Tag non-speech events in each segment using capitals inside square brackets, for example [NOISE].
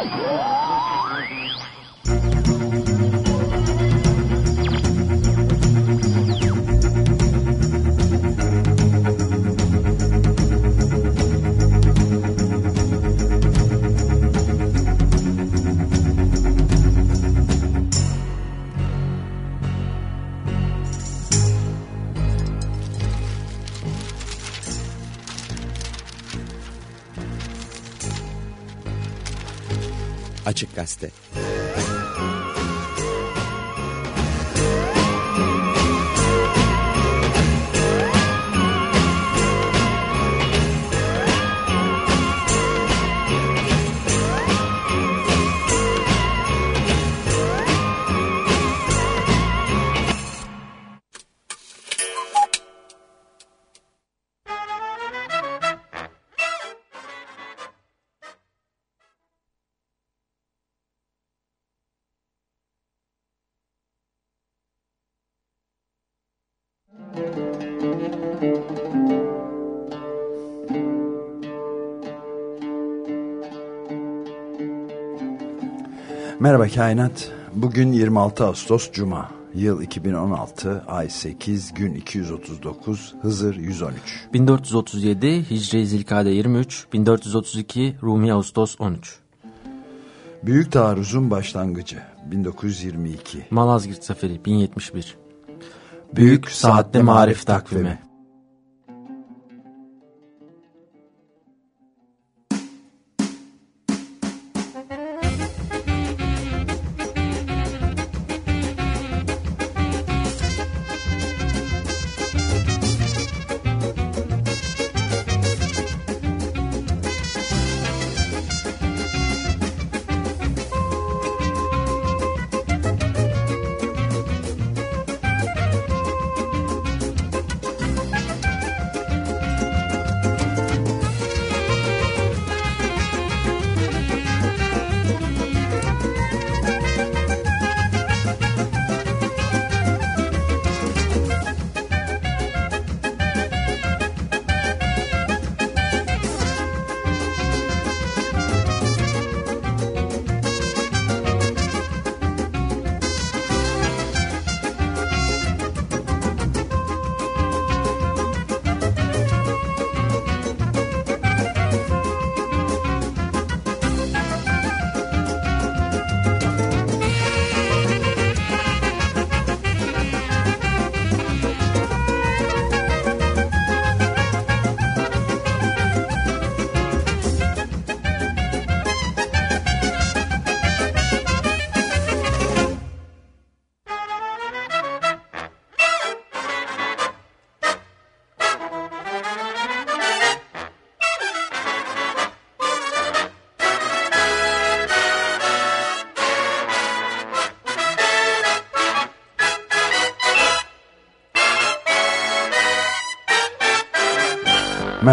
Oh! Merhaba Kainat. Bugün 26 Ağustos Cuma. Yıl 2016, ay 8, gün 239, Hızır 113. 1437, Hicri Zilkade 23, 1432, Rumi Ağustos 13. Büyük Taarruz'un başlangıcı 1922. Malazgirt Zaferi 1071. Büyük Saatte Marif Takvimi.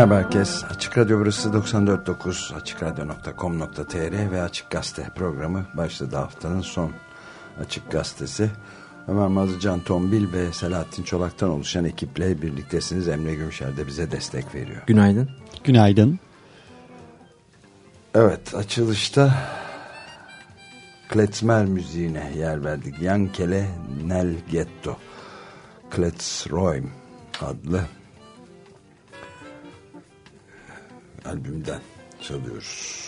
Merhaba herkes. Açık Radyo burası 94.9 AçıkRadyo.com.tr ve Açık Gazete programı başladı haftanın son Açık Gazetesi. Ömer Mazıcan Tombil ve Selahattin Çolak'tan oluşan ekiple birliktesiniz. Emre Gümşer de bize destek veriyor. Günaydın. Günaydın. Evet açılışta klezmer müziğine yer verdik. Yankele Nel Getto. Kletzroym adlı albümden çalıyoruz.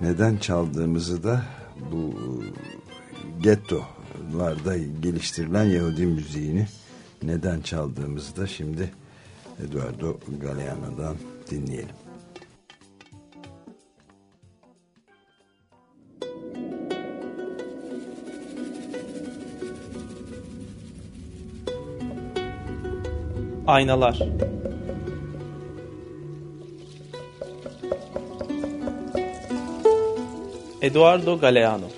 Neden çaldığımızı da bu gettolarda geliştirilen Yahudi müziğini neden çaldığımızı da şimdi Eduardo Galeano'dan dinleyelim. Aynalar Eduardo Galeano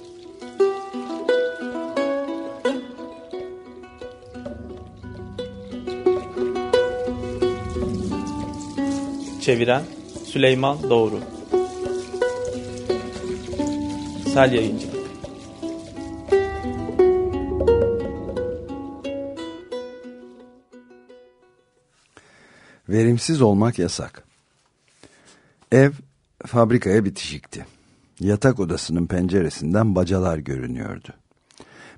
Çeviren Süleyman Doğru Sel Yayıncı Verimsiz olmak yasak. Ev fabrikaya bitişikti. Yatak odasının penceresinden bacalar görünüyordu.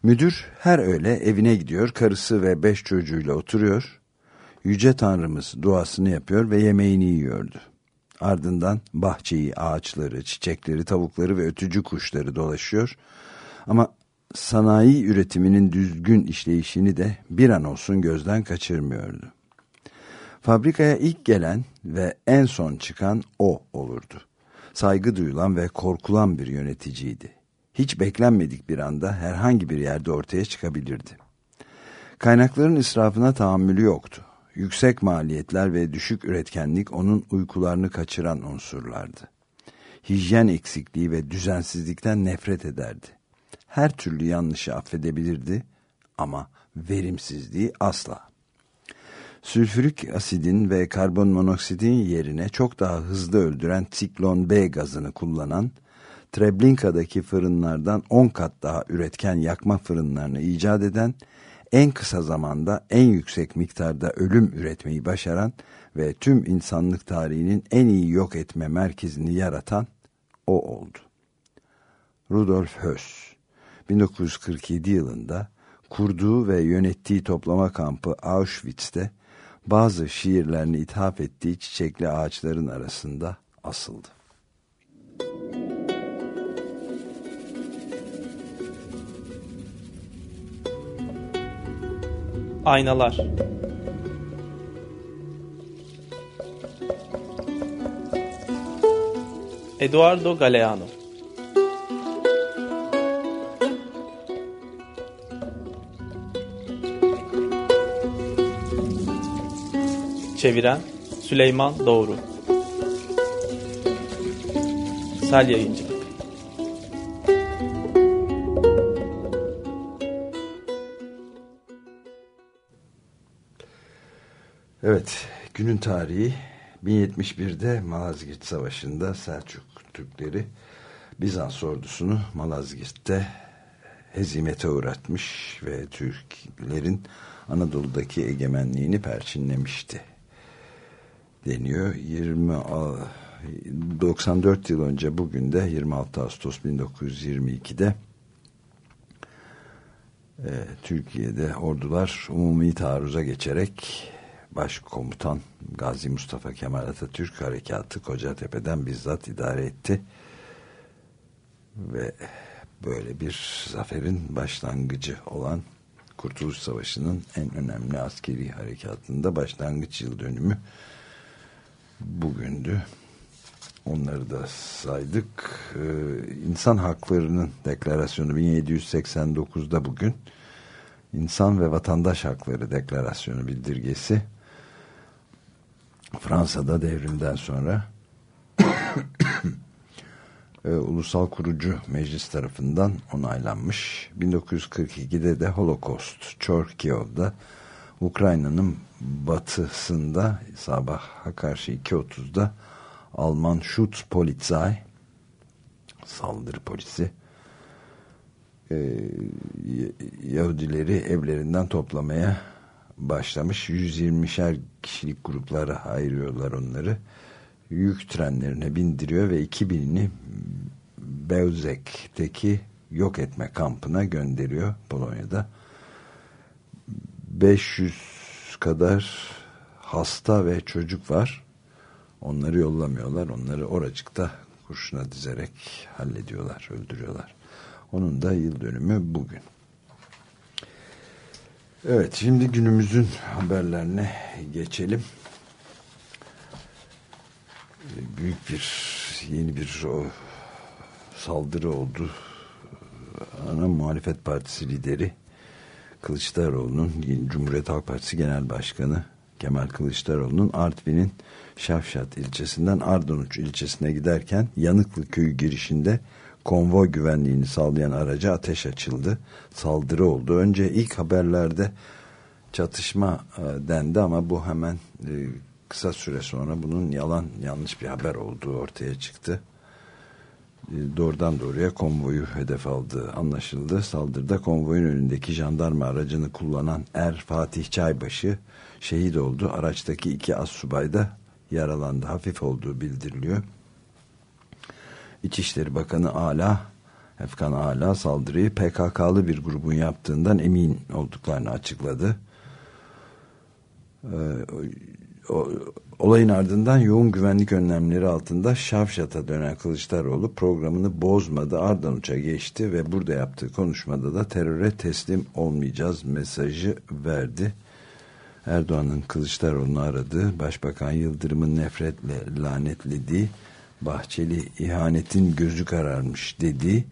Müdür her öğle evine gidiyor, karısı ve beş çocuğuyla oturuyor. Yüce Tanrımız duasını yapıyor ve yemeğini yiyordu. Ardından bahçeyi, ağaçları, çiçekleri, tavukları ve ötücü kuşları dolaşıyor. Ama sanayi üretiminin düzgün işleyişini de bir an olsun gözden kaçırmıyordu. Fabrikaya ilk gelen ve en son çıkan o olurdu. Saygı duyulan ve korkulan bir yöneticiydi. Hiç beklenmedik bir anda herhangi bir yerde ortaya çıkabilirdi. Kaynakların israfına tahammülü yoktu. Yüksek maliyetler ve düşük üretkenlik onun uykularını kaçıran unsurlardı. Hijyen eksikliği ve düzensizlikten nefret ederdi. Her türlü yanlışı affedebilirdi ama verimsizliği asla. Sülfürik asidin ve karbon monoksidin yerine çok daha hızlı öldüren siklon B gazını kullanan, Treblinka'daki fırınlardan 10 kat daha üretken yakma fırınlarını icat eden, en kısa zamanda en yüksek miktarda ölüm üretmeyi başaran ve tüm insanlık tarihinin en iyi yok etme merkezini yaratan o oldu. Rudolf Höss 1947 yılında kurduğu ve yönettiği toplama kampı Auschwitz'te bazı şiirlerini ithaf ettiği çiçekli ağaçların arasında asıldı. Aynalar Eduardo Galeano Çeviren Süleyman Doğru. Sel Yayıncılık Evet, günün tarihi 1071'de Malazgirt Savaşı'nda Selçuk Türkleri Bizans ordusunu Malazgirt'te hezimete uğratmış ve Türklerin Anadolu'daki egemenliğini perçinlemişti deniyor. 20 94 yıl önce bugün de 26 Ağustos 1922'de e, Türkiye'de ordular umumi taarruza geçerek Başkomutan Gazi Mustafa Kemal Atatürk harekatı Kocatepe'den bizzat idare etti. Ve böyle bir zaferin başlangıcı olan Kurtuluş Savaşı'nın en önemli askeri harekatında başlangıç yıl dönümü bugündü. Onları da saydık. Ee, insan haklarının deklarasyonu 1789'da bugün İnsan ve Vatandaş Hakları Deklarasyonu bildirgesi Fransa'da devrimden sonra [COUGHS] e, Ulusal Kurucu Meclis tarafından onaylanmış. 1942'de de Holocaust Çorkiov'da Ukrayna'nın batısında sabaha karşı 2.30'da Alman Schutzpolizei saldırı polisi e, Yahudileri evlerinden toplamaya başlamış. 120'şer kişilik gruplara ayırıyorlar onları. Yük trenlerine bindiriyor ve 2000'ini Beuzek'teki yok etme kampına gönderiyor Polonya'da. 500 kadar hasta ve çocuk var. Onları yollamıyorlar. Onları oracıkta kurşuna dizerek hallediyorlar, öldürüyorlar. Onun da yıl dönümü bugün. Evet şimdi günümüzün haberlerine geçelim. Büyük bir yeni bir o, saldırı oldu. Ana muhalefet partisi lideri Kılıçdaroğlu'nun Cumhuriyet Halk Partisi Genel Başkanı Kemal Kılıçdaroğlu'nun Artvin'in Şafşat ilçesinden Ardonuç ilçesine giderken Yanıklı köyü girişinde konvoy güvenliğini sağlayan araca ateş açıldı. Saldırı oldu. Önce ilk haberlerde çatışma e, dendi ama bu hemen e, kısa süre sonra bunun yalan yanlış bir haber olduğu ortaya çıktı. E, doğrudan doğruya konvoyu hedef aldığı anlaşıldı. Saldırıda konvoyun önündeki jandarma aracını kullanan Er Fatih Çaybaşı şehit oldu. Araçtaki iki as subay da yaralandı. Hafif olduğu bildiriliyor. İçişleri Bakanı Ala Efkan Ala saldırıyı PKK'lı bir grubun yaptığından emin olduklarını açıkladı. Ee, o, olayın ardından yoğun güvenlik önlemleri altında Şavşat'a dönen Kılıçdaroğlu programını bozmadı. Ardanuç'a geçti ve burada yaptığı konuşmada da teröre teslim olmayacağız mesajı verdi. Erdoğan'ın Kılıçdaroğlu'nu aradığı, Başbakan Yıldırım'ın nefretle lanetlediği, Bahçeli ihanetin gözü kararmış dediği,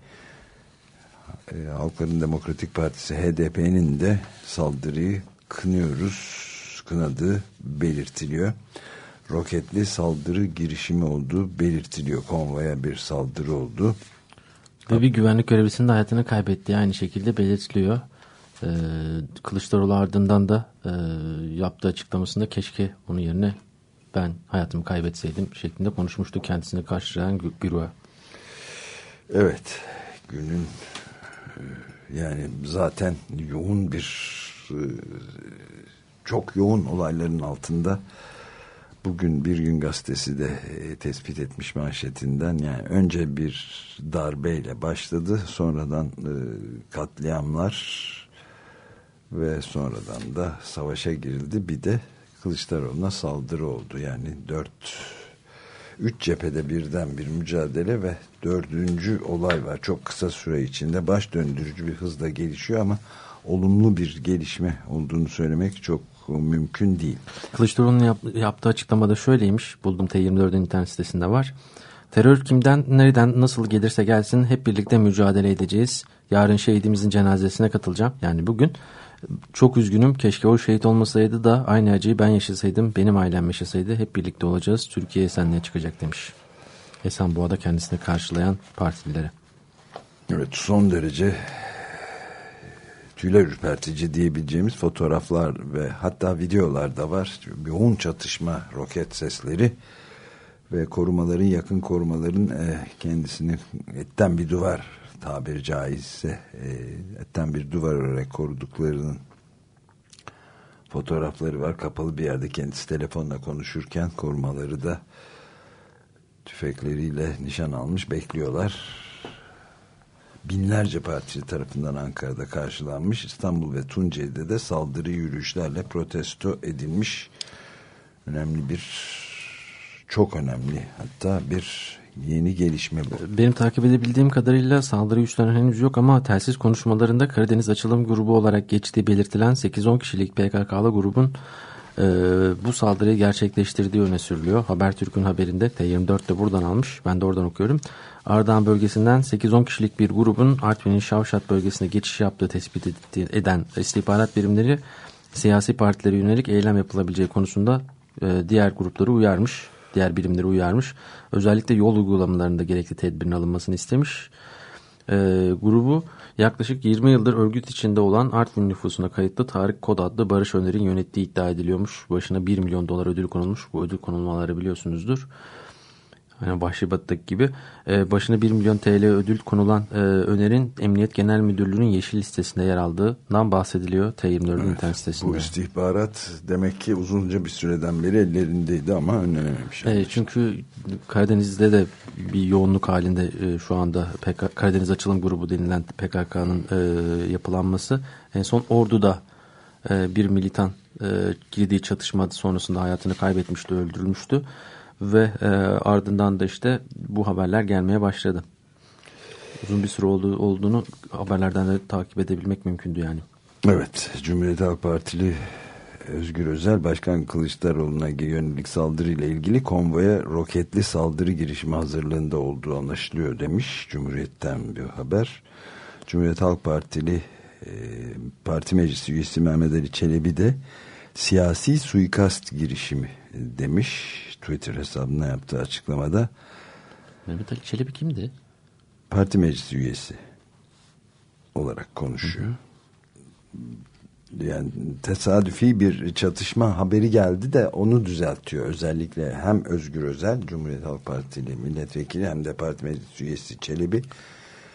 e, Halkların Demokratik Partisi HDP'nin de saldırıyı kınıyoruz, kınadığı belirtiliyor. Roketli saldırı girişimi olduğu belirtiliyor. Konvoya bir saldırı oldu. Ve bir güvenlik görevlisinin de hayatını kaybettiği aynı şekilde belirtiliyor. Ee, Kılıçdaroğlu ardından da e, yaptığı açıklamasında keşke onun yerine ben hayatımı kaybetseydim şeklinde konuşmuştu kendisini karşılayan büroya. Evet günün e, yani zaten yoğun bir e, çok yoğun olayların altında bugün bir gün gazetesi de e, tespit etmiş manşetinden. Yani önce bir darbeyle başladı sonradan katliamlar ve sonradan da savaşa girildi. Bir de Kılıçdaroğlu'na saldırı oldu. Yani dört üç cephede birden bir mücadele ve dördüncü olay var. Çok kısa süre içinde baş döndürücü bir hızla gelişiyor ama olumlu bir gelişme olduğunu söylemek çok mümkün değil. Kılıçdaroğlu'nun yap, yaptığı açıklamada şöyleymiş. Buldum T24'ün internet sitesinde var. Terör kimden, nereden, nasıl gelirse gelsin hep birlikte mücadele edeceğiz. Yarın şehidimizin cenazesine katılacağım. Yani bugün çok üzgünüm. Keşke o şehit olmasaydı da aynı acıyı ben yaşasaydım, benim ailem yaşasaydı. Hep birlikte olacağız. Türkiye esenliğe çıkacak demiş. Esenboğa'da kendisini karşılayan partililere. Evet son derece tüyler ürpertici diyebileceğimiz fotoğraflar ve hatta videolar da var. Yoğun çatışma, roket sesleri ve korumaların, yakın korumaların e, kendisini etten bir duvar tabiri caizse e, etten bir duvar olarak koruduklarının fotoğrafları var. Kapalı bir yerde kendisi telefonla konuşurken korumaları da tüfekleriyle nişan almış bekliyorlar. Binlerce partili tarafından Ankara'da karşılanmış. İstanbul ve Tunceli'de de saldırı yürüyüşlerle protesto edilmiş. Önemli bir çok önemli hatta bir yeni gelişme bu. Benim takip edebildiğim kadarıyla saldırı üstlenen henüz yok ama telsiz konuşmalarında Karadeniz Açılım Grubu olarak geçtiği belirtilen 8-10 kişilik PKK'lı grubun e, bu saldırıyı gerçekleştirdiği öne sürülüyor. Habertürk'ün haberinde T24 de buradan almış. Ben de oradan okuyorum. Ardahan bölgesinden 8-10 kişilik bir grubun Artvin'in Şavşat bölgesine geçiş yaptığı tespit eden istihbarat birimleri siyasi partilere yönelik eylem yapılabileceği konusunda e, diğer grupları uyarmış diğer birimleri uyarmış. Özellikle yol uygulamalarında gerekli tedbirin alınmasını istemiş. E, grubu yaklaşık 20 yıldır örgüt içinde olan Artvin nüfusuna kayıtlı Tarık Kod adlı Barış Öner'in yönettiği iddia ediliyormuş. Başına 1 milyon dolar ödül konulmuş. Bu ödül konulmaları biliyorsunuzdur. Hani Vahşi Batı'daki gibi e, başına 1 milyon TL ödül konulan e, Öner'in Emniyet Genel Müdürlüğü'nün yeşil listesinde yer aldığından bahsediliyor T24'ün evet, internet sitesinde. Bu istihbarat demek ki uzunca bir süreden beri ellerindeydi ama önlenememiş. E, çünkü Karadeniz'de de bir yoğunluk halinde e, şu anda PK, Karadeniz Açılım Grubu denilen PKK'nın e, yapılanması. En son Ordu'da e, bir militan e, girdiği çatışma sonrasında hayatını kaybetmişti, öldürülmüştü ve e, ardından da işte bu haberler gelmeye başladı. Uzun bir süre olduğu, olduğunu haberlerden de takip edebilmek mümkündü yani. Evet, Cumhuriyet Halk Partili Özgür Özel Başkan Kılıçdaroğlu'na yönelik saldırı ile ilgili konvoya roketli saldırı girişimi hazırlığında olduğu anlaşılıyor demiş. Cumhuriyet'ten bir haber. Cumhuriyet Halk Partili e, Parti Meclisi üyesi Mehmet Ali Çelebi de siyasi suikast girişimi demiş. Twitter hesabına yaptığı açıklamada. Mehmet Ali Çelebi kimdi? Parti meclisi üyesi olarak konuşuyor. Hı hı. Yani tesadüfi bir çatışma haberi geldi de onu düzeltiyor. Özellikle hem Özgür Özel, Cumhuriyet Halk Partili milletvekili hem de parti meclis üyesi Çelebi.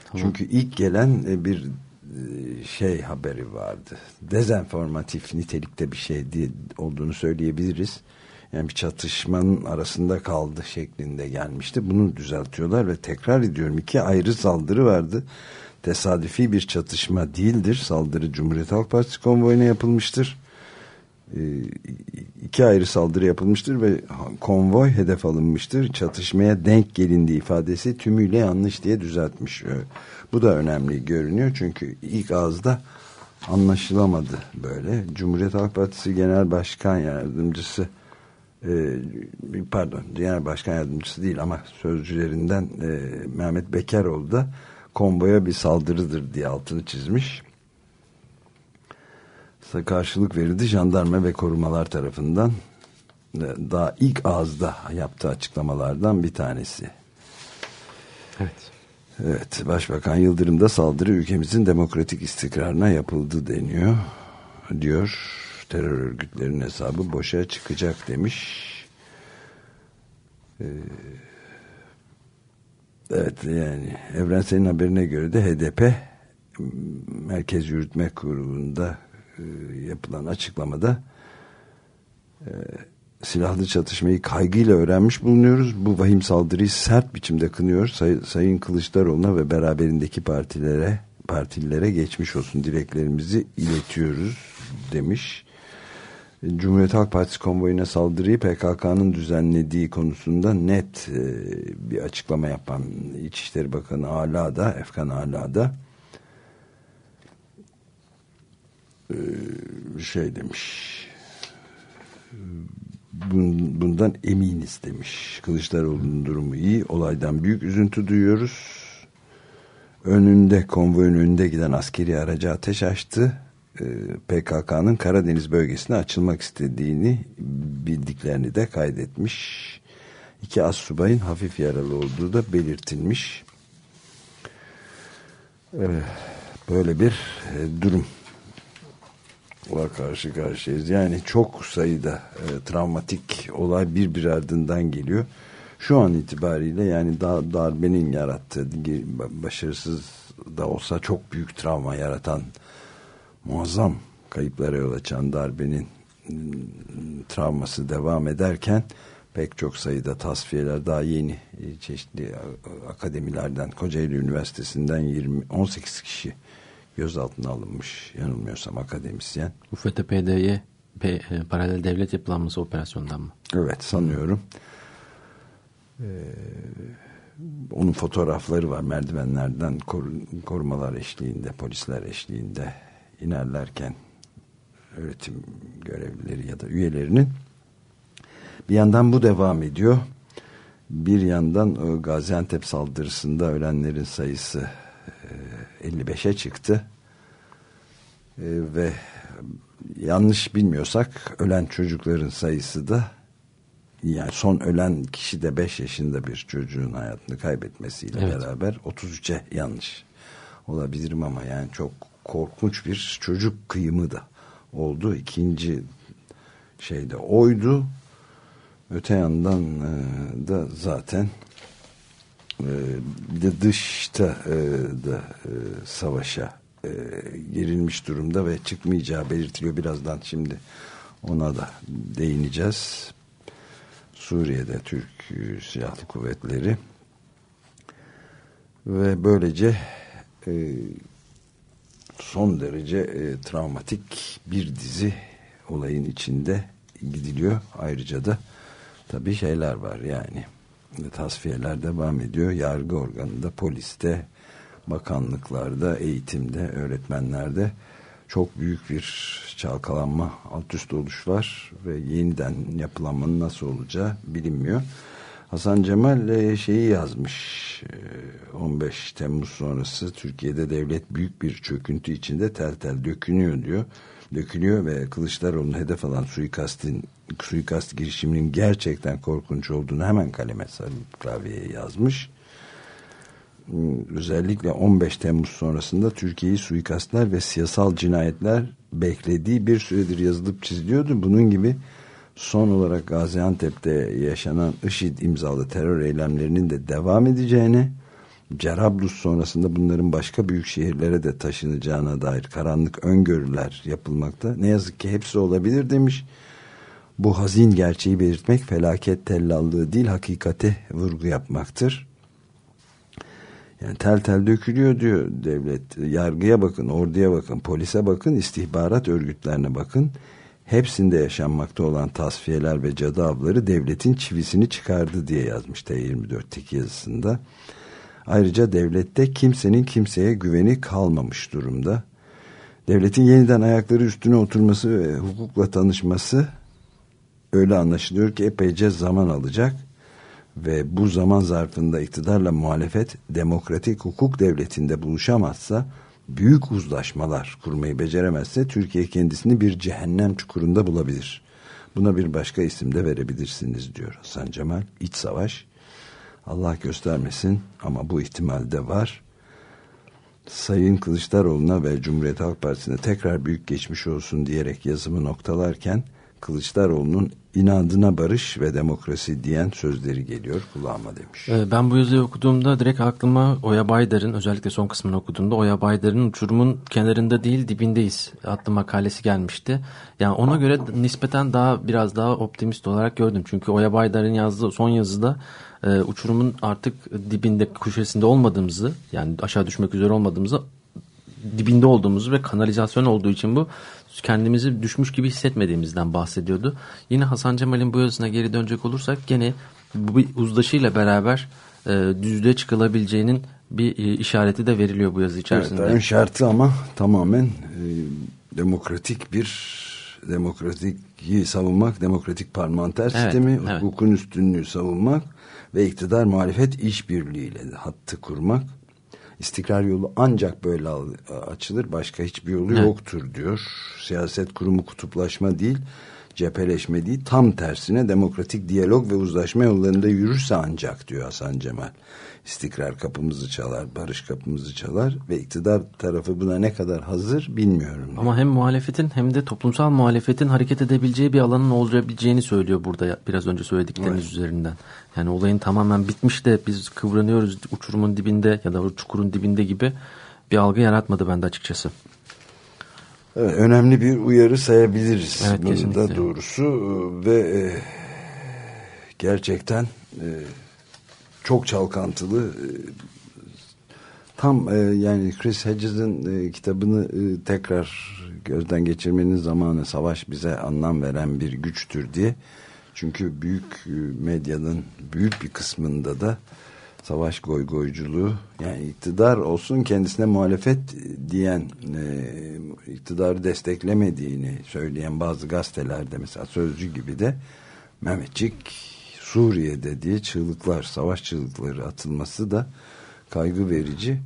Tamam. Çünkü ilk gelen e, bir e, şey haberi vardı. Dezenformatif nitelikte bir şey diye olduğunu söyleyebiliriz Yani bir çatışmanın arasında kaldı şeklinde gelmişti. Bunu düzeltiyorlar ve tekrar ediyorum iki ayrı saldırı vardı. Tesadüfi bir çatışma değildir. Saldırı Cumhuriyet Halk Partisi konvoyuna yapılmıştır. Ee, iki ayrı saldırı yapılmıştır ve konvoy hedef alınmıştır. Çatışmaya denk gelindiği ifadesi tümüyle yanlış diye düzeltmiş. Ee, bu da önemli görünüyor çünkü ilk ağızda anlaşılamadı böyle. Cumhuriyet Halk Partisi Genel Başkan Yardımcısı e, pardon Genel Başkan Yardımcısı değil ama sözcülerinden e, Mehmet Bekeroğlu da konvoya bir saldırıdır diye altını çizmiş. Karşılık verildi jandarma ve korumalar tarafından daha ilk ağızda yaptığı açıklamalardan bir tanesi. Evet. Evet, Başbakan Yıldırım da saldırı ülkemizin demokratik istikrarına yapıldı deniyor. Diyor, terör örgütlerinin hesabı boşa çıkacak demiş. Ee, evet, yani Evrensel'in haberine göre de HDP Merkez Yürütme Kurulu'nda e, yapılan açıklamada e, silahlı çatışmayı kaygıyla öğrenmiş bulunuyoruz. Bu vahim saldırıyı sert biçimde kınıyor. Say, Sayın Kılıçdaroğlu'na ve beraberindeki partilere partililere geçmiş olsun dileklerimizi iletiyoruz demiş. Cumhuriyet Halk Partisi konvoyuna saldırıyı PKK'nın düzenlediği konusunda net e, bir açıklama yapan İçişleri Bakanı Ala'da, Efkan Ala'da e, şey demiş bundan eminiz demiş. Kılıçdaroğlu'nun durumu iyi. Olaydan büyük üzüntü duyuyoruz. Önünde konvoyun önünde giden askeri aracı ateş açtı. Ee, PKK'nın Karadeniz bölgesine açılmak istediğini bildiklerini de kaydetmiş. İki as subayın hafif yaralı olduğu da belirtilmiş. Ee, böyle bir e, durum olay karşı karşıyayız. Yani çok sayıda e, travmatik olay bir bir ardından geliyor. Şu an itibariyle yani da, darbenin yarattığı başarısız da olsa çok büyük travma yaratan muazzam kayıplara yol açan darbenin ıı, travması devam ederken pek çok sayıda tasfiyeler daha yeni e, çeşitli akademilerden Kocaeli Üniversitesi'nden 20 18 kişi gözaltına alınmış yanılmıyorsam akademisyen. UFTPD'ye e, paralel devlet yapılanması operasyondan mı? Evet sanıyorum. Ee, onun fotoğrafları var merdivenlerden kor, korumalar eşliğinde polisler eşliğinde inerlerken öğretim görevlileri ya da üyelerinin bir yandan bu devam ediyor. Bir yandan Gaziantep saldırısında ölenlerin sayısı 55'e çıktı. E, ve yanlış bilmiyorsak ölen çocukların sayısı da yani son ölen kişi de 5 yaşında bir çocuğun hayatını kaybetmesiyle evet. beraber 33'e yanlış olabilirim ama yani çok korkunç bir çocuk kıyımı da oldu. İkinci şeyde oydu. Öte yandan e, da zaten ee, bir de dışta e, da e, savaşa e, girilmiş durumda ve çıkmayacağı belirtiliyor birazdan şimdi ona da değineceğiz. Suriye'de Türk Silahlı Kuvvetleri ve böylece son derece travmatik bir dizi olayın içinde gidiliyor. Ayrıca da tabii şeyler var yani tasfiyeler devam ediyor. Yargı organında, poliste, bakanlıklarda, eğitimde, öğretmenlerde çok büyük bir çalkalanma, alt üst oluşlar ve yeniden yapılanmanın nasıl olacağı bilinmiyor. Hasan Cemal şeyi yazmış 15 e, Temmuz sonrası Türkiye'de devlet büyük bir çöküntü içinde tel tel dökünüyor diyor. Dökülüyor ve Kılıçdaroğlu'nun hedef alan suikastin suikast girişiminin gerçekten korkunç olduğunu hemen kaleme sarıp klavyeye yazmış. Özellikle 15 Temmuz sonrasında Türkiye'yi suikastler ve siyasal cinayetler beklediği bir süredir yazılıp çiziliyordu. Bunun gibi son olarak Gaziantep'te yaşanan IŞİD imzalı terör eylemlerinin de devam edeceğini, Cerablus sonrasında bunların başka büyük şehirlere de taşınacağına dair karanlık öngörüler yapılmakta. Ne yazık ki hepsi olabilir demiş. Bu hazin gerçeği belirtmek felaket tellallığı değil hakikate vurgu yapmaktır. Yani tel tel dökülüyor diyor devlet. Yargıya bakın, orduya bakın, polise bakın, istihbarat örgütlerine bakın. Hepsinde yaşanmakta olan tasfiyeler ve cadı avları devletin çivisini çıkardı diye yazmış T24'teki yazısında. Ayrıca devlette kimsenin kimseye güveni kalmamış durumda. Devletin yeniden ayakları üstüne oturması ve hukukla tanışması öyle anlaşılıyor ki epeyce zaman alacak ve bu zaman zarfında iktidarla muhalefet demokratik hukuk devletinde buluşamazsa büyük uzlaşmalar kurmayı beceremezse Türkiye kendisini bir cehennem çukurunda bulabilir. Buna bir başka isim de verebilirsiniz diyor Hasan Cemal. İç savaş. Allah göstermesin ama bu ihtimal de var. Sayın Kılıçdaroğlu'na ve Cumhuriyet Halk Partisi'ne tekrar büyük geçmiş olsun diyerek yazımı noktalarken Kılıçdaroğlu'nun inadına barış ve demokrasi diyen sözleri geliyor kulağıma demiş. Ee, ben bu yazıyı okuduğumda direkt aklıma Oya Baydar'ın özellikle son kısmını okuduğumda Oya Baydar'ın uçurumun kenarında değil dibindeyiz adlı makalesi gelmişti. Yani ona göre nispeten daha biraz daha optimist olarak gördüm. Çünkü Oya Baydar'ın yazdığı son yazıda e, uçurumun artık dibinde köşesinde olmadığımızı yani aşağı düşmek üzere olmadığımızı dibinde olduğumuzu ve kanalizasyon olduğu için bu kendimizi düşmüş gibi hissetmediğimizden bahsediyordu. Yine Hasan Cemal'in bu yazısına geri dönecek olursak gene bu bir uzlaşıyla beraber e, düzlüğe çıkılabileceğinin bir e, işareti de veriliyor bu yazı içerisinde. Evet, şartı ama tamamen e, demokratik bir demokratik savunmak, demokratik parlamenter evet, sistemi, evet. hukukun üstünlüğü savunmak ve iktidar muhalefet işbirliğiyle hattı kurmak İstikrar yolu ancak böyle açılır. Başka hiçbir yolu evet. yoktur diyor. Siyaset kurumu kutuplaşma değil, cepheleşme değil. Tam tersine demokratik diyalog ve uzlaşma yollarında yürürse ancak diyor Hasan Cemal. İstikrar kapımızı çalar, barış kapımızı çalar ve iktidar tarafı buna ne kadar hazır bilmiyorum. Ama hem muhalefetin hem de toplumsal muhalefetin hareket edebileceği bir alanın olabileceğini söylüyor burada biraz önce söyledikleriniz evet. üzerinden. Yani olayın tamamen bitmiş de biz kıvranıyoruz uçurumun dibinde ya da çukurun dibinde gibi bir algı yaratmadı bende açıkçası. Önemli bir uyarı sayabiliriz. Evet, Bunun da doğrusu ve e, gerçekten e, çok çalkantılı e, tam e, yani Chris Hedges'in e, kitabını e, tekrar gözden geçirmenin zamanı savaş bize anlam veren bir güçtür diye çünkü büyük e, medyanın büyük bir kısmında da savaş goygoyculuğu yani iktidar olsun kendisine muhalefet diyen e, iktidarı desteklemediğini söyleyen bazı gazetelerde mesela Sözcü gibi de Mehmetçik Suriye'de diye çığlıklar savaş çığlıkları atılması da kaygı verici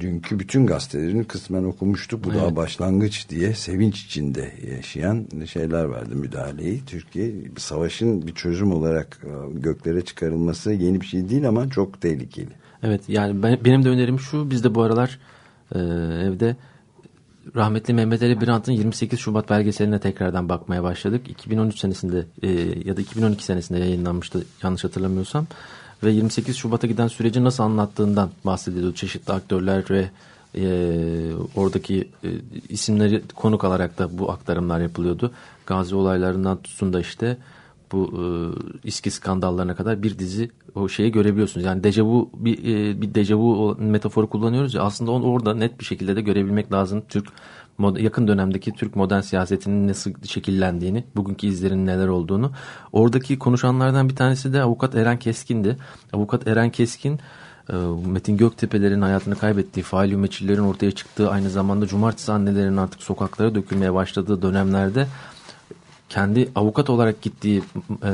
dünkü bütün gazetelerini kısmen okumuştuk. Bu evet. daha başlangıç diye sevinç içinde yaşayan şeyler vardı müdahaleyi. Türkiye savaşın bir çözüm olarak e, göklere çıkarılması yeni bir şey değil ama çok tehlikeli. Evet yani ben, benim de önerim şu biz de bu aralar e, evde rahmetli Mehmet Ali Birant'ın 28 Şubat belgeseline tekrardan bakmaya başladık. 2013 senesinde e, ya da 2012 senesinde yayınlanmıştı yanlış hatırlamıyorsam ve 28 Şubat'a giden süreci nasıl anlattığından bahsediyordu. Çeşitli aktörler ve e, oradaki e, isimleri konuk alarak da bu aktarımlar yapılıyordu. Gazi olaylarından tutsun da işte bu e, İSKİ skandallarına kadar bir dizi o şeyi görebiliyorsunuz. Yani dejavu bir, e, bir dejavu metaforu kullanıyoruz ya aslında onu orada net bir şekilde de görebilmek lazım. Türk yakın dönemdeki Türk modern siyasetinin nasıl şekillendiğini, bugünkü izlerinin neler olduğunu. Oradaki konuşanlardan bir tanesi de avukat Eren Keskin'di. Avukat Eren Keskin e, Metin Göktepe'lerin hayatını kaybettiği, faal ümmetçilerin ortaya çıktığı, aynı zamanda cumartesi annelerinin artık sokaklara dökülmeye başladığı dönemlerde kendi avukat olarak gittiği e,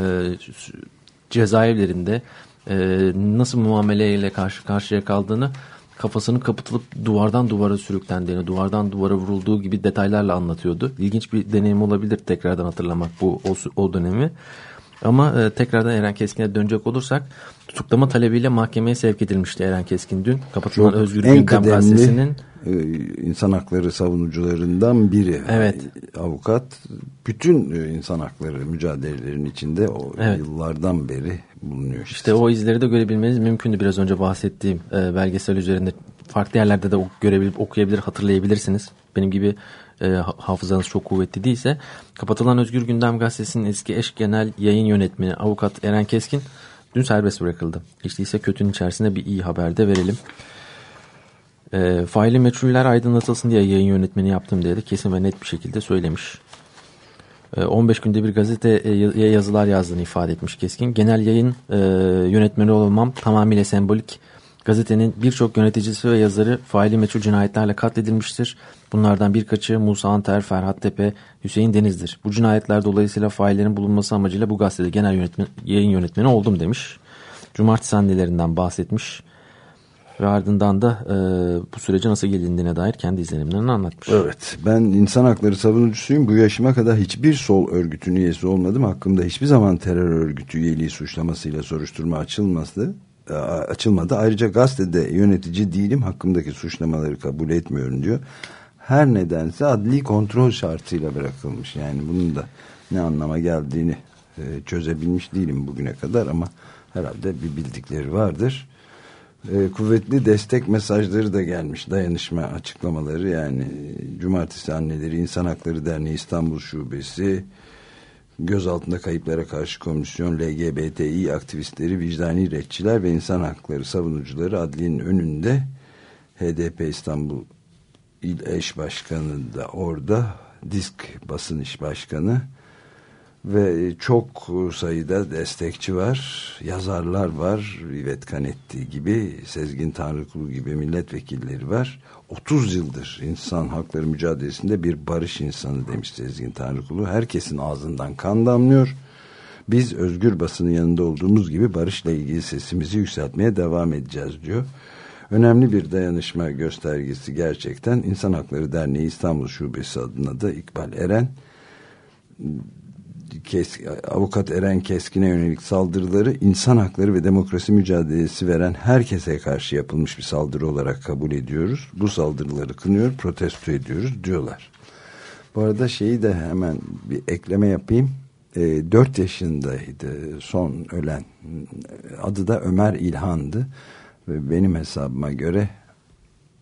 cezaevlerinde e, nasıl muameleyle karşı karşıya kaldığını kafasının kapatılıp duvardan duvara sürüklendiğini, duvardan duvara vurulduğu gibi detaylarla anlatıyordu. İlginç bir deneyim olabilir tekrardan hatırlamak bu o, o dönemi. Ama e, tekrardan Eren Keskin'e dönecek olursak tutuklama talebiyle mahkemeye sevk edilmişti Eren Keskin dün. Kapatılan Çok Özgür Gündem Gazetesi'nin e, insan hakları savunucularından biri. Evet. Avukat bütün e, insan hakları mücadelelerin içinde o evet. yıllardan beri bulunuyor. İşte. işte o izleri de görebilmeniz mümkündü biraz önce bahsettiğim e, belgesel üzerinde farklı yerlerde de görebilip okuyabilir hatırlayabilirsiniz. benim gibi e, hafızanız çok kuvvetli değilse kapatılan Özgür Gündem Gazetesi'nin eski eş genel yayın yönetmeni avukat Eren Keskin dün serbest bırakıldı. Hiç değilse kötünün içerisinde bir iyi haber de verelim. E, faili meçhuller aydınlatılsın diye yayın yönetmeni yaptım diye de kesin ve net bir şekilde söylemiş. 15 e, günde bir gazeteye yazılar yazdığını ifade etmiş Keskin. Genel yayın e, yönetmeni olmam tamamıyla sembolik. Gazetenin birçok yöneticisi ve yazarı faili meçhul cinayetlerle katledilmiştir. Bunlardan birkaçı Musa Anter, Ferhat Tepe, Hüseyin Deniz'dir. Bu cinayetler dolayısıyla faillerin bulunması amacıyla bu gazetede genel yönetmen, yayın yönetmeni oldum demiş. Cumartesi annelerinden bahsetmiş. Ve ardından da e, bu sürece nasıl gelindiğine dair kendi izlenimlerini anlatmış. Evet ben insan hakları savunucusuyum. Bu yaşıma kadar hiçbir sol örgütünün üyesi olmadım. Hakkımda hiçbir zaman terör örgütü üyeliği suçlamasıyla soruşturma açılmadı. açılmadı. Ayrıca gazetede yönetici değilim. Hakkımdaki suçlamaları kabul etmiyorum diyor. Her nedense adli kontrol şartıyla bırakılmış. Yani bunun da ne anlama geldiğini e, çözebilmiş değilim bugüne kadar ama herhalde bir bildikleri vardır e, kuvvetli destek mesajları da gelmiş. Dayanışma açıklamaları yani Cumartesi Anneleri İnsan Hakları Derneği İstanbul Şubesi gözaltında kayıplara karşı komisyon LGBTİ aktivistleri vicdani retçiler ve insan hakları savunucuları adlinin önünde HDP İstanbul İl Eş Başkanı da orada disk basın iş başkanı ve çok sayıda destekçi var, yazarlar var, Rivet Kanetti gibi, Sezgin Tanrıkulu gibi milletvekilleri var. 30 yıldır insan hakları mücadelesinde bir barış insanı demiş Sezgin Tanrıkulu. Herkesin ağzından kan damlıyor. Biz özgür basının yanında olduğumuz gibi barışla ilgili sesimizi yükseltmeye devam edeceğiz diyor. Önemli bir dayanışma göstergesi gerçekten İnsan Hakları Derneği İstanbul Şubesi adına da İkbal Eren Kes, avukat Eren Keskin'e yönelik saldırıları insan hakları ve demokrasi mücadelesi veren herkese karşı yapılmış bir saldırı olarak kabul ediyoruz. Bu saldırıları kınıyor, protesto ediyoruz diyorlar. Bu arada şeyi de hemen bir ekleme yapayım. E, 4 yaşındaydı son ölen. Adı da Ömer İlhan'dı. Ve benim hesabıma göre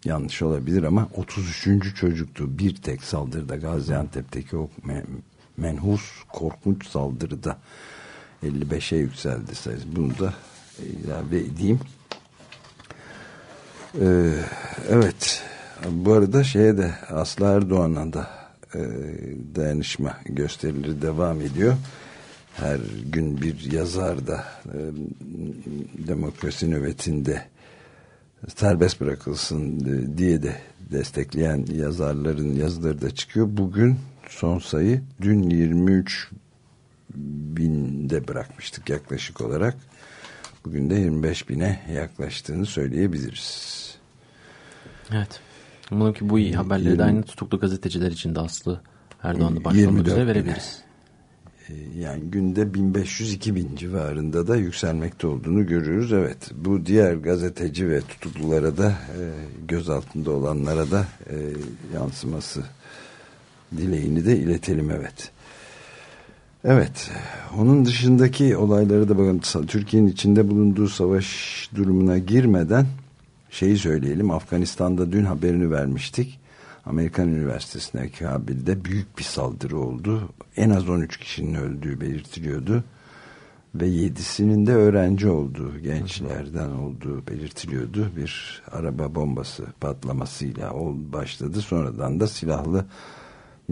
yanlış olabilir ama 33. çocuktu. Bir tek saldırıda Gaziantep'teki o menhus korkunç saldırıda 55'e yükseldi sayısı. Bunu da ilave edeyim. Ee, evet. Bu arada şeye de Aslı Erdoğan'a da e, dayanışma gösterileri devam ediyor. Her gün bir yazar da e, demokrasi nöbetinde serbest bırakılsın diye de destekleyen yazarların yazıları da çıkıyor. Bugün son sayı dün 23 binde bırakmıştık yaklaşık olarak. Bugün de 25 bine yaklaştığını söyleyebiliriz. Evet. Umarım ki bu iyi haberleri de aynı tutuklu gazeteciler için de Aslı Erdoğan'da başlamak üzere verebiliriz. Ee, yani günde 1500-2000 civarında da yükselmekte olduğunu görüyoruz. Evet bu diğer gazeteci ve tutuklulara da e, göz altında olanlara da e, yansıması dileğini de iletelim evet. Evet, onun dışındaki olayları da bakın Türkiye'nin içinde bulunduğu savaş durumuna girmeden şeyi söyleyelim. Afganistan'da dün haberini vermiştik. Amerikan Üniversitesi'ne Kabil'de büyük bir saldırı oldu. En az 13 kişinin öldüğü belirtiliyordu. Ve yedisinin de öğrenci olduğu, gençlerden olduğu belirtiliyordu. Bir araba bombası patlamasıyla başladı. Sonradan da silahlı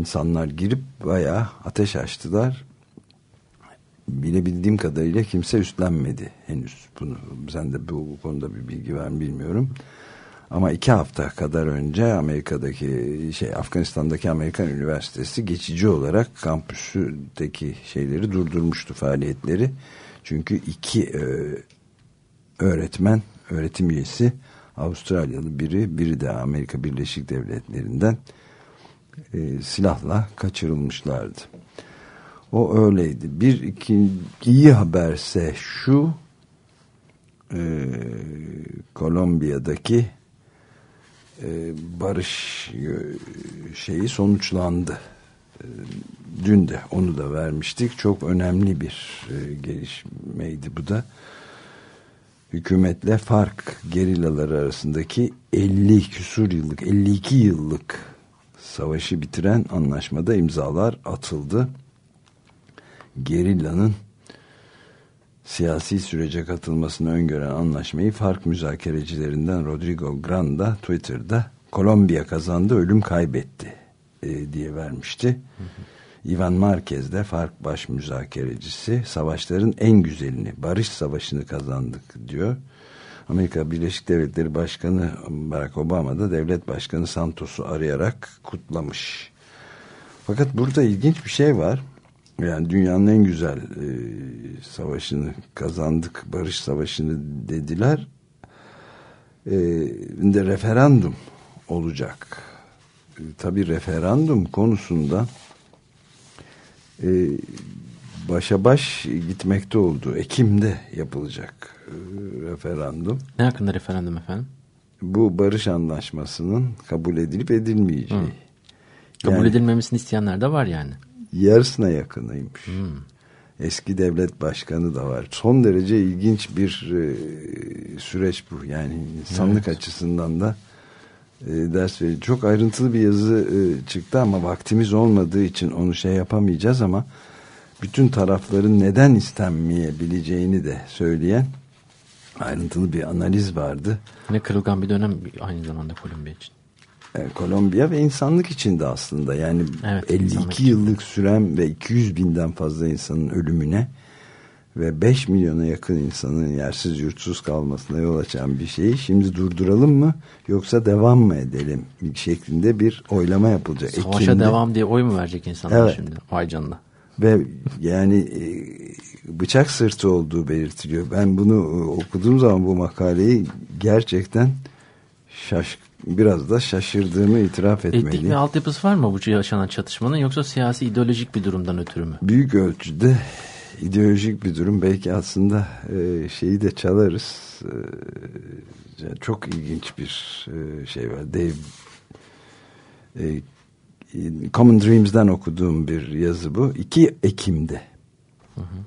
insanlar girip bayağı ateş açtılar. Bilebildiğim kadarıyla kimse üstlenmedi henüz bunu. Sen de bu, bu konuda bir bilgi var bilmiyorum. Ama iki hafta kadar önce Amerika'daki şey Afganistan'daki Amerikan Üniversitesi geçici olarak kampüsündeki şeyleri durdurmuştu faaliyetleri. Çünkü iki e, öğretmen, öğretim üyesi Avustralyalı biri, biri de Amerika Birleşik Devletleri'nden e, silahla kaçırılmışlardı. O öyleydi. Bir iki, iyi haberse şu e, Kolombiya'daki e, barış e, şeyi sonuçlandı. E, dün de onu da vermiştik. Çok önemli bir e, gelişmeydi bu da. Hükümetle fark gerillaları arasındaki 50 küsur yıllık 52 yıllık savaşı bitiren anlaşmada imzalar atıldı. Gerilla'nın siyasi sürece katılmasını öngören anlaşmayı fark müzakerecilerinden Rodrigo Granda Twitter'da Kolombiya kazandı ölüm kaybetti e, diye vermişti. Hı hı. Ivan Marquez de fark baş müzakerecisi savaşların en güzelini barış savaşını kazandık diyor. Amerika Birleşik Devletleri Başkanı Barack Obama da devlet başkanı Santos'u arayarak kutlamış. Fakat burada ilginç bir şey var. Yani dünyanın en güzel e, savaşını kazandık, barış savaşını dediler. E, de referandum olacak. E, tabii referandum konusunda e, başa baş gitmekte oldu. Ekim'de yapılacak e, referandum. Ne hakkında referandum efendim? Bu barış anlaşmasının kabul edilip edilmeyeceği. Hı. Kabul yani, edilmemesini isteyenler de var yani. Yarısına yakınıymış. Hmm. Eski devlet başkanı da var. Son derece ilginç bir e, süreç bu. Yani insanlık evet. açısından da e, ders verici. Çok ayrıntılı bir yazı e, çıktı ama vaktimiz olmadığı için onu şey yapamayacağız ama bütün tarafların neden istenmeyebileceğini de söyleyen ayrıntılı bir analiz vardı. Ne kırılgan bir dönem aynı zamanda Kolombiya için. E, Kolombiya ve insanlık için de aslında yani evet, 52 yıllık süren ve 200 binden fazla insanın ölümüne ve 5 milyona yakın insanın yersiz yurtsuz kalmasına yol açan bir şeyi şimdi durduralım mı yoksa devam mı edelim şeklinde bir oylama yapılacak. Savaşa Ekim'de, devam diye oy mu verecek insanlar evet. şimdi? Vay canına. Ve yani e, bıçak sırtı olduğu belirtiliyor. Ben bunu e, okuduğum zaman bu makaleyi gerçekten şaş biraz da şaşırdığımı itiraf etmeliyim. Etnik bir altyapısı var mı bu yaşanan çatışmanın yoksa siyasi ideolojik bir durumdan ötürü mü? Büyük ölçüde ideolojik bir durum. Belki aslında e, şeyi de çalarız. Çok ilginç bir şey var. Dave Common Dreams'den okuduğum bir yazı bu. 2 Ekim'de. Hı hı.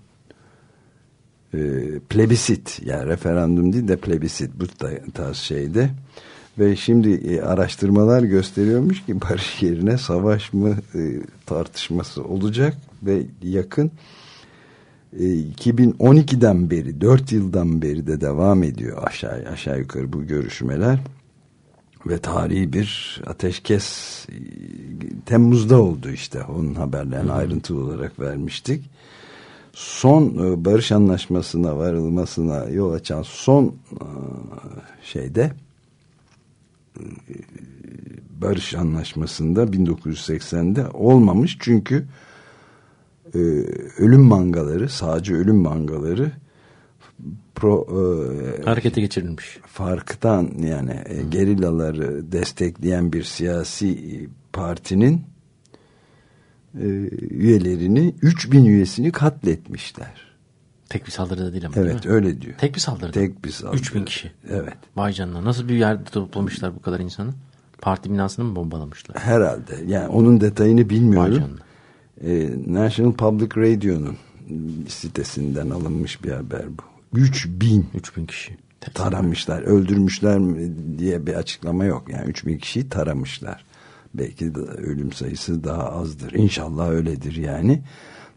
E, plebisit yani referandum değil de plebisit bu tarz şeyde. Ve şimdi e, araştırmalar gösteriyormuş ki barış yerine savaş mı e, tartışması olacak ve yakın 2012'den beri 4 yıldan beri de devam ediyor aşağı aşağı yukarı bu görüşmeler ve tarihi bir ateşkes Temmuz'da oldu işte. Onun haberlerini Hı. ayrıntılı olarak vermiştik. Son e, barış anlaşmasına varılmasına yol açan son e, şeyde e, barış anlaşmasında 1980'de olmamış. Çünkü ölüm mangaları sağcı ölüm mangaları pro e, harekete geçirilmiş. Farktan yani e, gerillaları destekleyen bir siyasi partinin e, üyelerini 3000 üyesini katletmişler. Tek bir saldırıda değil ama Evet değil öyle diyor. Tek bir saldırıda. Tek bir saldırı. 3000 kişi. Evet. Vay canına nasıl bir yerde toplamışlar bu kadar insanı? Parti binasını mı bombalamışlar? Herhalde. Yani onun detayını bilmiyorum. Vay canına. Ee, National Public Radio'nun sitesinden alınmış bir haber bu. 3000 3000 kişi taramışlar. Öldürmüşler diye bir açıklama yok. Yani 3000 kişiyi taramışlar. Belki de ölüm sayısı daha azdır. İnşallah öyledir yani.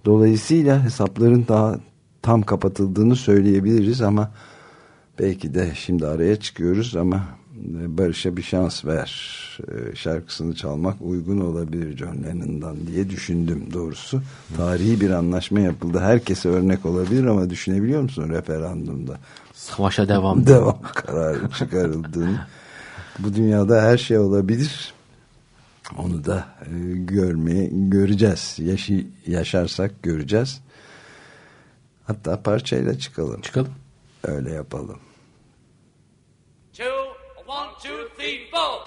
Dolayısıyla hesapların daha tam kapatıldığını söyleyebiliriz ama belki de şimdi araya çıkıyoruz ama Barış'a bir şans ver e, şarkısını çalmak uygun olabilir John Lennon'dan diye düşündüm doğrusu. Tarihi bir anlaşma yapıldı. Herkese örnek olabilir ama düşünebiliyor musun referandumda? Savaşa devam. Devam [LAUGHS] kararı çıkarıldığını. Bu dünyada her şey olabilir. Onu da e, görmeye göreceğiz. Yaşı, yaşarsak göreceğiz. Hatta parçayla çıkalım. Çıkalım. Öyle yapalım. Two, three, four.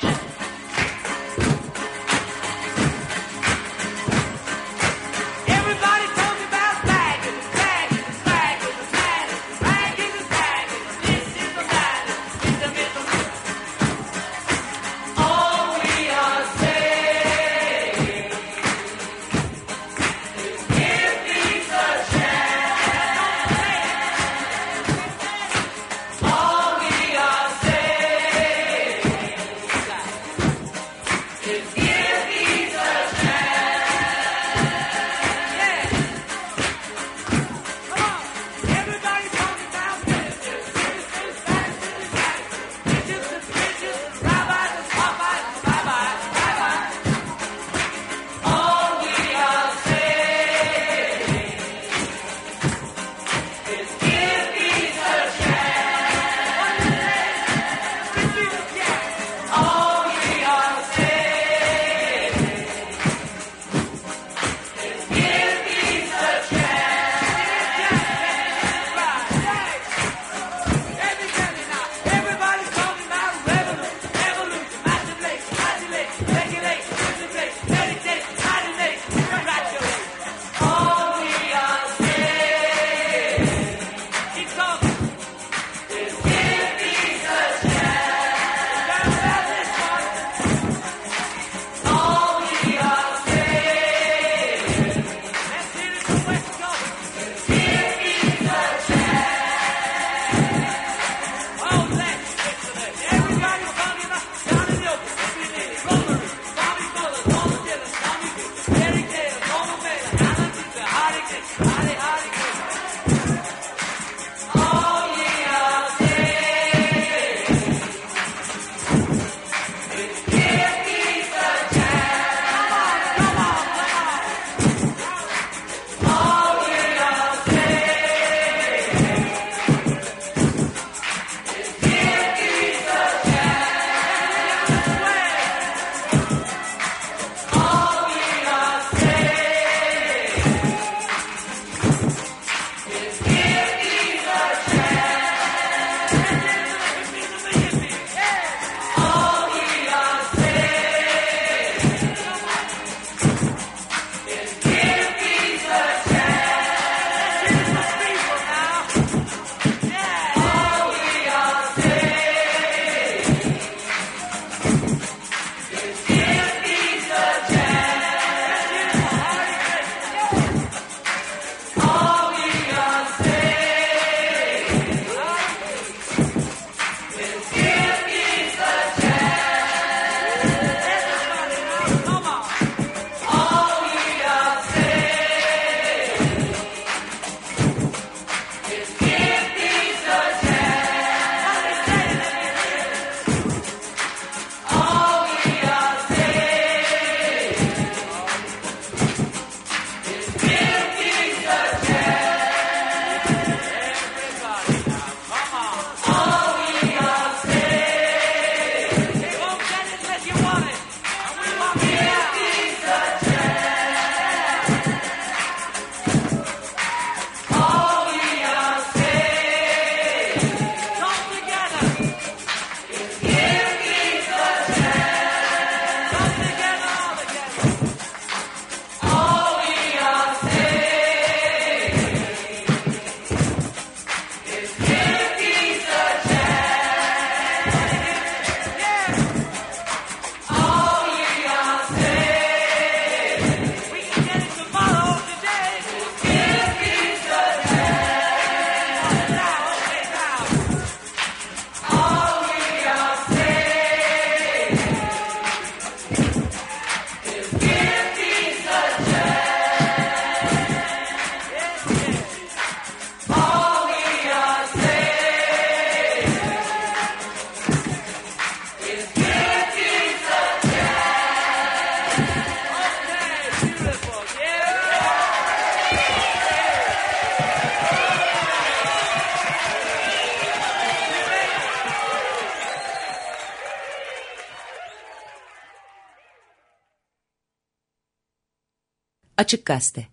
Açık Gazete.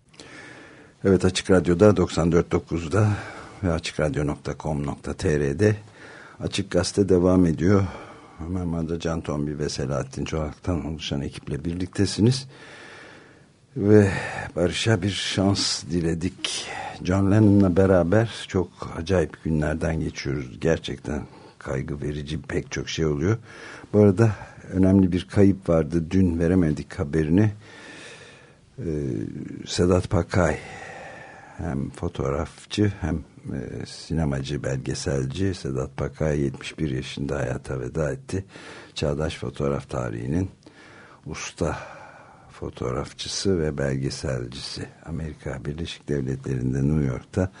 Evet Açık Radyo'da 94.9'da ve açıkradyo.com.tr'de Açık Gazete devam ediyor. Mehmet Can Tombil ve Selahattin Çoğak'tan oluşan ekiple birliktesiniz. Ve Barış'a bir şans diledik. John Lennon'la beraber çok acayip günlerden geçiyoruz. Gerçekten kaygı verici pek çok şey oluyor. Bu arada önemli bir kayıp vardı. Dün veremedik haberini. Ee, Sedat Pakay hem fotoğrafçı hem e, sinemacı, belgeselci Sedat Pakay 71 yaşında hayata veda etti. Çağdaş fotoğraf tarihinin usta fotoğrafçısı ve belgeselcisi. Amerika Birleşik Devletleri'nde New York'ta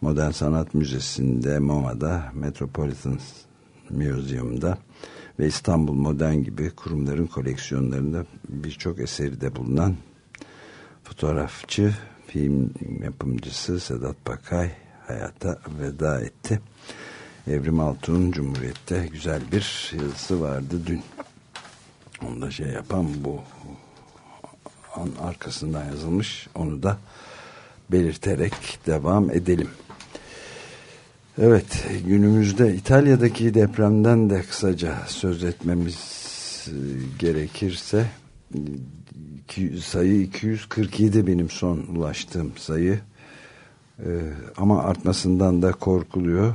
Modern Sanat Müzesi'nde, MoMA'da, Metropolitan Museum'da ve İstanbul Modern gibi kurumların koleksiyonlarında birçok eseri de bulunan fotoğrafçı, film yapımcısı Sedat Bakay hayata veda etti. Evrim Altun Cumhuriyet'te güzel bir yazısı vardı dün. Onda şey yapan bu an arkasından yazılmış. Onu da belirterek devam edelim. Evet günümüzde İtalya'daki depremden de kısaca söz etmemiz e, gerekirse 200, sayı 247 benim son ulaştığım sayı. Ee, ama artmasından da korkuluyor. Ee,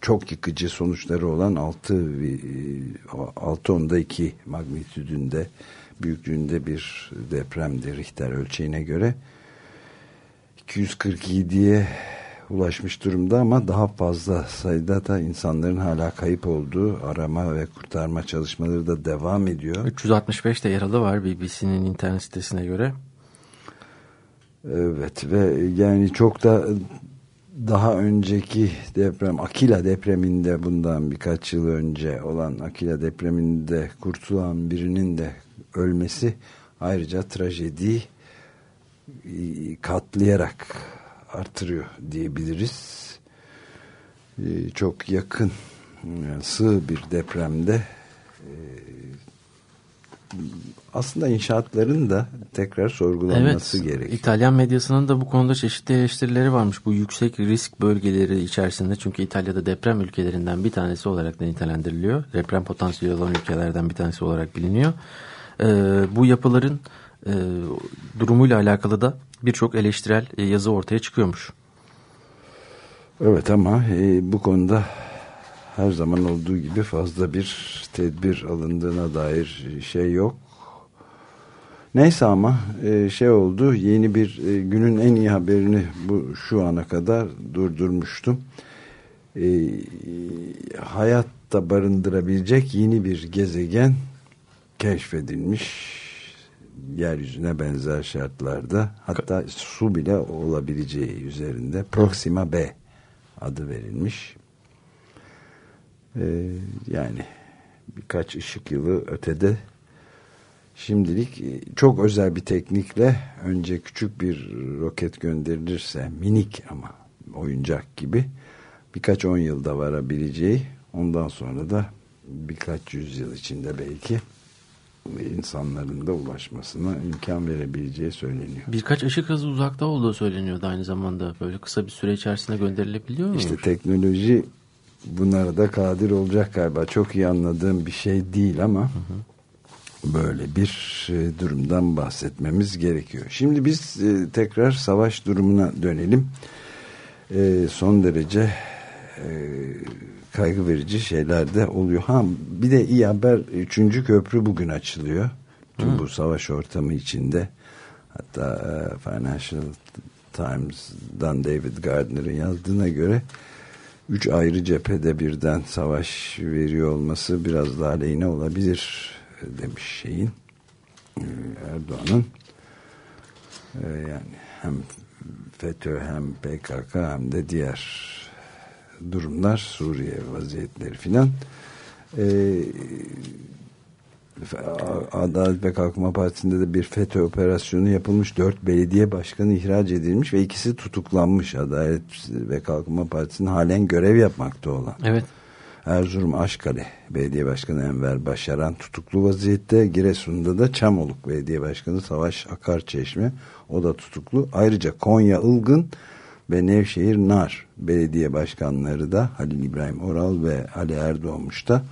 çok yıkıcı sonuçları olan 6 6.2 2 magnitüdünde büyüklüğünde bir depremdi Richter ölçeğine göre. 247'ye ulaşmış durumda ama daha fazla sayıda da insanların hala kayıp olduğu arama ve kurtarma çalışmaları da devam ediyor. 365 de yaralı var BBC'nin internet sitesine göre. Evet ve yani çok da daha önceki deprem Akila depreminde bundan birkaç yıl önce olan Akila depreminde kurtulan birinin de ölmesi ayrıca trajedi katlayarak artırıyor diyebiliriz. Ee, çok yakın yani sığ bir depremde e, aslında inşaatların da tekrar sorgulanması evet, gerekiyor. İtalyan medyasının da bu konuda çeşitli eleştirileri varmış. Bu yüksek risk bölgeleri içerisinde çünkü İtalya'da deprem ülkelerinden bir tanesi olarak da nitelendiriliyor. Deprem potansiyeli olan ülkelerden bir tanesi olarak biliniyor. Ee, bu yapıların e, durumuyla alakalı da birçok eleştirel e, yazı ortaya çıkıyormuş. Evet ama e, bu konuda her zaman olduğu gibi fazla bir tedbir alındığına dair şey yok. Neyse ama e, şey oldu yeni bir günün en iyi haberini bu şu ana kadar durdurmuştum. Hayatta barındırabilecek yeni bir gezegen keşfedilmiş yeryüzüne benzer şartlarda hatta su bile olabileceği üzerinde Proxima B adı verilmiş. Ee, yani birkaç ışık yılı ötede şimdilik e, çok özel bir teknikle önce küçük bir roket gönderilirse minik ama oyuncak gibi birkaç on yılda varabileceği ondan sonra da birkaç yüzyıl içinde belki insanların da ulaşmasına imkan verebileceği söyleniyor. Birkaç ışık hızı uzakta olduğu söyleniyordu aynı zamanda. Böyle kısa bir süre içerisinde gönderilebiliyor mu? İşte teknoloji bunlara da kadir olacak galiba. Çok iyi anladığım bir şey değil ama hı hı. böyle bir e, durumdan bahsetmemiz gerekiyor. Şimdi biz e, tekrar savaş durumuna dönelim. E, son derece kaygı verici şeyler de oluyor. Ha bir de iyi haber üçüncü köprü bugün açılıyor. Tüm bu savaş ortamı içinde. Hatta e, Financial Times'dan David Gardner'ın yazdığına göre üç ayrı cephede birden savaş veriyor olması biraz daha aleyhine olabilir demiş şeyin e, Erdoğan'ın e, yani hem FETÖ hem PKK hem de diğer durumlar Suriye vaziyetleri filan e, Adalet ve Kalkınma Partisi'nde de bir FETÖ operasyonu yapılmış. Dört belediye başkanı ihraç edilmiş ve ikisi tutuklanmış. Adalet ve Kalkınma Partisi'nin halen görev yapmakta olan. Evet. Erzurum Aşkale Belediye Başkanı Enver Başaran tutuklu vaziyette. Giresun'da da Çamoluk Belediye Başkanı Savaş Akarçeşme o da tutuklu. Ayrıca Konya Ilgın ve Nevşehir Nar Belediye Başkanları da Halil İbrahim Oral ve Ali Erdoğmuş da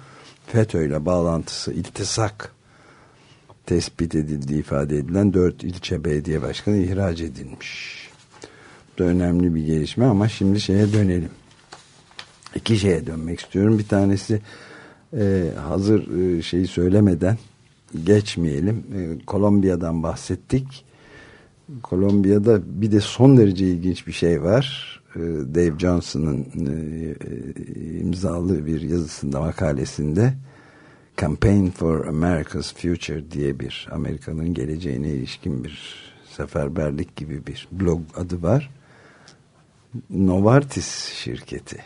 FETÖ ile bağlantısı iltisak tespit edildiği ifade edilen dört ilçe belediye başkanı ihraç edilmiş. Bu da önemli bir gelişme ama şimdi şeye dönelim. İki şeye dönmek istiyorum. Bir tanesi e, hazır e, şeyi söylemeden geçmeyelim. E, Kolombiya'dan bahsettik. Kolombiya'da bir de son derece ilginç bir şey var. E, Dave Johnson'ın e, e, imzalı bir yazısında, makalesinde Campaign for America's Future diye bir Amerika'nın geleceğine ilişkin bir seferberlik gibi bir blog adı var. Novartis şirketi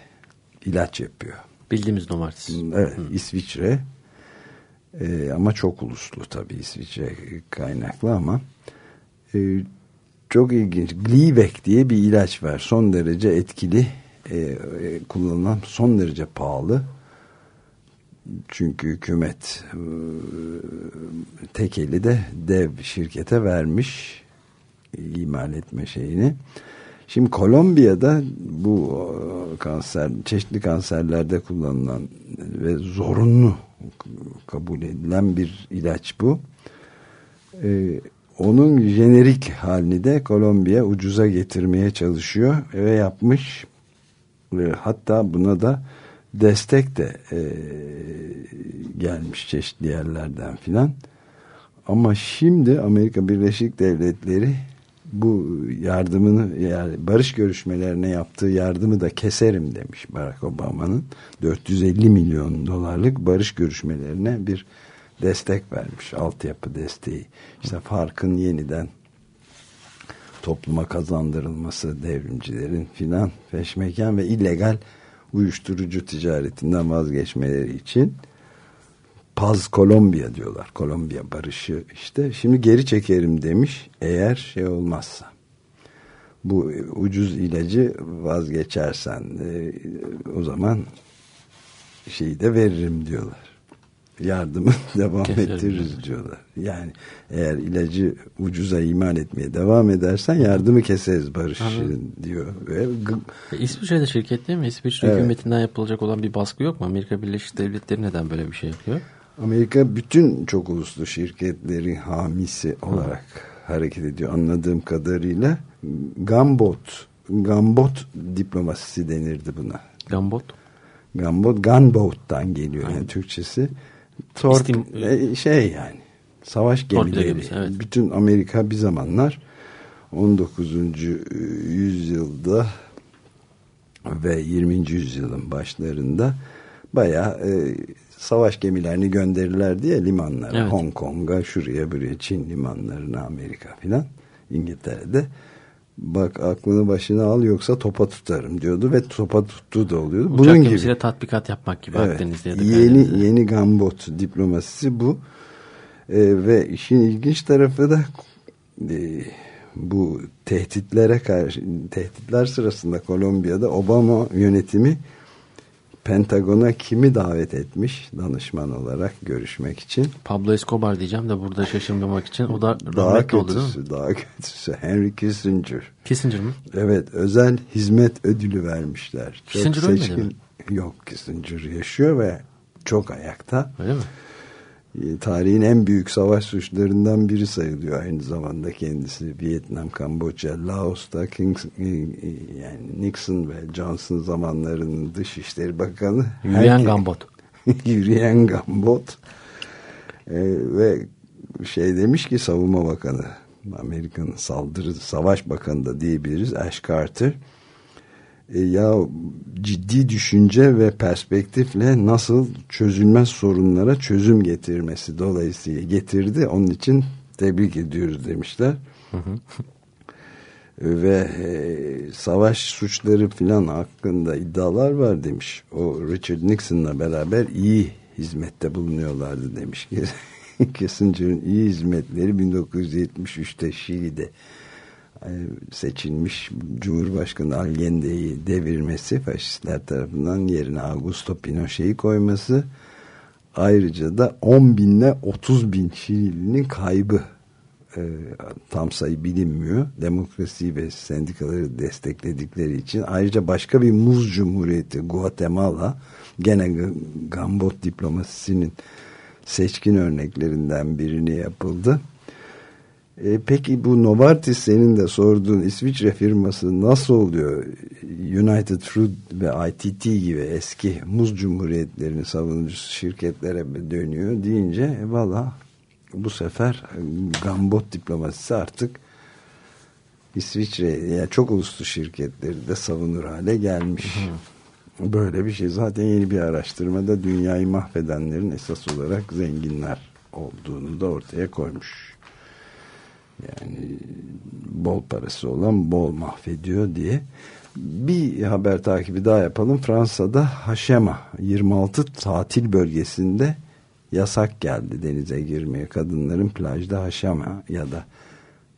ilaç yapıyor. Bildiğimiz Novartis. Evet, Hı. İsviçre ee, ama çok uluslu tabii İsviçre kaynaklı ama e, çok ilginç. Gleevec diye bir ilaç var. Son derece etkili e, e, kullanılan son derece pahalı çünkü hükümet e, tekeli de dev şirkete vermiş imal etme şeyini. Şimdi Kolombiya'da bu e, kanser, çeşitli kanserlerde kullanılan ve zorunlu kabul edilen bir ilaç bu. Ee, onun jenerik halini de Kolombiya ucuza getirmeye çalışıyor ve yapmış. Hatta buna da destek de e, gelmiş çeşitli yerlerden filan. Ama şimdi Amerika Birleşik Devletleri bu yardımını yani barış görüşmelerine yaptığı yardımı da keserim demiş Barack Obama'nın 450 milyon dolarlık barış görüşmelerine bir destek vermiş altyapı desteği işte farkın yeniden topluma kazandırılması devrimcilerin filan feşmeken ve illegal uyuşturucu ticaretinden vazgeçmeleri için Paz Kolombiya diyorlar. Kolombiya barışı işte. Şimdi geri çekerim demiş eğer şey olmazsa. Bu ucuz ilacı vazgeçersen e, o zaman şeyi de veririm diyorlar yardımı [LAUGHS] devam Keserim ettiririz diyorlar. Yani eğer ilacı ucuza imal etmeye devam edersen yardımı keseriz barışın diyor. Ve e, İsviçre'de şirket değil mi? İsviçre evet. hükümetinden yapılacak olan bir baskı yok mu? Amerika Birleşik Devletleri neden böyle bir şey yapıyor? Amerika bütün çok uluslu şirketlerin hamisi olarak Hı. hareket ediyor anladığım kadarıyla. Gambot, Gambot diplomasisi denirdi buna. Gambot? Gambot, Gunboat'tan geliyor yani Türkçesi. Tor İstim, e, şey yani savaş gemileri. Gemisi, evet. Bütün Amerika bir zamanlar 19. yüzyılda ve 20. yüzyılın başlarında bayağı e, savaş gemilerini gönderirler diye limanlara. Evet. Hong Kong'a, şuraya buraya Çin limanlarına Amerika filan İngiltere'de bak aklını başına al yoksa topa tutarım diyordu ve topa tuttu da oluyordu. Uçak Bunun gibi tatbikat yapmak gibi evet, Akdeniz'de ya da yeni yeni gambot diplomasisi bu. Ee, ve işin ilginç tarafı da e, bu tehditlere karşı tehditler sırasında Kolombiya'da Obama yönetimi Pentagon'a kimi davet etmiş danışman olarak görüşmek için? Pablo Escobar diyeceğim de burada şaşırmamak için. O da daha kötüsü, oldu değil mi? Daha kötüsü Henry Kissinger. Kissinger mi? Evet özel hizmet ödülü vermişler. Kissinger çok seçkin... mi? Yok Kissinger yaşıyor ve çok ayakta. Öyle mi? E, tarihin en büyük savaş suçlarından biri sayılıyor aynı zamanda kendisi. Vietnam, Kamboçya, Laos'ta Kings, e, e, yani Nixon ve Johnson zamanlarının Dışişleri Bakanı. Yürüyen Gambot. [LAUGHS] Yürüyen Gambot. Ee, ve şey demiş ki Savunma Bakanı Amerika'nın saldırı savaş bakanı da diyebiliriz Ash Carter e, ya ciddi düşünce ve perspektifle nasıl çözülmez sorunlara çözüm getirmesi dolayısıyla getirdi. Onun için tebrik ediyoruz demişler. Hı hı. [LAUGHS] ve e, savaş suçları filan hakkında iddialar var demiş. O Richard Nixon'la beraber iyi hizmette bulunuyorlardı demiş. [LAUGHS] Kissinger'ın iyi hizmetleri 1973'te Şili'de e, seçilmiş Cumhurbaşkanı Allende'yi devirmesi faşistler tarafından yerine Augusto Pinochet'i koyması ayrıca da 10 binle 30 bin Şilili'nin kaybı e, tam sayı bilinmiyor. Demokrasi ve sendikaları destekledikleri için ayrıca başka bir muz cumhuriyeti Guatemala gene Gambot diplomasisinin seçkin örneklerinden birini yapıldı. E, peki bu Novartis senin de sorduğun İsviçre firması nasıl oluyor? United Fruit ve ITT gibi eski muz cumhuriyetlerinin savunucusu şirketlere dönüyor deyince e, valla bu sefer Gambot diplomasisi artık İsviçre yani çok uluslu şirketleri de savunur hale gelmiş. Böyle bir şey zaten yeni bir araştırmada dünyayı mahvedenlerin esas olarak zenginler olduğunu da ortaya koymuş. Yani bol parası olan bol mahvediyor diye. Bir haber takibi daha yapalım. Fransa'da Haşema 26 tatil bölgesinde yasak geldi denize girmeye. Kadınların plajda haşama ya da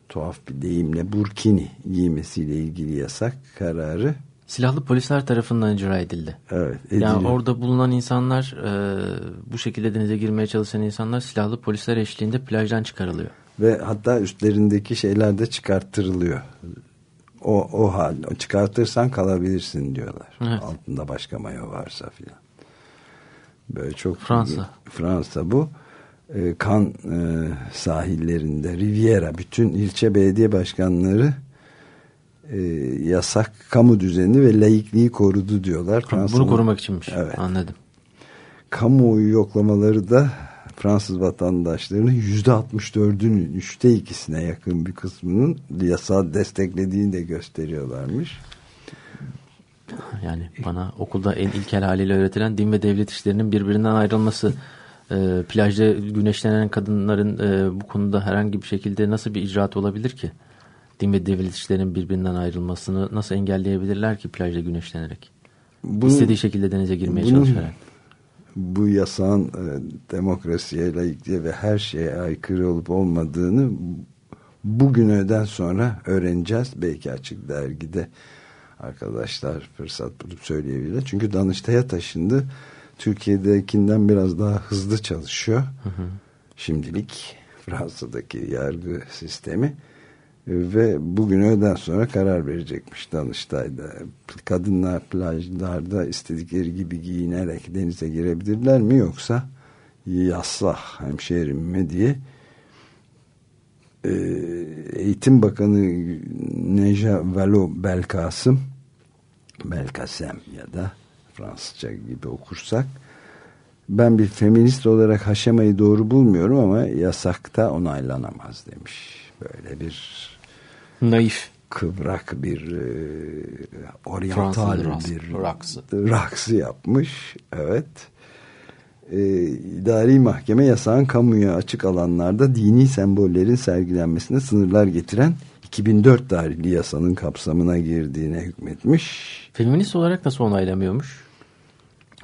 tuhaf bir deyimle burkini giymesiyle ilgili yasak kararı silahlı polisler tarafından icra edildi. Evet. Ediliyor. Yani orada bulunan insanlar e, bu şekilde denize girmeye çalışan insanlar silahlı polisler eşliğinde plajdan çıkarılıyor. Ve hatta üstlerindeki şeyler de çıkarttırılıyor. O, o hal çıkartırsan kalabilirsin diyorlar. Evet. Altında başka mayo varsa filan. Böyle çok Fransa. Fransa bu. E, kan e, sahillerinde Riviera bütün ilçe belediye başkanları e, yasak kamu düzeni ve laikliği korudu diyorlar. Fransa'nın, Bunu korumak içinmiş. Evet. Anladım. Kamuoyu yoklamaları da Fransız vatandaşlarının yüzde 64'ünün üçte ikisine yakın bir kısmının yasal desteklediğini de gösteriyorlarmış. Yani bana okulda en ilkel haliyle öğretilen din ve devlet işlerinin birbirinden ayrılması e, plajda güneşlenen kadınların e, bu konuda herhangi bir şekilde nasıl bir icraat olabilir ki? Din ve devlet işlerinin birbirinden ayrılmasını nasıl engelleyebilirler ki plajda güneşlenerek? Bunun, İstediği şekilde denize girmeye bunun, çalışarak. Bu yasağın e, demokrasiye, layıklığa ve her şeye aykırı olup olmadığını bugünöden sonra öğreneceğiz. Belki açık dergide arkadaşlar fırsat bulup söyleyebilir. Çünkü Danıştay'a taşındı. Türkiye'dekinden biraz daha hızlı çalışıyor. Hı hı. Şimdilik Fransa'daki yargı sistemi ve bugün öğleden sonra karar verecekmiş Danıştay'da. Kadınlar plajlarda istedikleri gibi giyinerek denize girebilirler mi yoksa yasak hemşehrim mi diye ee, Eğitim Bakanı Neja Valo Belkasım Belkasem ya da Fransızca gibi okursak ben bir feminist olarak haşemayı doğru bulmuyorum ama yasakta onaylanamaz demiş. Böyle bir naif kıvrak bir e, oryantal bir raksı. raksı yapmış. Evet. E, idari mahkeme yasağın kamuya açık alanlarda dini sembollerin sergilenmesine sınırlar getiren 2004 tarihli yasanın kapsamına girdiğine hükmetmiş. Feminist olarak nasıl onaylamıyormuş?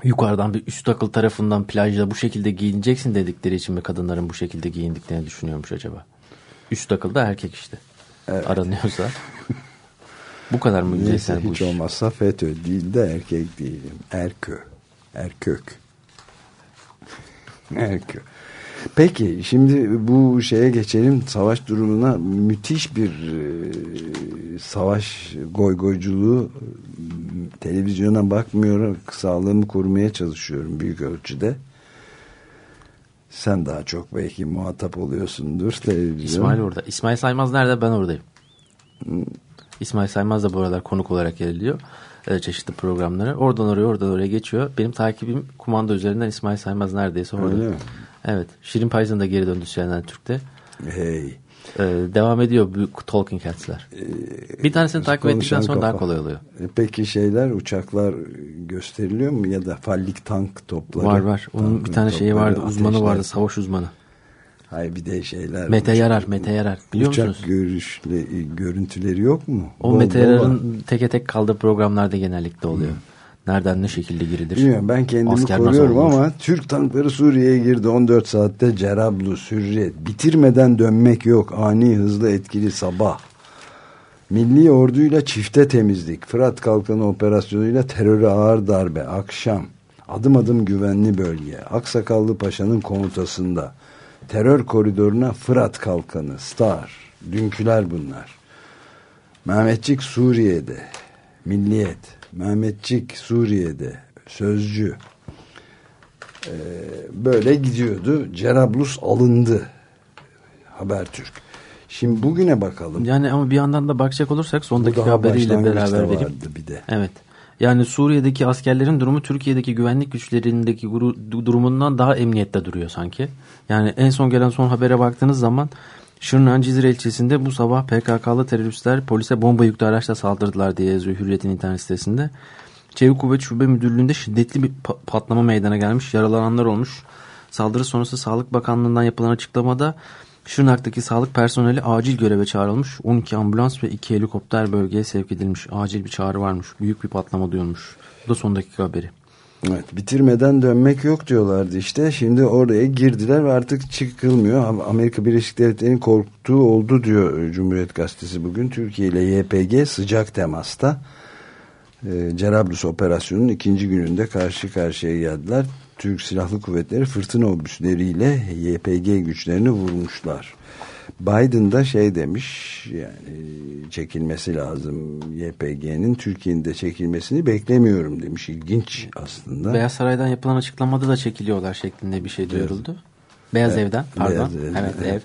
Yukarıdan bir üst akıl tarafından plajda bu şekilde giyineceksin dedikleri için mi kadınların bu şekilde giyindiklerini düşünüyormuş acaba? Üst akıl da erkek işte evet. aranıyorsa. bu kadar mı yüzeysel bu hiç iş? olmazsa FETÖ değil de erkek değilim. Erkö. Erkök. [LAUGHS] Erkö. Peki şimdi bu şeye geçelim savaş durumuna müthiş bir e, savaş goygoyculuğu televizyona bakmıyorum sağlığımı korumaya çalışıyorum büyük ölçüde sen daha çok belki muhatap oluyorsundur televizyon. İsmail orada. İsmail Saymaz nerede? Ben oradayım. Hmm. İsmail Saymaz da bu aralar konuk olarak geliyor. E, çeşitli programlara. Oradan oraya oradan oraya geçiyor. Benim takibim kumanda üzerinden İsmail Saymaz neredeyse orada. Öyle mi? Evet. Şirin Payız'ın da geri döndü CNN Türk'te. Hey. Ee, devam ediyor büyük Talking Heads'ler. Ee, bir tanesini takip ettikten sonra kafa. daha kolay oluyor. E, peki şeyler uçaklar gösteriliyor mu ya da fallik tank topları? Var var. Onun bir tane şeyi vardı uzmanı ateşler. vardı savaş uzmanı. Hay bir de şeyler. Mete Yarar, Mete Yarar. Biliyor Uçak musunuz? görüşle, görüntüleri yok mu? O bol, Mete Yarar'ın teke tek kaldığı programlarda genellikle oluyor. Hmm. Nereden ne şekilde girilir? Bilmiyorum ben kendimi Asker koruyorum ama Türk tankları Suriye'ye girdi 14 saatte Cerablu, Sürriyet. Bitirmeden dönmek yok. Ani, hızlı, etkili sabah. Milli orduyla çifte temizlik, Fırat Kalkanı operasyonuyla teröre ağır darbe, akşam, adım adım güvenli bölge, Aksakallı Paşa'nın komutasında, terör koridoruna Fırat Kalkanı, Star, dünküler bunlar. Mehmetçik Suriye'de, Milliyet, Mehmetçik Suriye'de, Sözcü, ee, böyle gidiyordu. Cerablus alındı. Habertürk. Şimdi bugüne bakalım. Yani ama bir yandan da bakacak olursak son dakika haberiyle beraber vereyim. bir de. Evet. Yani Suriye'deki askerlerin durumu Türkiye'deki güvenlik güçlerindeki durumundan daha emniyette duruyor sanki. Yani en son gelen son habere baktığınız zaman Şırnak'ın Cizre ilçesinde bu sabah PKK'lı teröristler polise bomba yüklü araçla saldırdılar diye yazıyor Hürriyet'in internet sitesinde. Çevik Kuvvet Şube Müdürlüğü'nde şiddetli bir patlama meydana gelmiş. Yaralananlar olmuş. Saldırı sonrası Sağlık Bakanlığı'ndan yapılan açıklamada Şırnak'taki sağlık personeli acil göreve çağrılmış. 12 ambulans ve 2 helikopter bölgeye sevk edilmiş. Acil bir çağrı varmış. Büyük bir patlama duyulmuş. Bu da son dakika haberi. Evet bitirmeden dönmek yok diyorlardı işte. Şimdi oraya girdiler ve artık çıkılmıyor. Amerika Birleşik Devletleri'nin korktuğu oldu diyor Cumhuriyet Gazetesi bugün. Türkiye ile YPG sıcak temasta. E, Cerablus operasyonunun ikinci gününde karşı karşıya geldiler. Türk Silahlı Kuvvetleri fırtına obüsleriyle YPG güçlerini vurmuşlar. Biden da şey demiş yani çekilmesi lazım YPG'nin Türkiye'nin de çekilmesini beklemiyorum demiş. İlginç aslında. Beyaz Saray'dan yapılan açıklamada da çekiliyorlar şeklinde bir şey duyuruldu. Beyaz evet. Ev'den pardon. Beyaz Ev, evet, evet.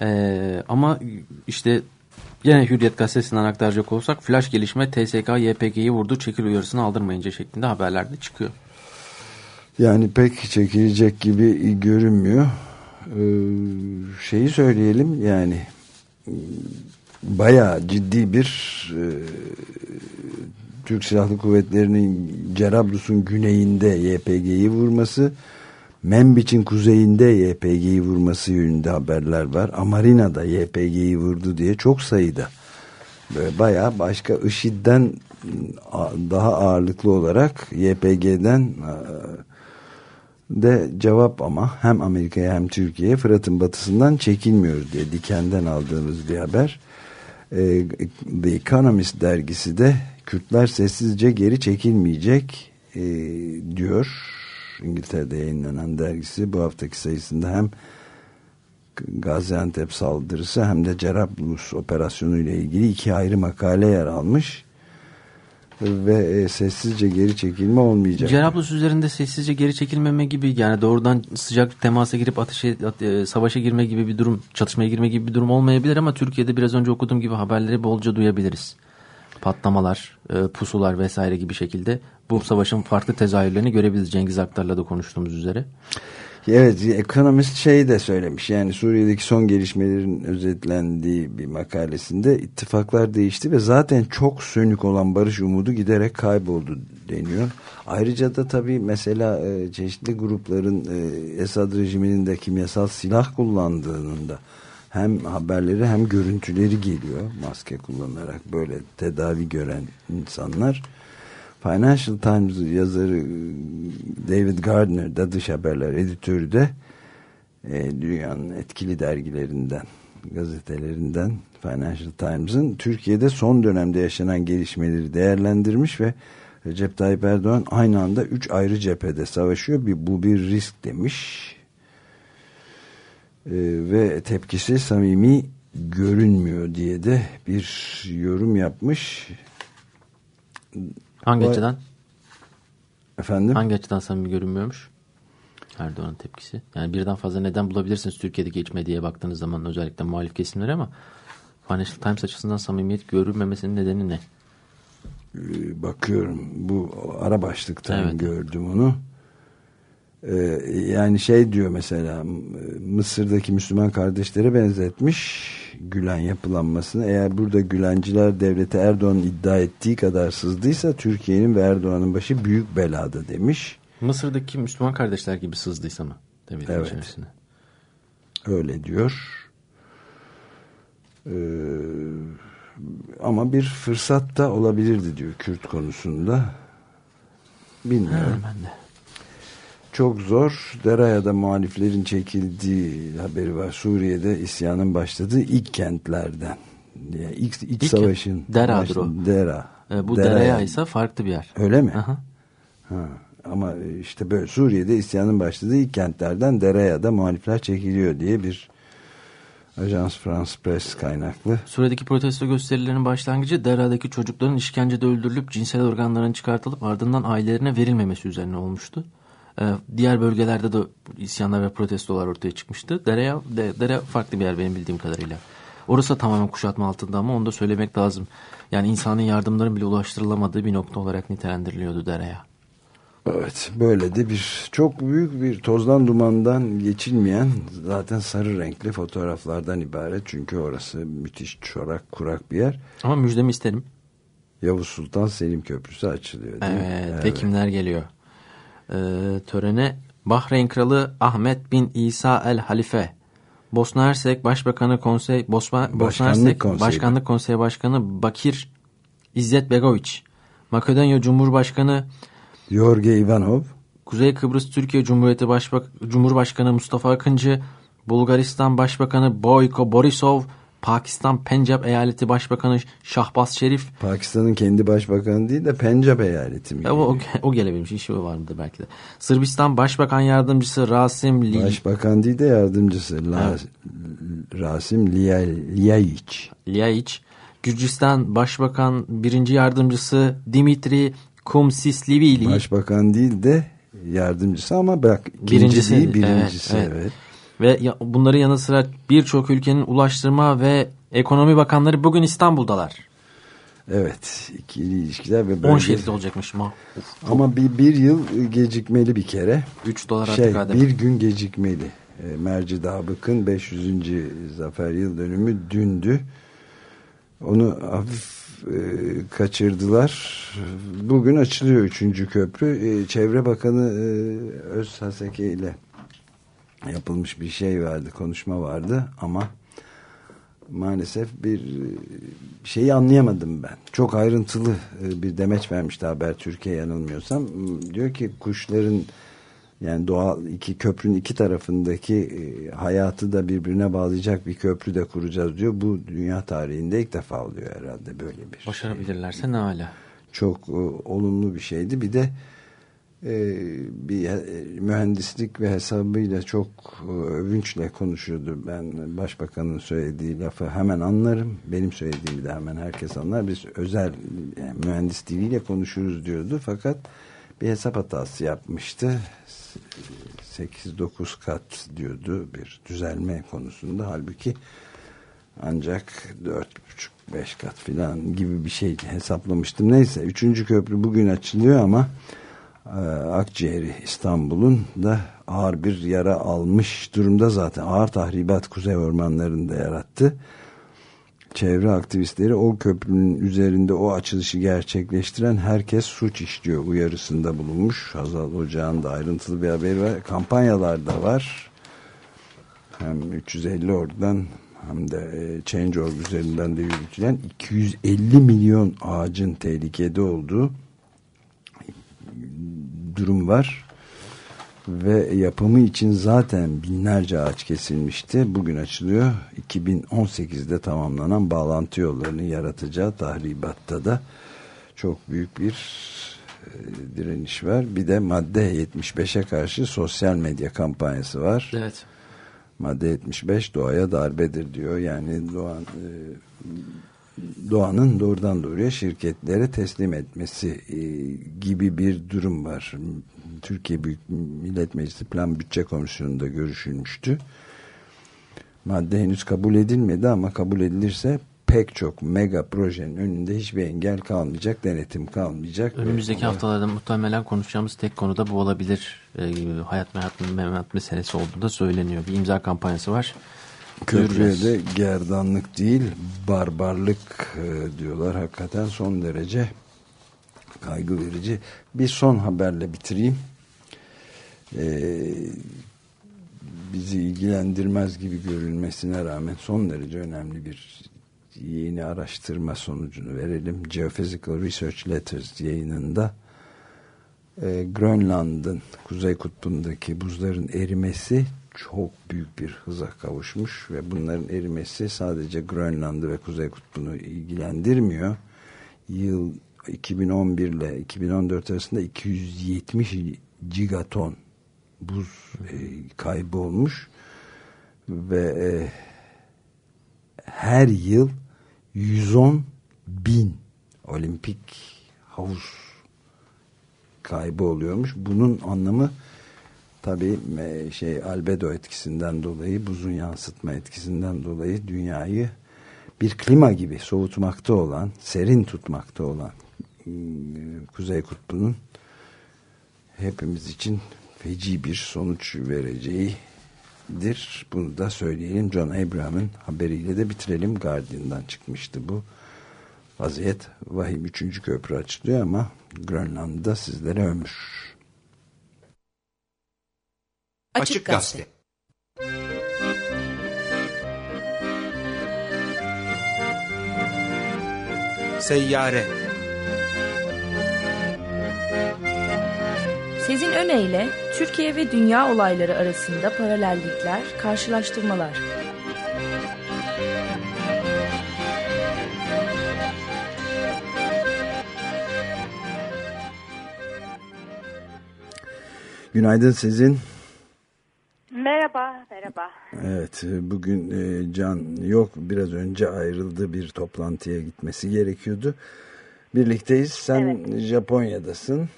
ev. Ee, ama işte Yine Hürriyet gazetesinden aktaracak olsak flash gelişme TSK YPG'yi vurdu çekil uyarısını aldırmayınca şeklinde haberlerde çıkıyor. Yani pek çekilecek gibi görünmüyor. Ee, şeyi söyleyelim yani bayağı ciddi bir e, Türk Silahlı Kuvvetleri'nin Cerablus'un güneyinde YPG'yi vurması Membiç'in kuzeyinde YPG'yi vurması yönünde haberler var. Amarina'da YPG'yi vurdu diye çok sayıda. Böyle bayağı başka IŞİD'den daha ağırlıklı olarak YPG'den de cevap ama hem Amerika'ya hem Türkiye'ye Fırat'ın batısından çekilmiyoruz diye dikenden aldığımız bir haber. The Economist dergisi de Kürtler sessizce geri çekilmeyecek diyor İngiltere'de yayınlanan dergisi bu haftaki sayısında hem Gaziantep saldırısı hem de Cerablus operasyonu ile ilgili iki ayrı makale yer almış ve e, sessizce geri çekilme olmayacak. Cerablus üzerinde sessizce geri çekilmeme gibi yani doğrudan sıcak temasa girip ateşe e, savaşa girme gibi bir durum, çatışmaya girme gibi bir durum olmayabilir ama Türkiye'de biraz önce okuduğum gibi haberleri bolca duyabiliriz. Patlamalar, e, pusular vesaire gibi şekilde bu savaşın farklı tezahürlerini görebiliriz. Cengiz Aktar'la da konuştuğumuz üzere. Evet, ekonomist şey de söylemiş. Yani Suriye'deki son gelişmelerin özetlendiği bir makalesinde ittifaklar değişti ve zaten çok sönük olan barış umudu giderek kayboldu deniyor. Ayrıca da tabii mesela e, çeşitli grupların e, Esad rejiminin de kimyasal silah kullandığının da hem haberleri hem görüntüleri geliyor maske kullanarak böyle tedavi gören insanlar. Financial Times yazarı e, David Gardner da dış haberler editörü de e, dünyanın etkili dergilerinden gazetelerinden Financial Times'ın Türkiye'de son dönemde yaşanan gelişmeleri değerlendirmiş ve Recep Tayyip Erdoğan aynı anda üç ayrı cephede savaşıyor. Bir, bu bir risk demiş. Ee, ve tepkisi samimi görünmüyor diye de bir yorum yapmış. Hangi o, açıdan? Efendim? Hangi açıdan samimi görünmüyormuş? Erdoğan'ın tepkisi. Yani birden fazla neden bulabilirsiniz Türkiye'deki iç medyaya baktığınız zaman özellikle muhalif kesimleri ama Financial Times açısından samimiyet görülmemesinin nedeni ne? Ee, bakıyorum bu ara başlıktan evet. gördüm onu. Ee, yani şey diyor mesela Mısır'daki Müslüman kardeşlere benzetmiş Gülen yapılanmasını. Eğer burada Gülenciler devlete Erdoğan'ın iddia ettiği kadar sızdıysa Türkiye'nin ve Erdoğan'ın başı büyük belada demiş. Mısır'daki Müslüman kardeşler gibi sızdıysa mı? Evet. Içerisine. Öyle diyor. Ee, ama bir fırsat da olabilirdi diyor Kürt konusunda. Bilmiyorum. Ha, ben de çok zor. Deraya'da muhaliflerin çekildiği haberi var. Suriye'de isyanın başladığı ilk kentlerden Yani ilk, iç İlk- savaşın. Dera'dır o. Dera. E, bu Dera Dereya yani. ise farklı bir yer. Öyle mi? Aha. Ha. Ama işte böyle Suriye'de isyanın başladığı ilk kentlerden Dera'ya muhalifler çekiliyor diye bir Ajans France Press kaynaklı. Suriye'deki protesto gösterilerinin başlangıcı Dera'daki çocukların işkencede öldürülüp cinsel organların çıkartılıp ardından ailelerine verilmemesi üzerine olmuştu. Ee, diğer bölgelerde de isyanlar ve protestolar ortaya çıkmıştı. Dereya, de, Dere farklı bir yer benim bildiğim kadarıyla. Orası da tamamen kuşatma altında ama onu da söylemek lazım. Yani insanın yardımların bile ulaştırılamadığı bir nokta olarak nitelendiriliyordu Dereya. Evet böyle de bir çok büyük bir tozdan dumandan geçilmeyen zaten sarı renkli fotoğraflardan ibaret. Çünkü orası müthiş çorak kurak bir yer. Ama müjdemi isterim. Yavuz Sultan Selim Köprüsü açılıyor. değil mi? Evet, ve kimler geliyor? Ee, törene Bahreyn Kralı Ahmet bin İsa el Halife, Bosna Hersek Başbakanı Konsey Bosna, Bosna Hersek Konseyi. Başkanlık Konseyi Başkanı Bakir İzzet Begoviç, Makedonya Cumhurbaşkanı Jorge Ivanov Kuzey Kıbrıs Türkiye Cumhuriyeti Başbak Cumhurbaşkanı Mustafa Akıncı, Bulgaristan Başbakanı Boyko Borisov, Pakistan Pencap Eyaleti Başbakanı Şahbaz Şerif, Pakistan'ın kendi başbakanı değil de Pencap eyaleti mi? Ya o, o, gelebilmiş. işi var mıdır belki de. Sırbistan Başbakan Yardımcısı Rasim Li, Başbakan değil de yardımcısı La, Rasim Liya- Liyayiç. Ljajic, Gürcistan Başbakan Birinci Yardımcısı Dimitri Kumsislivili, Başbakan değil de yardımcısı ama bak ikinci Birincisi, değil birincisi evet, evet. evet. Ve bunların yanı sıra birçok ülkenin ulaştırma ve ekonomi bakanları bugün İstanbul'dalar. Evet, ikili ilişkiler ve 10 bölge- şerit olacakmış. Ma. Ama bir, bir yıl gecikmeli bir kere. 3 dolar Şey, artık adem. bir gün gecikmeli. E, Merci Dabık'ın 500. zafer yıl dönümü dündü. Onu hafif e, kaçırdılar. Bugün açılıyor 3. köprü. E, Çevre Bakanı e, Özhaseke ile yapılmış bir şey vardı, konuşma vardı ama maalesef bir e, şeyi anlayamadım ben. Çok ayrıntılı e, bir demeç vermişti haber Türkiye yanılmıyorsam. Diyor ki kuşların yani doğal iki köprünün iki tarafındaki e, hayatı da birbirine bağlayacak bir köprü de kuracağız diyor. Bu dünya tarihinde ilk defa oluyor herhalde böyle bir. Başarabilirlerse ne hala. Çok olumlu bir şeydi. Bir de bir e, mühendislik ve hesabıyla çok e, övünçle konuşuyordu. Ben başbakanın söylediği lafı hemen anlarım. Benim söylediğimi de hemen herkes anlar. Biz özel yani mühendis diliyle konuşuruz diyordu. Fakat bir hesap hatası yapmıştı. 8-9 kat diyordu bir düzelme konusunda. Halbuki ancak 4,5-5 kat filan gibi bir şey hesaplamıştım. Neyse 3. köprü bugün açılıyor ama e, akciğeri İstanbul'un da ağır bir yara almış durumda zaten. Ağır tahribat kuzey ormanlarında yarattı. Çevre aktivistleri o köprünün üzerinde o açılışı gerçekleştiren herkes suç işliyor uyarısında bulunmuş. Hazal Ocağı'nın da ayrıntılı bir haberi var. Kampanyalar da var. Hem 350 oradan hem de e, Change.org üzerinden de yürütülen 250 milyon ağacın tehlikede olduğu durum var. Ve yapımı için zaten binlerce ağaç kesilmişti. Bugün açılıyor. 2018'de tamamlanan bağlantı yollarını yaratacağı tahribatta da çok büyük bir e, direniş var. Bir de madde 75'e karşı sosyal medya kampanyası var. Evet. Madde 75 doğaya darbedir diyor. Yani doğan e, doğanın doğrudan doğruya şirketlere teslim etmesi e, gibi bir durum var. Türkiye Büyük Millet Meclisi Plan Bütçe Komisyonu'nda görüşülmüştü. Madde henüz kabul edilmedi ama kabul edilirse pek çok mega projenin önünde hiçbir engel kalmayacak, denetim kalmayacak. Önümüzdeki Ve- haftalarda muhtemelen konuşacağımız tek konu da bu olabilir. Ee, hayat mehat, memat meselesi olduğu da söyleniyor. Bir imza kampanyası var. Köprüye gerdanlık değil barbarlık e, diyorlar. Hakikaten son derece kaygı verici. Bir son haberle bitireyim. E, bizi ilgilendirmez gibi görülmesine rağmen son derece önemli bir yeni araştırma sonucunu verelim. Geophysical Research Letters yayınında e, Grönland'ın kuzey kutbundaki buzların erimesi çok büyük bir hıza kavuşmuş ve bunların erimesi sadece Grönland'ı ve Kuzey Kutbu'nu ilgilendirmiyor. Yıl 2011 ile 2014 arasında 270 gigaton buz e, kaybı olmuş ve e, her yıl 110 bin olimpik havuz kaybı oluyormuş. Bunun anlamı tabii e, şey albedo etkisinden dolayı, buzun yansıtma etkisinden dolayı dünyayı bir klima gibi soğutmakta olan, serin tutmakta olan e, Kuzey Kutbu'nun hepimiz için feci bir sonuç vereceğidir. Bunu da söyleyelim. John Abraham'ın haberiyle de bitirelim. Guardian'dan çıkmıştı bu. Vaziyet vahim 3. köprü açılıyor ama Grönland'da sizlere ömür. Açık Gazete Seyyare Sezin Öne Türkiye ve dünya olayları arasında paralellikler, karşılaştırmalar. Günaydın sizin. Merhaba, merhaba. Evet, bugün e, Can yok. Biraz önce ayrıldı bir toplantıya gitmesi gerekiyordu. Birlikteyiz. Sen evet. Japonya'dasın.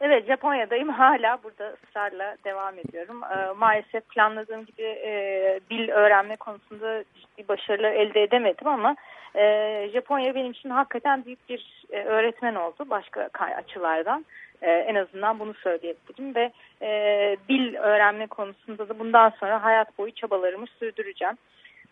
Evet, Japonya'dayım. Hala burada ısrarla devam ediyorum. E, maalesef planladığım gibi e, dil öğrenme konusunda ciddi başarılar elde edemedim ama e, Japonya benim için hakikaten büyük bir e, öğretmen oldu başka açılardan. E, en azından bunu söyleyebilirim ve e, dil öğrenme konusunda da bundan sonra hayat boyu çabalarımı sürdüreceğim.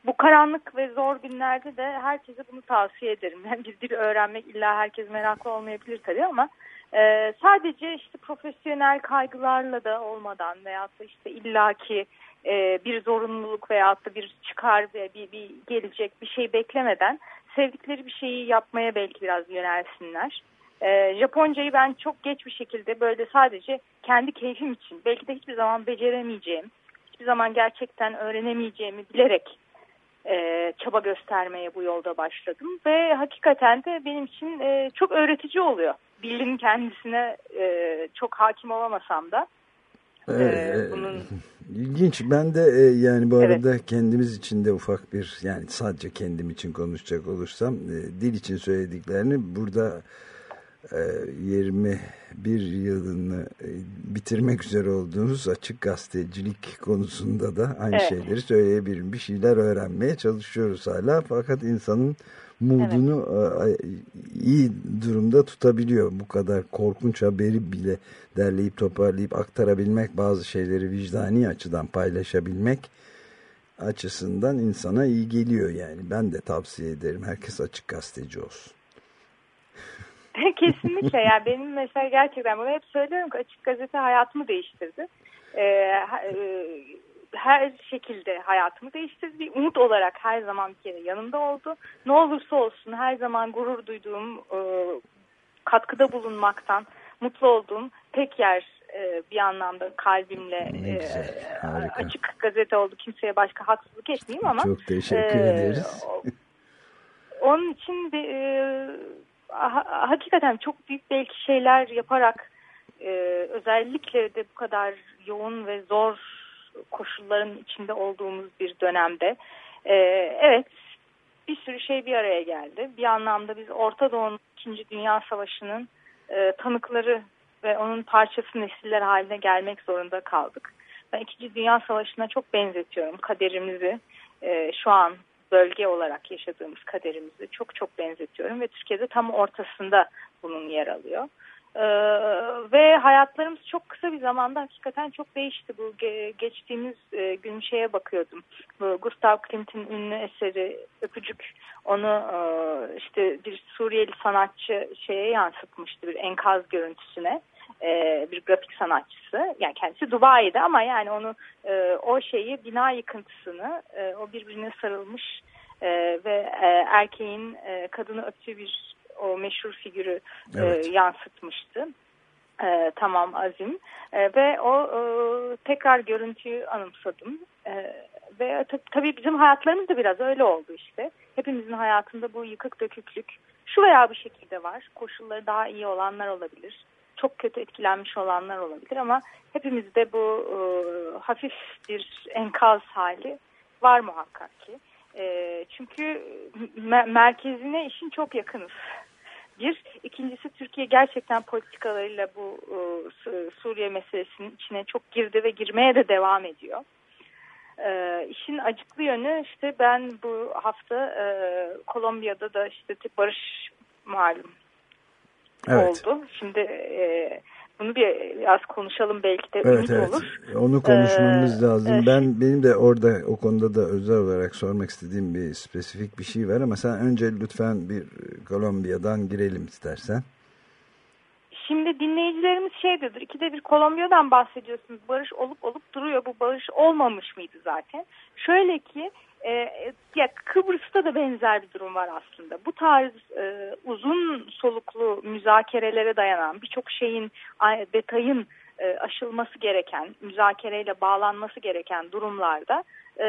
Bu karanlık ve zor günlerde de herkese bunu tavsiye ederim. Yani bir dil öğrenmek illa herkes meraklı olmayabilir tabii ama e, sadece işte profesyonel kaygılarla da olmadan veyahut da işte illaki e, bir zorunluluk veyahut da bir çıkar ve bir, bir gelecek bir şey beklemeden sevdikleri bir şeyi yapmaya belki biraz yönelsinler. E, Japoncayı ben çok geç bir şekilde böyle sadece kendi keyfim için belki de hiçbir zaman beceremeyeceğim, hiçbir zaman gerçekten öğrenemeyeceğimi bilerek e, çaba göstermeye bu yolda başladım. Ve hakikaten de benim için e, çok öğretici oluyor. Dilin kendisine e, çok hakim olamasam da. E, evet, bunun... İlginç. Ben de e, yani bu arada evet. kendimiz için de ufak bir yani sadece kendim için konuşacak olursam e, dil için söylediklerini burada 21 ee, yılını e, bitirmek üzere olduğunuz açık gazetecilik konusunda da aynı evet. şeyleri söyleyebilirim. Bir şeyler öğrenmeye çalışıyoruz hala fakat insanın moodunu evet. iyi durumda tutabiliyor. Bu kadar korkunç haberi bile derleyip toparlayıp aktarabilmek bazı şeyleri vicdani açıdan paylaşabilmek açısından insana iyi geliyor yani. Ben de tavsiye ederim. Herkes açık gazeteci olsun. [LAUGHS] Kesinlikle yani benim mesela gerçekten bunu hep söylüyorum ki açık gazete hayatımı değiştirdi. Ee, e, her şekilde hayatımı değiştirdi. Bir umut olarak her zaman bir kere yanımda oldu. Ne olursa olsun her zaman gurur duyduğum, e, katkıda bulunmaktan mutlu olduğum tek yer e, bir anlamda kalbimle e, açık gazete oldu. Kimseye başka haksızlık etmeyeyim ama. Çok teşekkür e, ederiz. Onun için de, e, hakikaten çok büyük belki şeyler yaparak e, özellikle de bu kadar yoğun ve zor koşulların içinde olduğumuz bir dönemde e, evet bir sürü şey bir araya geldi. Bir anlamda biz Orta Doğu'nun 2. Dünya Savaşı'nın e, tanıkları ve onun parçası nesiller haline gelmek zorunda kaldık. Ben 2. Dünya Savaşı'na çok benzetiyorum kaderimizi e, şu an bölge olarak yaşadığımız kaderimizi çok çok benzetiyorum ve Türkiye'de tam ortasında bunun yer alıyor. Ee, ve hayatlarımız çok kısa bir zamanda hakikaten çok değişti. Bu ge geçtiğimiz e, gün şeye bakıyordum. Bu Gustav Klimt'in ünlü eseri Öpücük onu e, işte bir Suriyeli sanatçı şeye yansıtmıştı bir enkaz görüntüsüne e, bir grafik sanatçısı. Yani kendisi Dubai'de ama yani onu e, o şeyi bina yıkıntısını e, o birbirine sarılmış e, ve e, erkeğin e, kadını öptüğü bir o meşhur figürü e, evet. e, yansıtmıştı. E, tamam azim e, ve o e, tekrar görüntüyü anımsadım e, ve tabii bizim hayatlarımız da biraz öyle oldu işte hepimizin hayatında bu yıkık döküklük şu veya bir şekilde var koşulları daha iyi olanlar olabilir çok kötü etkilenmiş olanlar olabilir ama hepimizde bu e, hafif bir enkaz hali var muhakkak ki e, çünkü me merkezine işin çok yakınız bir. İkincisi Türkiye gerçekten politikalarıyla bu e, Suriye meselesinin içine çok girdi ve girmeye de devam ediyor. E, işin acıklı yönü işte ben bu hafta e, Kolombiya'da da işte barış malum evet. oldu. Şimdi e, bunu bir biraz konuşalım belki de evet, evet. olur. Onu konuşmamız ee, lazım. E, ben benim de orada o konuda da özel olarak sormak istediğim bir spesifik bir şey var ama sen önce lütfen bir Kolombiya'dan girelim istersen. Şimdi dinleyicilerimiz şey diyordur. İkide bir Kolombiya'dan bahsediyorsunuz. Barış olup olup duruyor. Bu barış olmamış mıydı zaten? Şöyle ki e, ya Kıbrıs'ta da benzer bir durum var aslında. Bu tarz e, uzun soluklu müzakerelere dayanan birçok şeyin detayın e, aşılması gereken, müzakereyle bağlanması gereken durumlarda e,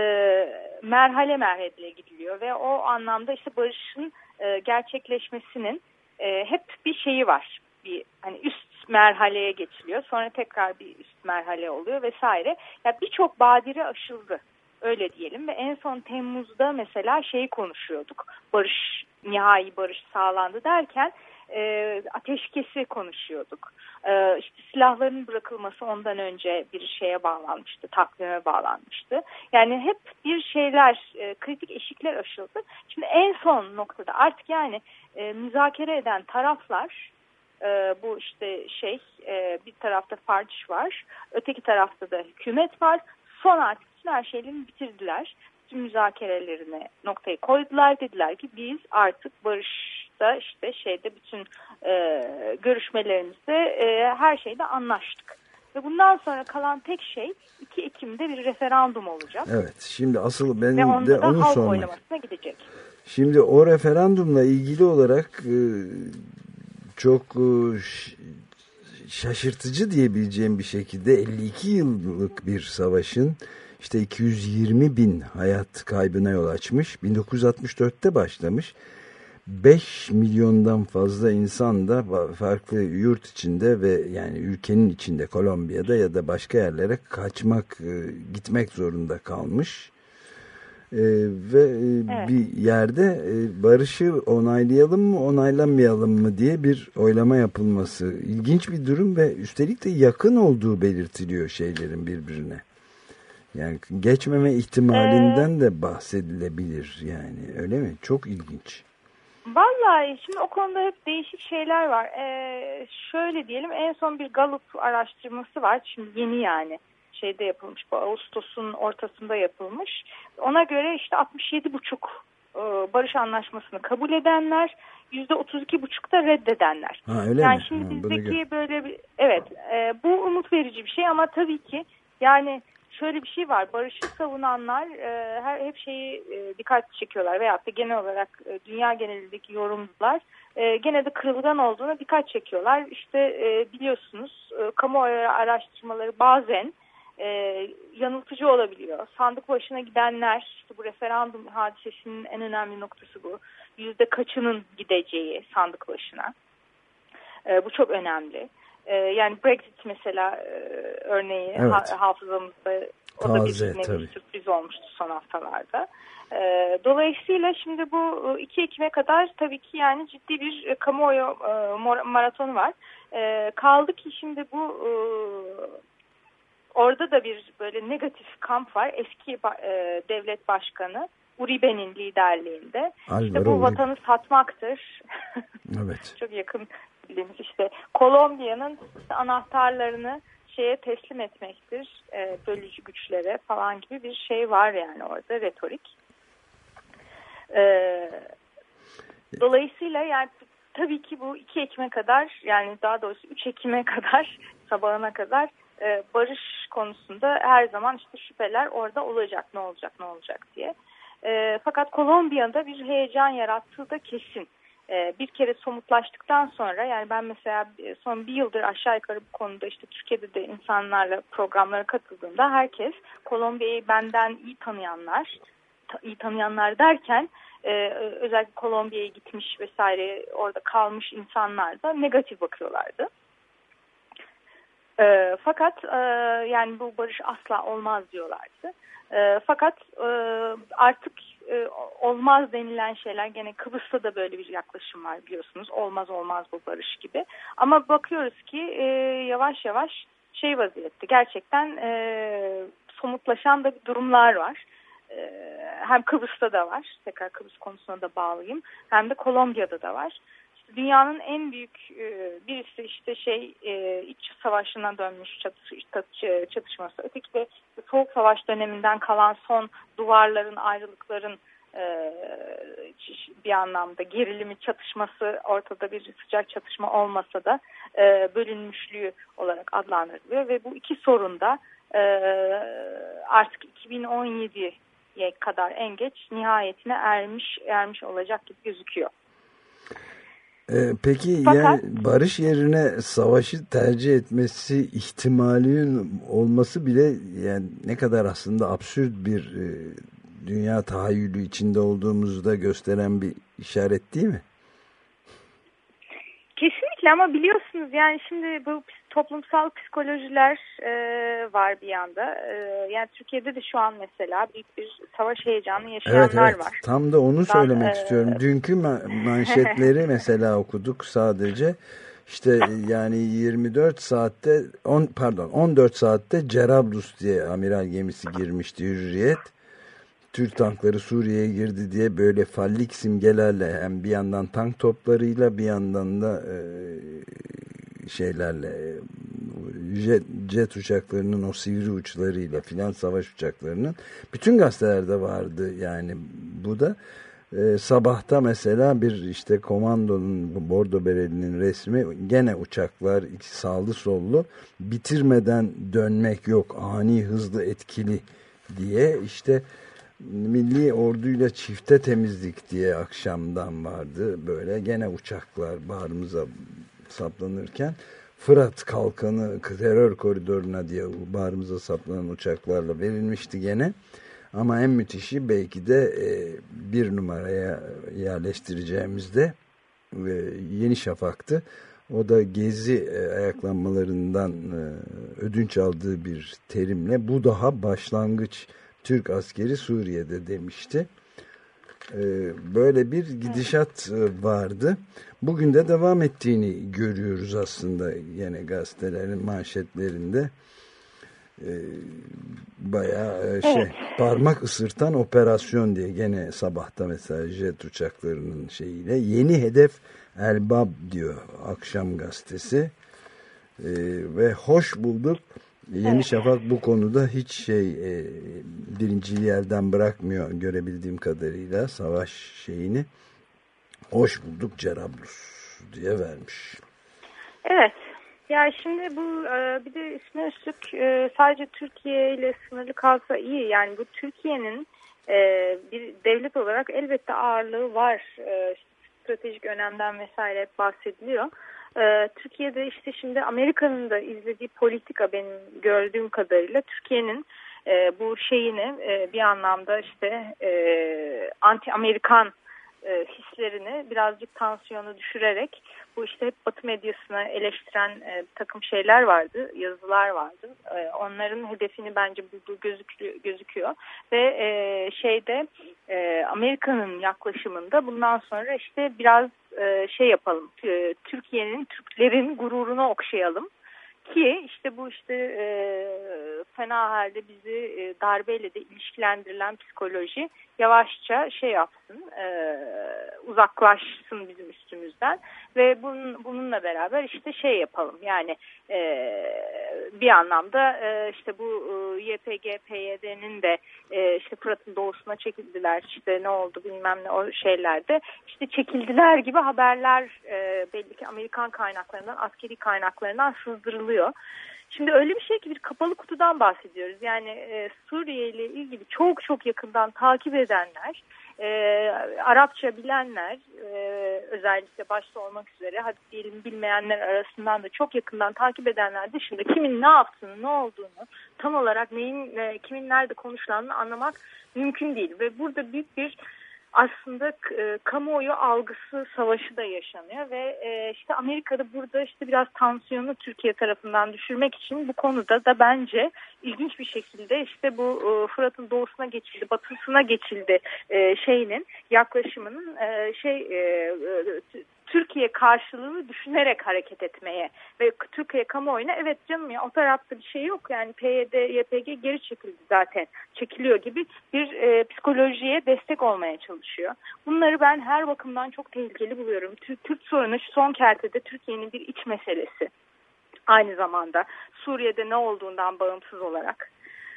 merhale merhale gidiliyor ve o anlamda işte barışın e, gerçekleşmesinin e, hep bir şeyi var. Bir hani üst merhaleye geçiliyor. Sonra tekrar bir üst merhale oluyor vesaire. Ya birçok badire aşıldı Öyle diyelim ve en son Temmuz'da mesela şeyi konuşuyorduk. Barış, nihai barış sağlandı derken e, ateşkesi konuşuyorduk. E, işte silahların bırakılması ondan önce bir şeye bağlanmıştı, takvime bağlanmıştı. Yani hep bir şeyler, e, kritik eşikler aşıldı. Şimdi en son noktada artık yani e, müzakere eden taraflar e, bu işte şey e, bir tarafta Farç var, öteki tarafta da hükümet var. Son artık bütün her şeylerini bitirdiler. Tüm müzakerelerine noktayı koydular. Dediler ki biz artık barışta işte şeyde bütün e, görüşmelerimizde e, her şeyde anlaştık. Ve bundan sonra kalan tek şey 2 Ekim'de bir referandum olacak. Evet şimdi asıl benim Ve de onu halk sormak. oylamasına gidecek. Şimdi o referandumla ilgili olarak e, çok e, şaşırtıcı diyebileceğim bir şekilde 52 yıllık bir savaşın işte 220 bin hayat kaybına yol açmış. 1964'te başlamış. 5 milyondan fazla insan da farklı yurt içinde ve yani ülkenin içinde Kolombiya'da ya da başka yerlere kaçmak, e, gitmek zorunda kalmış. Ee, ve e, evet. bir yerde e, barışı onaylayalım mı onaylamayalım mı diye bir oylama yapılması ilginç bir durum ve üstelik de yakın olduğu belirtiliyor şeylerin birbirine. Yani geçmeme ihtimalinden ee, de bahsedilebilir yani öyle mi? Çok ilginç. Vallahi şimdi o konuda hep değişik şeyler var. Ee, şöyle diyelim en son bir Gallup araştırması var. Şimdi yeni yani şeyde yapılmış bu Ağustos'un ortasında yapılmış. Ona göre işte 67,5 e, barış anlaşmasını kabul edenler yüzde otuz iki buçukta reddedenler. Ha, öyle yani mi? şimdi ha, bizdeki böyle bir evet e, bu umut verici bir şey ama tabii ki yani şöyle bir şey var. Barışı savunanlar e, her hep şeyi e, dikkat çekiyorlar veyahut da genel olarak e, dünya genelindeki yorumcular e, gene de kırılgan olduğuna dikkat çekiyorlar. İşte e, biliyorsunuz e, kamuoyu araştırmaları bazen e, yanıltıcı olabiliyor. Sandık başına gidenler işte bu referandum hadisesinin en önemli noktası bu. Yüzde kaçının gideceği sandık başına. E, bu çok önemli. E, yani Brexit mesela e, örneği evet. ha, hafızamızda o Taze, da bir, bir sürpriz olmuştu son haftalarda. E, dolayısıyla şimdi bu 2 Ekim'e kadar tabii ki yani ciddi bir e, kamuoyu e, maratonu var. E, kaldı ki şimdi bu e, orada da bir böyle negatif kamp var. Eski e, devlet başkanı Uribe'nin liderliğinde. Alvaro işte bu Uribe. vatanı satmaktır. [LAUGHS] Evet. Çok yakın bildiğimiz işte Kolombiya'nın işte anahtarlarını şeye teslim etmektir. E, bölücü güçlere falan gibi bir şey var yani orada retorik. E, dolayısıyla yani tabii ki bu 2 Ekim'e kadar yani daha doğrusu 3 Ekim'e kadar [LAUGHS] sabahına kadar e, barış konusunda her zaman işte şüpheler orada olacak ne olacak ne olacak diye. E, fakat Kolombiya'da bir heyecan yarattığı da kesin. E, bir kere somutlaştıktan sonra yani ben mesela son bir yıldır aşağı yukarı bu konuda işte Türkiye'de de insanlarla programlara katıldığımda herkes Kolombiya'yı benden iyi tanıyanlar iyi tanıyanlar derken e, özellikle Kolombiya'ya gitmiş vesaire orada kalmış insanlar da negatif bakıyorlardı. E, fakat e, yani bu barış asla olmaz diyorlardı. E, fakat e, artık e, olmaz denilen şeyler gene Kıbrıs'ta da böyle bir yaklaşım var biliyorsunuz. Olmaz olmaz bu barış gibi. Ama bakıyoruz ki e, yavaş yavaş şey vaziyette gerçekten e, somutlaşan da durumlar var. E, hem Kıbrıs'ta da var. Tekrar Kıbrıs konusuna da bağlayayım. Hem de Kolombiya'da da var dünyanın en büyük e, birisi işte şey e, iç savaşına dönmüş çatış, çatışması. Öteki de soğuk savaş döneminden kalan son duvarların, ayrılıkların e, bir anlamda gerilimi çatışması ortada bir sıcak çatışma olmasa da e, bölünmüşlüğü olarak adlandırılıyor ve bu iki sorun da e, artık 2017'ye kadar en geç nihayetine ermiş ermiş olacak gibi gözüküyor. Ee, peki Fakat, yani barış yerine savaşı tercih etmesi ihtimalinin olması bile yani ne kadar aslında absürt bir e, dünya tahayyülü içinde olduğumuzu da gösteren bir işaret değil mi? Kesinlikle ama biliyorsunuz yani şimdi bu toplumsal psikolojiler e, var bir yanda. E, yani Türkiye'de de şu an mesela büyük bir savaş heyecanı yaşayanlar evet, evet. var. Tam da onu söylemek ben, istiyorum. Dünkü manşetleri [LAUGHS] mesela okuduk sadece. İşte yani 24 saatte 10 pardon 14 saatte Cerablus diye amiral gemisi girmişti Hürriyet. Türk tankları Suriye'ye girdi diye böyle fallik simgelerle hem bir yandan tank toplarıyla bir yandan da e, şeylerle jet, jet uçaklarının o sivri uçlarıyla filan savaş uçaklarının bütün gazetelerde vardı yani bu da. E, sabahta mesela bir işte komandonun Bordo Bereli'nin resmi gene uçaklar sağlı sollu bitirmeden dönmek yok ani hızlı etkili diye işte milli orduyla çifte temizlik diye akşamdan vardı. Böyle gene uçaklar bağrımıza saplanırken Fırat kalkanı terör koridoruna diye bağrımıza saplanan uçaklarla verilmişti gene. Ama en müthişi belki de e, bir numaraya yerleştireceğimizde e, Yeni Şafak'tı. O da gezi e, ayaklanmalarından e, ödünç aldığı bir terimle bu daha başlangıç Türk askeri Suriye'de demişti. Ee, böyle bir gidişat e, vardı. Bugün de devam ettiğini görüyoruz aslında yine gazetelerin manşetlerinde. Ee, bayağı e, şey evet. parmak ısırtan operasyon diye gene sabahta mesela jet uçaklarının şeyiyle yeni hedef Elbab diyor akşam gazetesi ee, ve hoş bulduk Yeni evet. Şafak bu konuda hiç şey e, birinciyi yerden bırakmıyor görebildiğim kadarıyla savaş şeyini. Hoş bulduk Cerablus diye vermiş. Evet. Ya şimdi bu e, bir de üstüne üstlük e, sadece Türkiye ile sınırlı kalsa iyi. Yani bu Türkiye'nin e, bir devlet olarak elbette ağırlığı var. Stratejik önemden vesaire bahsediliyor. Türkiye'de işte şimdi Amerika'nın da izlediği politika benim gördüğüm kadarıyla Türkiye'nin bu şeyini bir anlamda işte anti-Amerikan e, hislerini birazcık tansiyonu düşürerek bu işte hep Batı medyasını eleştiren e, takım şeyler vardı, yazılar vardı. E, onların hedefini bence bulduğu gözüküyor ve e, şeyde e, Amerika'nın yaklaşımında bundan sonra işte biraz e, şey yapalım, e, Türkiye'nin, Türklerin gururunu okşayalım ki işte bu işte e, fena halde bizi e, darbeyle de ilişkilendirilen psikoloji yavaşça şey yapsın, e, uzaklaşsın bizim üstümüzden. Ve bunun, bununla beraber işte şey yapalım. Yani e, bir anlamda e, işte bu e, YPG, PYD'nin de e, işte Fırat'ın doğusuna çekildiler işte ne oldu bilmem ne o şeylerde işte çekildiler gibi haberler e, belli ki Amerikan kaynaklarından askeri kaynaklarından sızdırılıyor oluyor. Şimdi öyle bir şey ki bir kapalı kutudan bahsediyoruz. Yani e, Suriye ile ilgili çok çok yakından takip edenler, e, Arapça bilenler, e, özellikle başta olmak üzere, hadi diyelim bilmeyenler arasından da çok yakından takip edenler dışında kimin ne yaptığını, ne olduğunu, tam olarak neyin, e, kimin nerede konuşulanını anlamak mümkün değil. Ve burada büyük bir aslında e, kamuoyu algısı savaşı da yaşanıyor ve e, işte Amerika'da burada işte biraz tansiyonu Türkiye tarafından düşürmek için bu konuda da bence ilginç bir şekilde işte bu e, Fırat'ın doğusuna geçildi, batısına geçildi e, şeyinin yaklaşımının e, şey e, e, Türkiye karşılığını düşünerek hareket etmeye ve Türkiye kamuoyuna evet canım ya o tarafta bir şey yok yani PYD, YPG geri çekildi zaten çekiliyor gibi bir e, psikolojiye destek olmaya çalışıyor. Bunları ben her bakımdan çok tehlikeli buluyorum. Türk, Türk sorunu son kertede Türkiye'nin bir iç meselesi. Aynı zamanda Suriye'de ne olduğundan bağımsız olarak.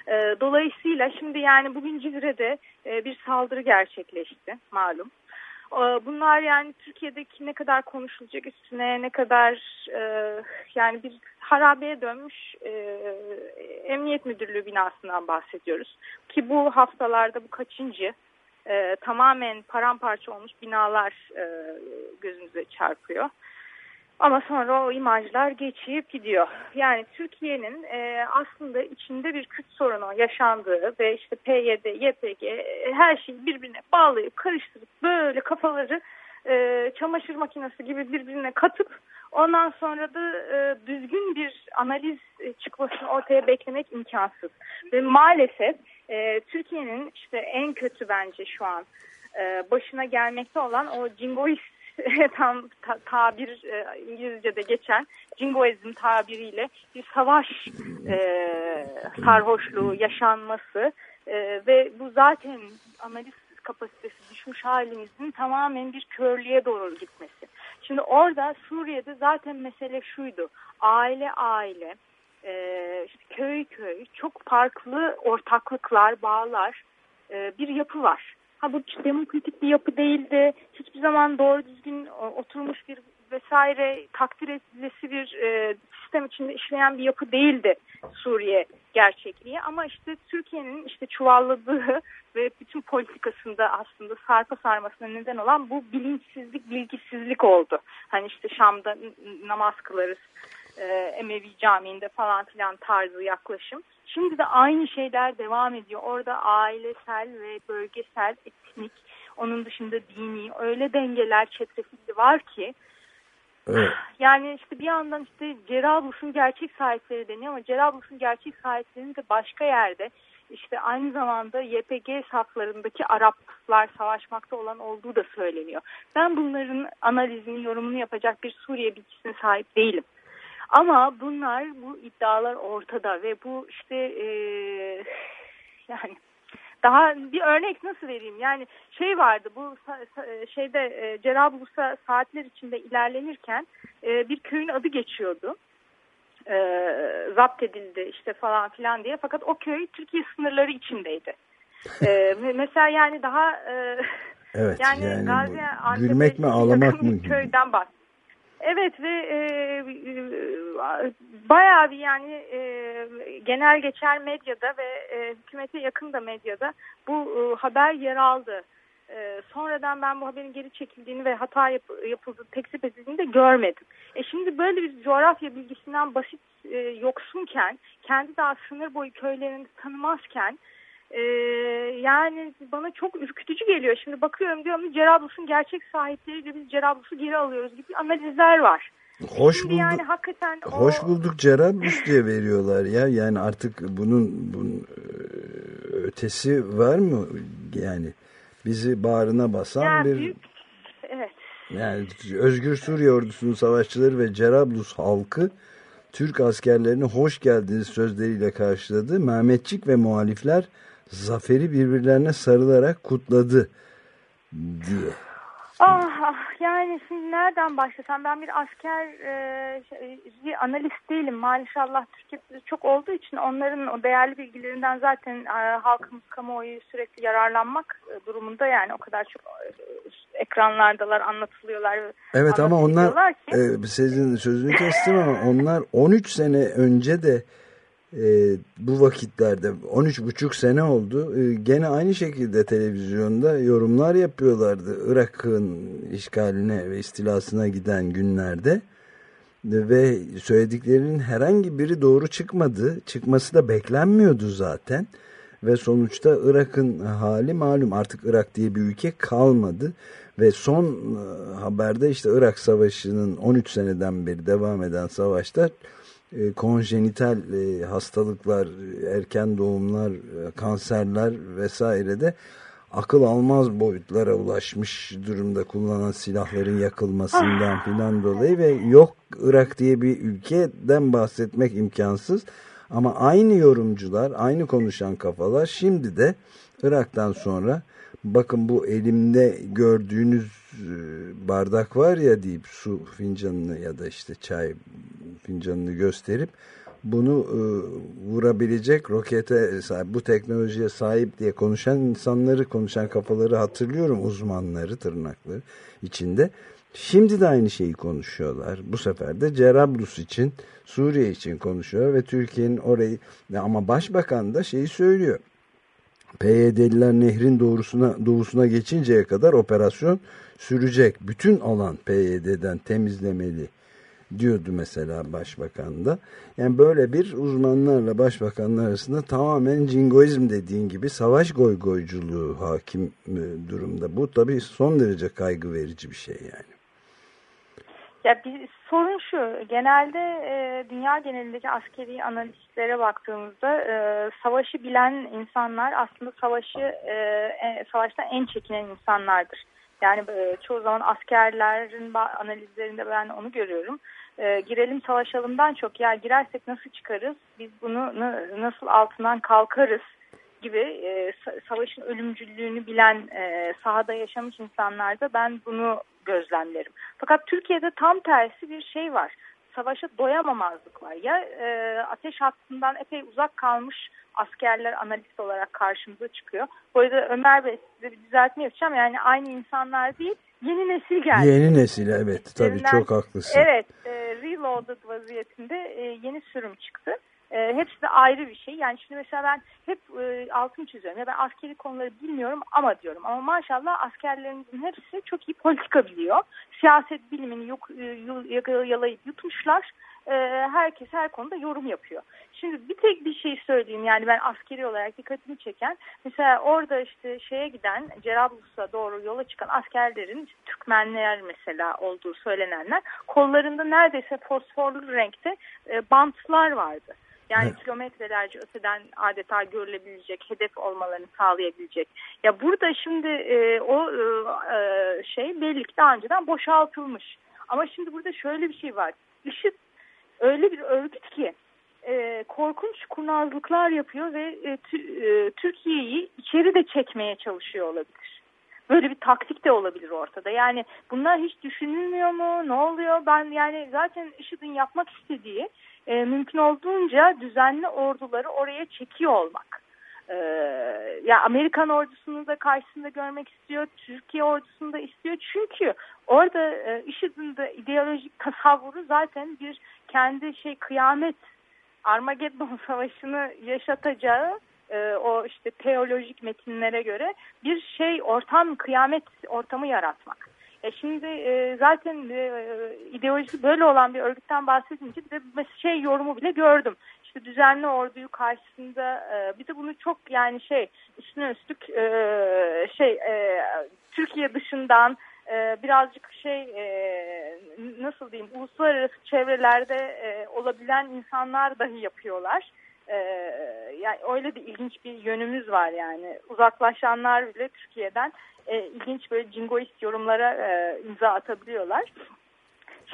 E, dolayısıyla şimdi yani bugün Cizre'de e, bir saldırı gerçekleşti malum. Ee, bunlar yani Türkiye'deki ne kadar konuşulacak üstüne ne kadar e, yani bir harabeye dönmüş e, emniyet müdürlüğü binasından bahsediyoruz. Ki bu haftalarda bu kaçıncı e, tamamen paramparça olmuş binalar gözümüze çarpıyor. Ama sonra o imajlar geçip gidiyor. Yani Türkiye'nin e, aslında içinde bir Kürt sorunu yaşandığı ve işte PYD, YPG e, her şeyi birbirine bağlayıp karıştırıp böyle kafaları e, çamaşır makinesi gibi birbirine katıp ondan sonra da e, düzgün bir analiz e, çıkmasını ortaya beklemek imkansız. Ve maalesef e, Türkiye'nin işte en kötü bence şu an e, başına gelmekte olan o jingoist [LAUGHS] tam ta, tabir e, İngilizce'de geçen jingoizm tabiriyle bir savaş e, sarhoşluğu yaşanması e, ve bu zaten analiz kapasitesi düşmüş halimizin tamamen bir körlüğe doğru gitmesi. Şimdi orada Suriye'de zaten mesele şuydu. Aile aile, e, işte köy köy çok farklı ortaklıklar, bağlar e, bir yapı var. Ha bu demokratik bir yapı değildi. Hiçbir zaman doğru düzgün oturmuş bir vesaire takdir edilesi bir e, sistem içinde işleyen bir yapı değildi Suriye gerçekliği. Ama işte Türkiye'nin işte çuvalladığı ve bütün politikasında aslında sarpa sarmasına neden olan bu bilinçsizlik, bilgisizlik oldu. Hani işte Şam'da namaz kılarız, e, Emevi Camii'nde falan filan tarzı yaklaşım. Şimdi de aynı şeyler devam ediyor. Orada ailesel ve bölgesel, etnik, onun dışında dini öyle dengeler çetrefilli var ki Evet. [SIGHS] Yani işte bir yandan işte Cerablus'un gerçek sahipleri deniyor ama Cerablus'un gerçek sahiplerinin de başka yerde işte aynı zamanda YPG saflarındaki Araplar savaşmakta olan olduğu da söyleniyor. Ben bunların analizini, yorumunu yapacak bir Suriye bilgisine sahip değilim. Ama bunlar bu iddialar ortada ve bu işte e, yani daha bir örnek nasıl vereyim? Yani şey vardı bu şeyde e, Cerablus'a saatler içinde ilerlenirken e, bir köyün adı geçiyordu. E, zapt edildi işte falan filan diye. Fakat o köy Türkiye sınırları içindeydi. e, [LAUGHS] mesela yani daha e, evet, yani, yani Gazi gülmek mi ağlamak mı? Köyden bahsediyor. Evet ve e, e, bayağı bir yani e, genel geçer medyada ve e, hükümete yakın da medyada bu e, haber yer aldı. E, sonradan ben bu haberin geri çekildiğini ve hata yap, yapıldığı tekzip edildiğini de görmedim. E şimdi böyle bir coğrafya bilgisinden basit e, yoksunken, kendi daha sınır boyu köylerini tanımazken ee, yani bana çok ürkütücü geliyor. Şimdi bakıyorum diyorum Cerablus'un gerçek sahipleri biz Cerablus'u geri alıyoruz gibi analizler var. Hoş Şimdi bulduk. Yani hakikaten o... Hoş bulduk Cerablus diye veriyorlar ya. Yani artık bunun, bunun e, ötesi var mı? Yani bizi bağrına basan yani bir... Büyük... Evet. Yani Özgür Suriye ordusunun savaşçıları ve Cerablus halkı Türk askerlerini hoş geldiniz sözleriyle karşıladı. Mehmetçik ve muhalifler zaferi birbirlerine sarılarak kutladı diye. Ah, ah yani şimdi nereden başlasam ben bir asker e, şey, analist değilim maşallah Türkiye'de çok olduğu için onların o değerli bilgilerinden zaten e, halkımız kamuoyu sürekli yararlanmak e, durumunda yani o kadar çok e, ekranlardalar anlatılıyorlar. Evet ama onlar ki, e, sizin sözünü kestim ama onlar 13 sene önce de e, bu vakitlerde 13 buçuk sene oldu. E, gene aynı şekilde televizyonda yorumlar yapıyorlardı. Irak'ın işgaline ve istilasına giden günlerde ve söylediklerinin herhangi biri doğru çıkmadı. Çıkması da beklenmiyordu zaten. Ve sonuçta Irak'ın hali malum artık Irak diye bir ülke kalmadı. Ve son e, haberde işte Irak Savaşı'nın 13 seneden beri devam eden savaşta e, konjenital e, hastalıklar, erken doğumlar, e, kanserler vesaire de akıl almaz boyutlara ulaşmış durumda kullanan silahların yakılmasından filan dolayı ve yok Irak diye bir ülkeden bahsetmek imkansız. Ama aynı yorumcular, aynı konuşan kafalar şimdi de Irak'tan sonra bakın bu elimde gördüğünüz e, bardak var ya deyip su fincanını ya da işte çay fincanını gösterip bunu e, vurabilecek rokete bu teknolojiye sahip diye konuşan insanları, konuşan kafaları hatırlıyorum uzmanları tırnakları içinde. Şimdi de aynı şeyi konuşuyorlar. Bu sefer de Cerablus için, Suriye için konuşuyor ve Türkiye'nin orayı ama başbakan da şeyi söylüyor. PYD'liler nehrin doğrusuna, doğusuna geçinceye kadar operasyon sürecek. Bütün alan PYD'den temizlemeli diyordu mesela başbakan da. Yani böyle bir uzmanlarla başbakanlar arasında tamamen cingoizm dediğin gibi savaş goygoyculuğu hakim e, durumda. Bu tabii son derece kaygı verici bir şey yani. Ya bir sorun şu, genelde e, dünya genelindeki askeri analistlere baktığımızda e, savaşı bilen insanlar aslında savaşı e, e, savaştan en çekinen insanlardır. Yani e, çoğu zaman askerlerin analizlerinde ben onu görüyorum. E, girelim savaşalımdan çok ya girersek nasıl çıkarız, biz bunu nasıl altından kalkarız gibi e, savaşın ölümcüllüğünü bilen e, sahada yaşamış insanlarda ben bunu gözlemlerim. Fakat Türkiye'de tam tersi bir şey var. Savaşa doyamamazlık var. Ya e, ateş hattından epey uzak kalmış askerler analist olarak karşımıza çıkıyor. Bu arada Ömer Bey size bir düzeltme yapacağım. Yani aynı insanlar değil yeni nesil geldi. Yeni nesil evet tabii çok haklısın. Evet e, reloaded vaziyetinde e, yeni sürüm çıktı. E, hepsi de ayrı bir şey. Yani şimdi mesela ben hep e, altını çiziyorum. Ya ben askeri konuları bilmiyorum ama diyorum. Ama maşallah askerlerimizin hepsi çok iyi politika biliyor. Siyaset bilimini yok, e, yalayıp yutmuşlar. E, herkes her konuda yorum yapıyor. Şimdi bir tek bir şey söyleyeyim. Yani ben askeri olarak dikkatimi çeken. Mesela orada işte şeye giden Cerablus'a doğru yola çıkan askerlerin işte Türkmenler mesela olduğu söylenenler kollarında neredeyse fosforlu renkte e, bantlar vardı. Yani evet. kilometrelerce öteden adeta görülebilecek, hedef olmalarını sağlayabilecek. Ya burada şimdi e, o e, şey belli ki daha önceden boşaltılmış. Ama şimdi burada şöyle bir şey var. IŞİD öyle bir örgüt ki e, korkunç kurnazlıklar yapıyor ve e, e, Türkiye'yi içeri de çekmeye çalışıyor olabilir. Böyle bir taktik de olabilir ortada. Yani bunlar hiç düşünülmüyor mu? Ne oluyor? Ben yani zaten IŞİD'in yapmak istediği e, mümkün olduğunca düzenli orduları oraya çekiyor olmak. E, ya Amerikan ordusunu da karşısında görmek istiyor, Türkiye ordusunu da istiyor. Çünkü orada e, IŞİD'in de ideolojik tasavvuru zaten bir kendi şey kıyamet Armageddon [LAUGHS] Savaşı'nı yaşatacağı e, o işte teolojik metinlere göre bir şey ortam kıyamet ortamı yaratmak. E şimdi e, zaten e, ideolojisi böyle olan bir örgütten bahsedince de şey yorumu bile gördüm. İşte düzenli orduyu karşısında e, bir de bunu çok yani şey üstüne üstlük e, şey Türkiye dışından birazcık şey nasıl diyeyim uluslararası çevrelerde olabilen insanlar dahi yapıyorlar. E, yani öyle de ilginç bir yönümüz var yani uzaklaşanlar bile Türkiye'den e, ilginç böyle jingoist yorumlara e, imza atabiliyorlar.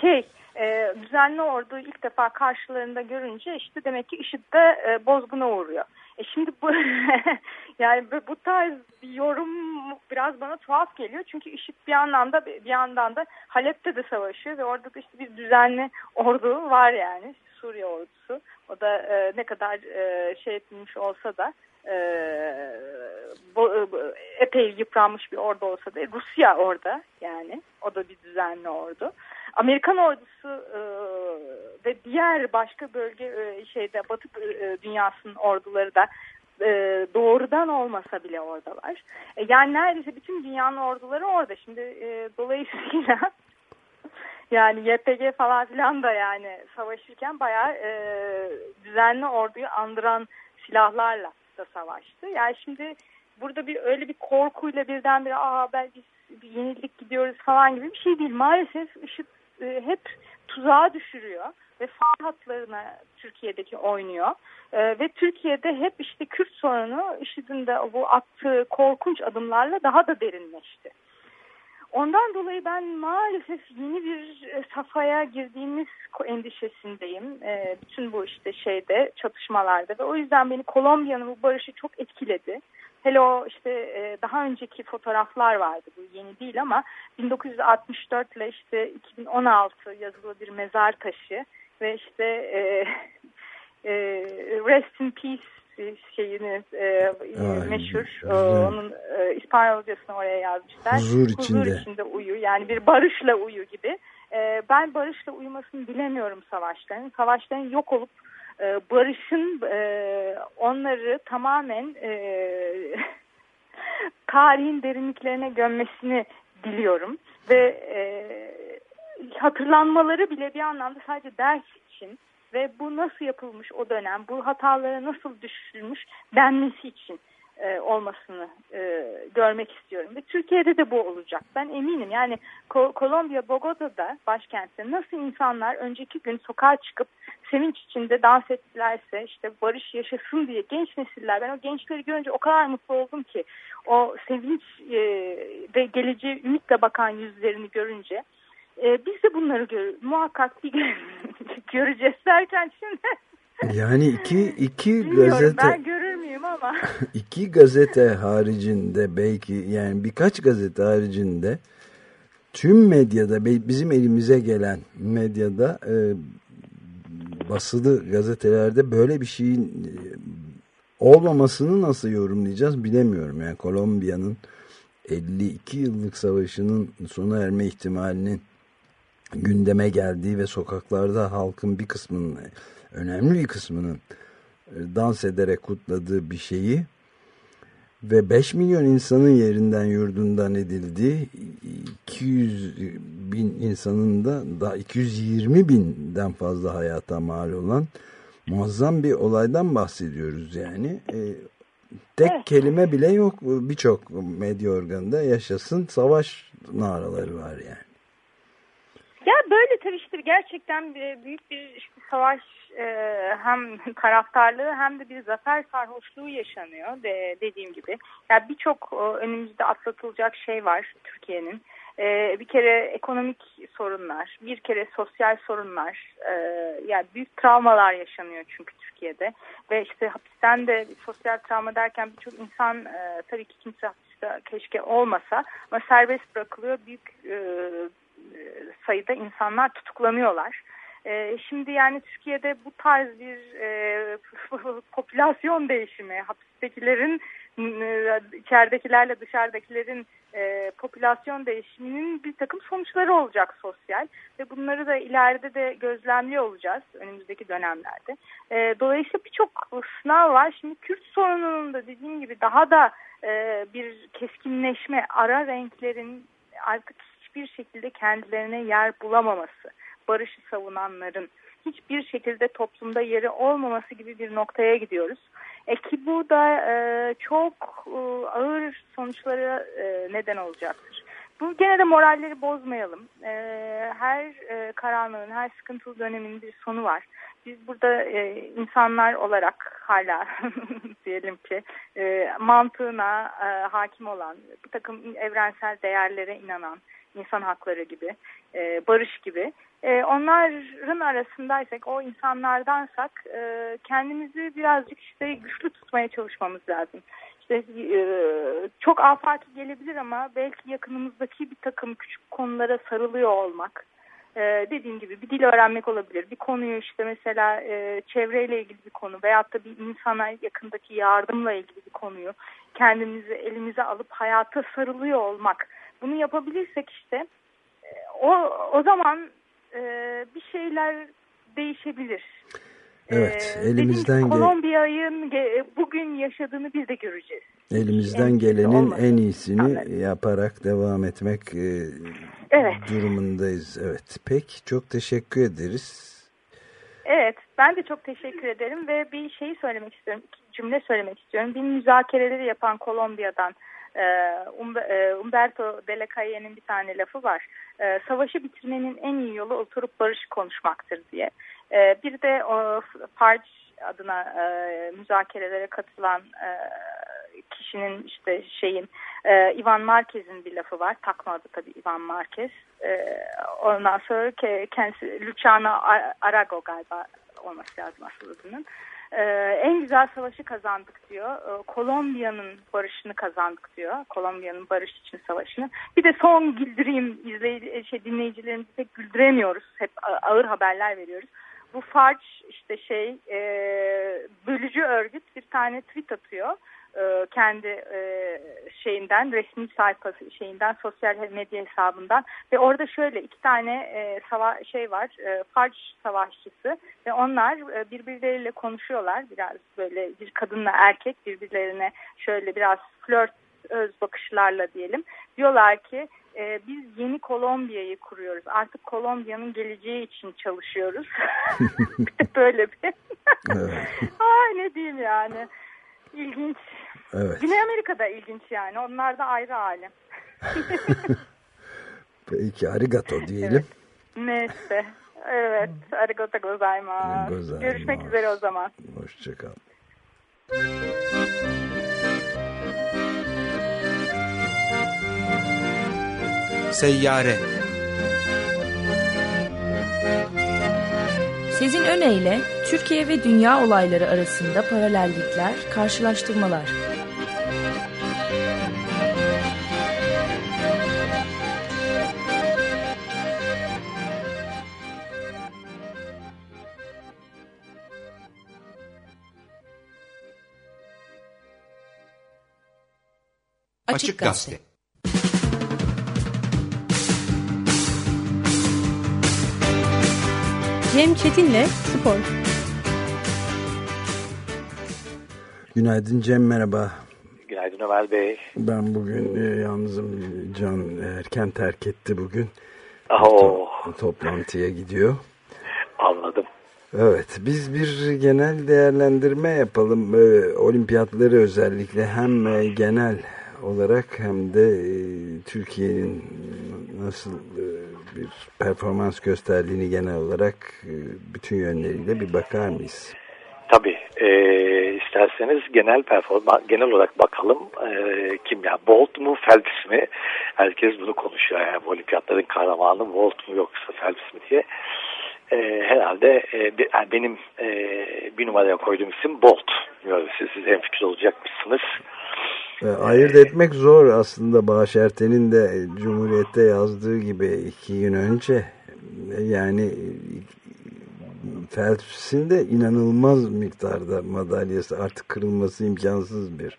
şey e, düzenli ordu ilk defa karşılarında görünce işte demek ki IŞİD de e, bozguna uğruyor. E şimdi bu [LAUGHS] yani bu tarz bir yorum biraz bana tuhaf geliyor. Çünkü IŞİD bir anlamda bir yandan da Halep'te de savaşıyor ve orada da işte bir düzenli ordu var yani Suriye ordusu. O da e, ne kadar e, şey etmiş olsa da e, bu, bu, epey yıpranmış bir ordu olsa da Rusya orada yani o da bir düzenli ordu. Amerikan ordusu e, ve diğer başka bölge e, şeyde Batı e, dünyasının orduları da e, doğrudan olmasa bile oradalar. E, yani neredeyse bütün dünyanın orduları orada. Şimdi e, dolayısıyla [LAUGHS] yani YPG falan filan da yani savaşırken bayağı e, düzenli orduyu andıran silahlarla da savaştı. Yani şimdi burada bir öyle bir korkuyla birdenbire aa belki bir yenilik gidiyoruz falan gibi bir şey değil. Maalesef IŞİD e, hep tuzağa düşürüyor ve far hatlarına Türkiye'deki oynuyor. E, ve Türkiye'de hep işte Kürt sorunu IŞİD'in de bu attığı korkunç adımlarla daha da derinleşti. Ondan dolayı ben maalesef yeni bir e, safhaya girdiğimiz endişesindeyim. E, bütün bu işte şeyde çatışmalarda ve o yüzden beni Kolombiya'nın bu barışı çok etkiledi. Hele o işte e, daha önceki fotoğraflar vardı bu yeni değil ama 1964 ile işte 2016 yazılı bir mezar taşı ve işte e, [LAUGHS] e, Rest in Peace şeyini e, meşhur e, onun e, İspanyolcasını oraya yazmışlar. Huzur içinde. Huzur içinde uyu yani bir barışla uyu gibi. E, ben barışla uyumasını bilemiyorum savaşların. Savaşların yok olup e, barışın e, onları tamamen e, [LAUGHS] tarihin derinliklerine gömmesini diliyorum ve e, hatırlanmaları bile bir anlamda sadece ders için ve bu nasıl yapılmış o dönem, bu hatalara nasıl düşülmüş denmesi için e, olmasını e, görmek istiyorum. Ve Türkiye'de de bu olacak. Ben eminim. Yani Ko Kolombiya Bogota'da başkentte nasıl insanlar önceki gün sokağa çıkıp sevinç içinde dans ettilerse işte barış yaşasın diye genç nesiller ben o gençleri görünce o kadar mutlu oldum ki o sevinç e, ve geleceğe ümitle bakan yüzlerini görünce e, biz de bunları gör muhakkak bir [LAUGHS] göreceğiz derken şimdi yani iki iki Bilmiyorum, gazete ben görür müyüm ama [LAUGHS] iki gazete haricinde belki yani birkaç gazete haricinde tüm medyada bizim elimize gelen medyada e, basılı gazetelerde böyle bir şeyin e, olmamasını nasıl yorumlayacağız bilemiyorum. Yani Kolombiya'nın 52 yıllık savaşının sona erme ihtimalinin gündeme geldiği ve sokaklarda halkın bir kısmının önemli bir kısmının e, dans ederek kutladığı bir şeyi ve 5 milyon insanın yerinden yurdundan edildiği 200 bin insanın da daha 220 binden fazla hayata mal olan muazzam bir olaydan bahsediyoruz yani. E, tek evet. kelime bile yok birçok medya organında yaşasın savaş naraları var yani. Ya böyle tabii işte gerçekten büyük bir işte savaş e, hem taraftarlığı hem de bir zafer sarhoşluğu yaşanıyor de, dediğim gibi. Yani birçok e, önümüzde atlatılacak şey var Türkiye'nin. E, bir kere ekonomik sorunlar, bir kere sosyal sorunlar, e, yani büyük travmalar yaşanıyor çünkü Türkiye'de. Ve işte hapisten de sosyal travma derken birçok insan e, tabii ki kimse hapiste keşke olmasa ama serbest bırakılıyor. Büyük e, sayıda insanlar tutuklanıyorlar. E, şimdi yani Türkiye'de bu tarz bir e, [LAUGHS] popülasyon değişimi, hapistekilerin e, içeridekilerle dışarıdakilerin e, popülasyon değişiminin bir takım sonuçları olacak sosyal ve bunları da ileride de gözlemliyor olacağız önümüzdeki dönemlerde. E, dolayısıyla birçok sınav var. Şimdi Kürt sorununun da dediğim gibi daha da e, bir keskinleşme, ara renklerin artık hiçbir şekilde kendilerine yer bulamaması barışı savunanların hiçbir şekilde toplumda yeri olmaması gibi bir noktaya gidiyoruz. E ki bu da e, çok e, ağır sonuçlara e, neden olacaktır. bu gene de moralleri bozmayalım. E, her e, karanlığın, her sıkıntılı dönemin bir sonu var. Biz burada e, insanlar olarak hala [LAUGHS] diyelim ki e, mantığına e, hakim olan, bir takım evrensel değerlere inanan, insan hakları gibi, e, barış gibi. E, onların arasındaysak, o insanlardansak e, kendimizi birazcık işte güçlü tutmaya çalışmamız lazım. İşte e, çok afaki gelebilir ama belki yakınımızdaki bir takım küçük konulara sarılıyor olmak. Ee, dediğim gibi bir dil öğrenmek olabilir. Bir konuyu işte mesela e, çevreyle ilgili bir konu veyahut da bir insana yakındaki yardımla ilgili bir konuyu kendimizi elimize alıp hayata sarılıyor olmak. Bunu yapabilirsek işte e, o, o zaman e, bir şeyler değişebilir. Evet, Ee, elimizden Kolombiya'nın bugün yaşadığını biz de göreceğiz. Elimizden En gelenin en iyisini Anladım. yaparak devam etmek e, Evet. durumundayız. Evet. Peki çok teşekkür ederiz. Evet, ben de çok teşekkür ederim ve bir şey söylemek istiyorum, cümle söylemek istiyorum. Bir müzakereleri yapan Kolombiya'dan e, e, Umberto de la Calle'nin bir tane lafı var. E, savaşı bitirmenin en iyi yolu oturup barış konuşmaktır diye. E, bir de o Farc adına e, müzakerelere katılan e, kişinin işte şeyin e, Ivan Marquez'in bir lafı var. Takma adı tabii Ivan Marquez. E, ondan sonra ke, kendisi Luciano Ar- Arago galiba olması lazım asıl adının. E, en güzel savaşı kazandık diyor. E, Kolombiya'nın barışını kazandık diyor. Kolombiya'nın barış için savaşını. Bir de son güldüreyim izleyici, şey, dinleyicilerimizi pek güldüremiyoruz. Hep ağır haberler veriyoruz. Bu Farc işte şey e, bölücü örgüt bir tane tweet atıyor e, kendi e, şeyinden resmi sayfası şeyinden sosyal medya hesabından. Ve orada şöyle iki tane e, sava şey var e, Farc savaşçısı ve onlar e, birbirleriyle konuşuyorlar. Biraz böyle bir kadınla erkek birbirlerine şöyle biraz flört öz bakışlarla diyelim. Diyorlar ki e, biz yeni Kolombiya'yı kuruyoruz. Artık Kolombiya'nın geleceği için çalışıyoruz. [LAUGHS] [LAUGHS] Böyle bir. Ay ne diyeyim yani İlginç. Evet. Güney Amerika'da ilginç yani. Onlar da ayrı alem. [LAUGHS] Peki arigato diyelim. Neyse. Evet. Arigato gozaimasu. Gozaimasu. Görüşmek üzere o zaman. Hoşçakal. Seyyare Sezin Öne Türkiye ve dünya olayları arasında paralellikler, karşılaştırmalar. Açık Gazete Cem Çetin'le Spor. Günaydın Cem merhaba. Günaydın Ömer Bey. Ben bugün e, yalnızım Can erken terk etti bugün. Oh, Toplantıya gidiyor. anladım. Evet biz bir genel değerlendirme yapalım. Ee, olimpiyatları özellikle hem e, genel olarak hem de e, Türkiye'nin nasıl e, bir performans gösterdiğini genel olarak e, bütün yönleriyle bir bakar mıyız? Tabii. E, isterseniz genel performans, genel olarak bakalım. E, kim ya? Bolt mu, Phelps mi? Herkes bunu konuşuyor. Yani bu olimpiyatların kahramanı Bolt mu yoksa Phelps mi diye. E, herhalde e, be- yani benim e, bir numaraya koyduğum isim Bolt. Bilmiyorum siz, siz hemfikir olacakmışsınız. E, ayırt etmek zor aslında Bağış Erten'in de Cumhuriyet'te yazdığı gibi iki gün önce E, yani e, Phelps'in de inanılmaz miktarda madalyası artık kırılması imkansız bir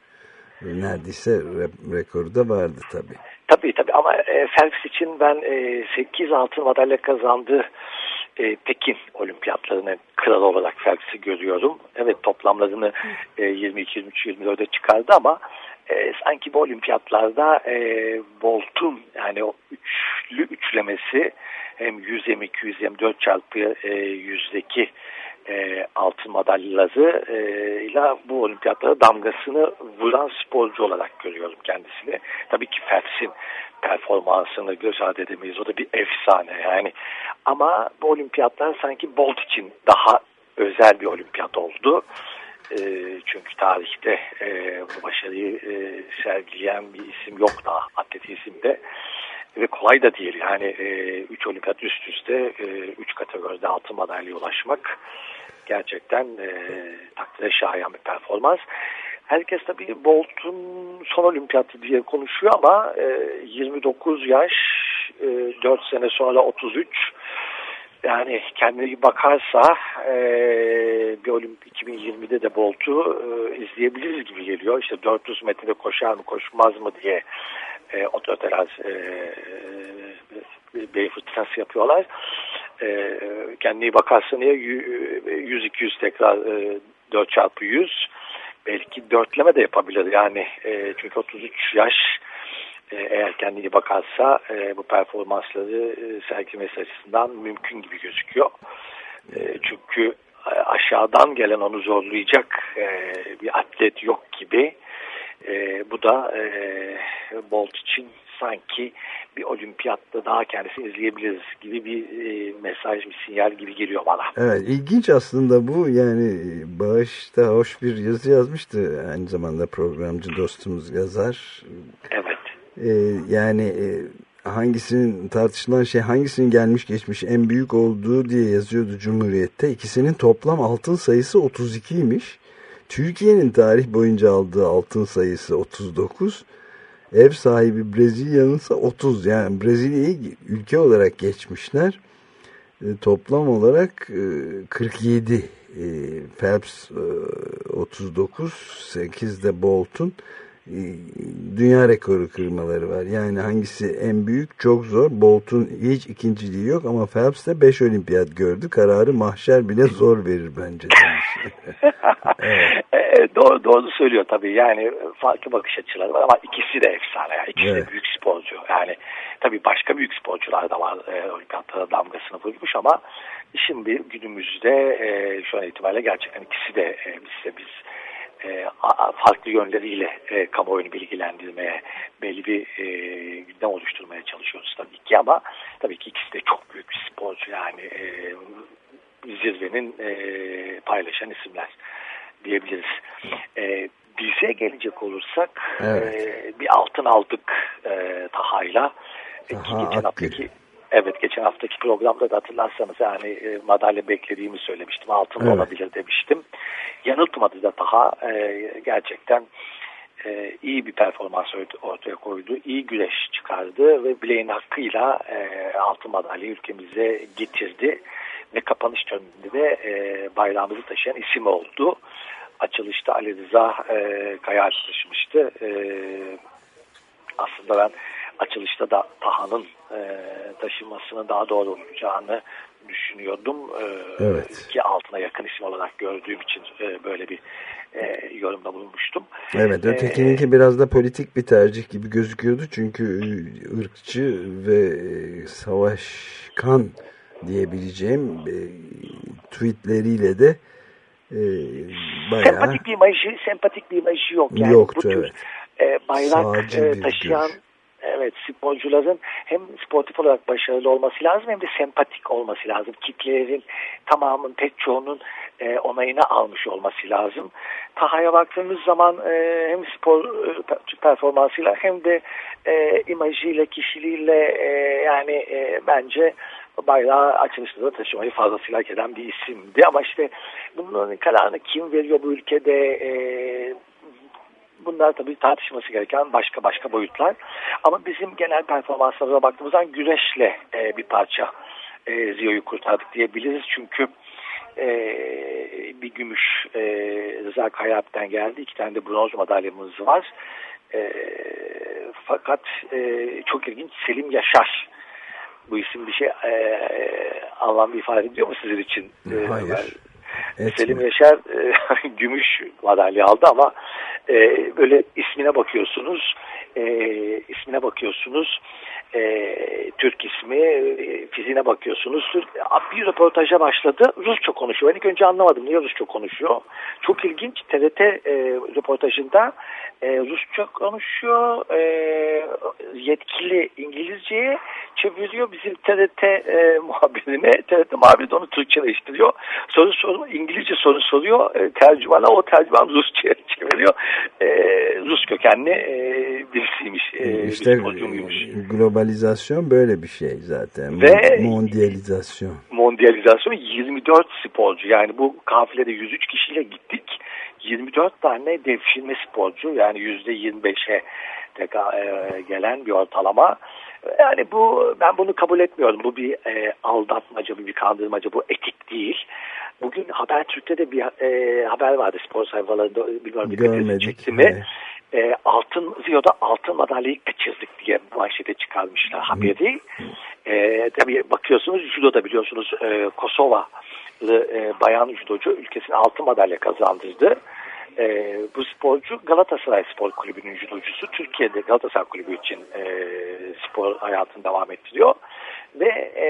e, neredeyse re- rekoru da vardı tabii. Tabii tabii ama e, Phelps için ben e, 8 altın madalya kazandı e, Pekin olimpiyatlarının kralı olarak Phelps'i görüyorum. Evet toplamlarını e, 22, 23, 24'e çıkardı ama e, sanki bu olimpiyatlarda e, Bolt'un yani o üçlü üçlemesi hem 100 hem 200 hem 4 çarpı e, yüzdeki e, altın madalyaları e, ile bu olimpiyatlara damgasını vuran sporcu olarak görüyorum kendisini. Tabii ki Phelps'in performansını göz ardı edemeyiz. O da bir efsane yani. Ama bu olimpiyatlar sanki Bolt için daha özel bir olimpiyat oldu. E, çünkü tarihte e, bu başarıyı e, sergileyen bir isim yok daha atletizmde ve kolay da değil. Yani e, üç olimpiyat üst üste e, üç kategoride altın madalyaya ulaşmak gerçekten e, takdire şayan bir performans. Herkes tabii Bolt'un son olimpiyatı diye konuşuyor ama e, 29 yaş, e, 4 sene sonra 33 yani kendine bakarsa e, bir olimpik 2020'de de Bolt'u e, izleyebiliriz gibi geliyor. İşte 400 metrede koşar mı koşmaz mı diye e, ototeraz e, beyin fırtınası yapıyorlar. E, kendine bakarsa niye 100-200 tekrar e, 4 çarpı 100 belki dörtleme de yapabilir. Yani e, çünkü 33 yaş e, eğer kendine bakarsa e, bu performansları e, sergilemesi açısından mümkün gibi gözüküyor. E, çünkü aşağıdan gelen onu zorlayacak e, bir atlet yok gibi. E, bu da e, Bolt için sanki bir olimpiyatta daha kendisini izleyebiliriz gibi bir e, mesaj, bir sinyal gibi geliyor bana. Evet, ilginç aslında bu. Yani Bağış da hoş bir yazı yazmıştı. Aynı zamanda programcı dostumuz yazar. Evet. Ee, yani e, hangisinin tartışılan şey hangisinin gelmiş geçmiş en büyük olduğu diye yazıyordu Cumhuriyet'te. İkisinin toplam altın sayısı 32'ymiş. Türkiye'nin tarih boyunca aldığı altın sayısı 39. Ev sahibi Brezilya'nın ise 30. Yani Brezilya'yı ülke olarak geçmişler. E, toplam olarak e, 47. E, Phelps e, 39. 8 de Bolt'un e, dünya rekoru kırmaları var. Yani hangisi en büyük çok zor. Bolt'un hiç ikinciliği yok ama Phelps de 5 olimpiyat gördü. Kararı mahşer bile zor verir bence. evet. [LAUGHS] e, doğru, doğru söylüyor tabii. Yani farklı bakış açıları var ama ikisi de efsane. Yani. İkisi evet. de büyük sporcu. Yani tabii başka büyük sporcular da var. E, olimpiyatlara damgasını vurmuş ama şimdi günümüzde e, şu an itibariyle gerçekten ikisi de e, biz, biz e, farklı yönleriyle e, kamuoyunu bilgilendirmeye, belli bir e, gündem oluşturmaya çalışıyoruz tabii ki ama tabii ki ikisi de çok büyük bir sporcu yani e, zirvenin e, paylaşan isimler diyebiliriz. E, bize gelecek olursak evet. e, bir altın aldık e, Taha'yla. Taha haftaki Evet geçen haftaki programda da hatırlarsanız yani e, madalya beklediğimi söylemiştim. Altın evet. olabilir demiştim. Yanıltmadı da daha e, gerçekten e, iyi bir performans ortaya koydu. İyi güreş çıkardı ve bileğin hakkıyla e, altın madalya ülkemize getirdi. Ve kapanış töreninde de e, bayrağımızı taşıyan isim oldu. Açılışta Ali Rıza e, Kaya taşımıştı. E, aslında ben açılışta da Taha'nın e, taşınmasının daha doğru olacağını düşünüyordum. E, evet. Ki altına yakın isim olarak gördüğüm için e, böyle bir e, yorumda bulunmuştum. Evet ötekininki ee, biraz da politik bir tercih gibi gözüküyordu. Çünkü ırkçı ve savaşkan diyebileceğim e, tweetleriyle de e, bayağı... Sempatik bir imajı, sempatik bir imajı yok. Yani Yoktu bu tür, evet. E, bayrak e, taşıyan görüş evet sporcuların hem sportif olarak başarılı olması lazım hem de sempatik olması lazım. Kitlelerin tamamın pek çoğunun e, onayını almış olması lazım. Taha'ya baktığımız zaman e, hem spor e, performansıyla hem de e, imajıyla, kişiliğiyle e, yani e, bence bayrağı açılışta da taşımayı fazlasıyla hak eden bir isimdi. Ama işte bunların kararını kim veriyor bu ülkede e, bunlar tabii tartışması gereken başka başka boyutlar. Ama bizim genel performanslarına baktığımız zaman güreşle e, bir parça e, Zio'yu kurtardık diyebiliriz. Çünkü e, bir gümüş e, Rıza Kayap'ten geldi. iki tane de bronz madalyamız var. E, fakat e, çok ilginç Selim Yaşar bu isim bir şey e, anlam ifade ediyor mu sizin için? Hayır. Etme. Selim Yaşar e, [LAUGHS] gümüş madalya aldı ama e, böyle ismine bakıyorsunuz e, ismine bakıyorsunuz e, Türk ismi, e, fiziğine bakıyorsunuz. Bir röportaja başladı. Rusça konuşuyor. Ben ilk önce anlamadım niye Rusça konuşuyor. Çok ilginç. TRT e, röportajında e, Rusça konuşuyor. E, yetkili İngilizceye çeviriyor. Bizim TRT e, muhabirine. TRT muhabiri de onu Türkçeleştiriyor. Soru soru İngilizce soru soruyor. E, tercümana o tercüman Rusça'ya çeviriyor. E, Rus kökenli e, birisiymiş. E, işte globalizasyon böyle bir şey zaten. Ve mondializasyon. Mondializasyon 24 sporcu. Yani bu kafilede 103 kişiyle gittik. 24 tane devşirme sporcu yani %25'e e, gelen bir ortalama. Yani bu ben bunu kabul etmiyorum. Bu bir e, aldatmaca, bir kandırmaca, bu etik değil. Bugün Habertürk'te de bir e, haber vardı spor sayfalarında bilmiyorum dikkatinizi çekti mi? Evet. E, altın Rio'da altın madalyayı kaçırdık diye manşete çıkarmışlar haberi. E, tabii bakıyorsunuz judoda biliyorsunuz e, Kosova e, bayan judocu ülkesine altın madalya kazandırdı. E, bu sporcu Galatasaray Spor Kulübü'nün judocusu. Türkiye'de Galatasaray Kulübü için e, spor hayatını devam ettiriyor. Ve e,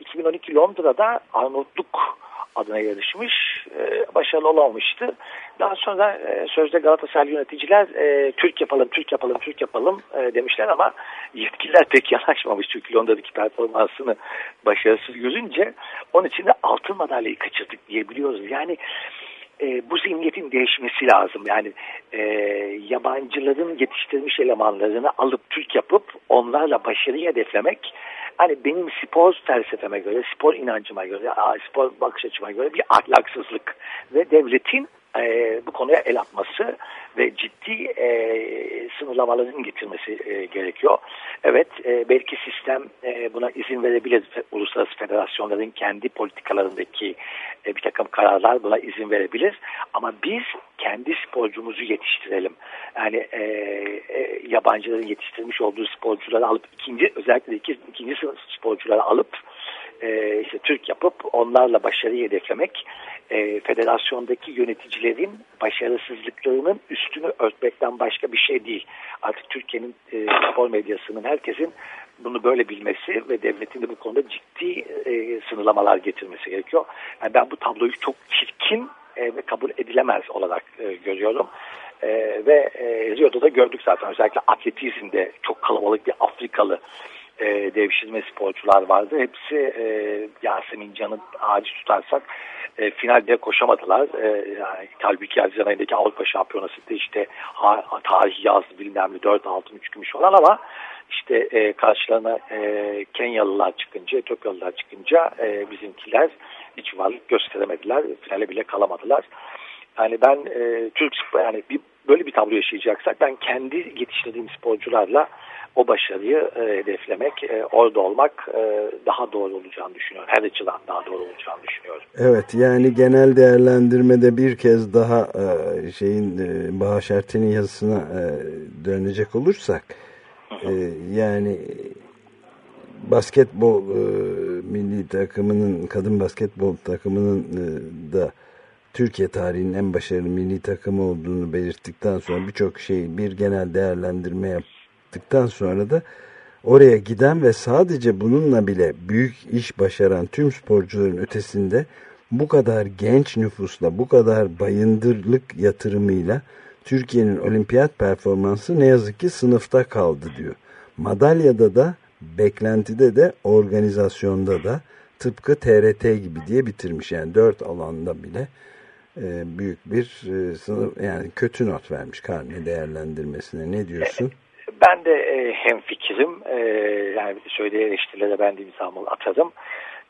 2012 Londra'da Arnavutluk adına yarışmış. E, başarılı olamamıştı. Daha sonra e, sözde Galatasaray yöneticiler e, Türk yapalım, Türk yapalım, Türk yapalım e, demişler ama yetkililer pek [LAUGHS] yanaşmamış. Çünkü Londra'daki performansını başarısız görünce onun için de altın madalyayı kaçırdık diyebiliyoruz. Yani e, bu zihniyetin değişmesi lazım. Yani e, yabancıların yetiştirmiş elemanlarını alıp Türk yapıp onlarla başarıyı hedeflemek hani benim spor felsefeme göre, spor inancıma göre, spor bakış açıma göre bir ahlaksızlık ve devletin e, bu konuya el atması ve ciddi e, sınırlamaların getirmesi e, gerekiyor. Evet e, belki sistem e, buna izin verebilir. Uluslararası federasyonların kendi politikalarındaki e, bir takım kararlar buna izin verebilir. Ama biz kendi sporcumuzu yetiştirelim. Yani e, e, yabancıların yetiştirmiş olduğu sporcuları alıp ikinci özellikle iki, ikinci sporcuları alıp e, işte Türk yapıp onlarla başarıyı hedeflemek e, federasyondaki yöneticilerin başarısızlıklarının üstünü örtmekten başka bir şey değil. Artık Türkiye'nin e, spor medyasının herkesin bunu böyle bilmesi ve devletin de bu konuda ciddi e, sınırlamalar getirmesi gerekiyor. Yani ben bu tabloyu çok çirkin e, ve kabul edilemez olarak e, görüyorum. E, ve e, Rio'da da gördük zaten özellikle atletizmde çok kalabalık bir Afrikalı e, devşirme sporcular vardı. Hepsi e, Yasemin Can'ı ağacı tutarsak e, finalde koşamadılar. E, yani, halbuki Haziran ayındaki Avrupa Şampiyonası'nda işte ha, tarih yazdı bilmem ne 4 altın 3 gümüş falan ama işte e, karşılarına e, Kenyalılar çıkınca, Etiyopyalılar çıkınca e, bizimkiler hiç varlık gösteremediler. Finale bile kalamadılar. Yani ben e, Türk yani bir, böyle bir tablo yaşayacaksak ben kendi yetiştirdiğim sporcularla o başarıyı e, hedeflemek, e, orada olmak e, daha doğru olacağını düşünüyorum. Her açıdan daha doğru olacağını düşünüyorum. Evet yani genel değerlendirmede bir kez daha e, şeyin e, Bağış Erten'in yazısına e, dönecek olursak e, yani basketbol e, milli takımının kadın basketbol takımının e, da Türkiye tarihinin en başarılı milli takımı olduğunu belirttikten sonra birçok şey bir genel değerlendirme yap yaptıktan sonra da oraya giden ve sadece bununla bile büyük iş başaran tüm sporcuların ötesinde bu kadar genç nüfusla, bu kadar bayındırlık yatırımıyla Türkiye'nin olimpiyat performansı ne yazık ki sınıfta kaldı diyor. Madalyada da, beklentide de, organizasyonda da tıpkı TRT gibi diye bitirmiş. Yani dört alanda bile e, büyük bir e, sınıf, yani kötü not vermiş karne değerlendirmesine. Ne diyorsun? Ben de e, hem fikrim, e, yani söylediği eleştirilere ben de imzamı atarım.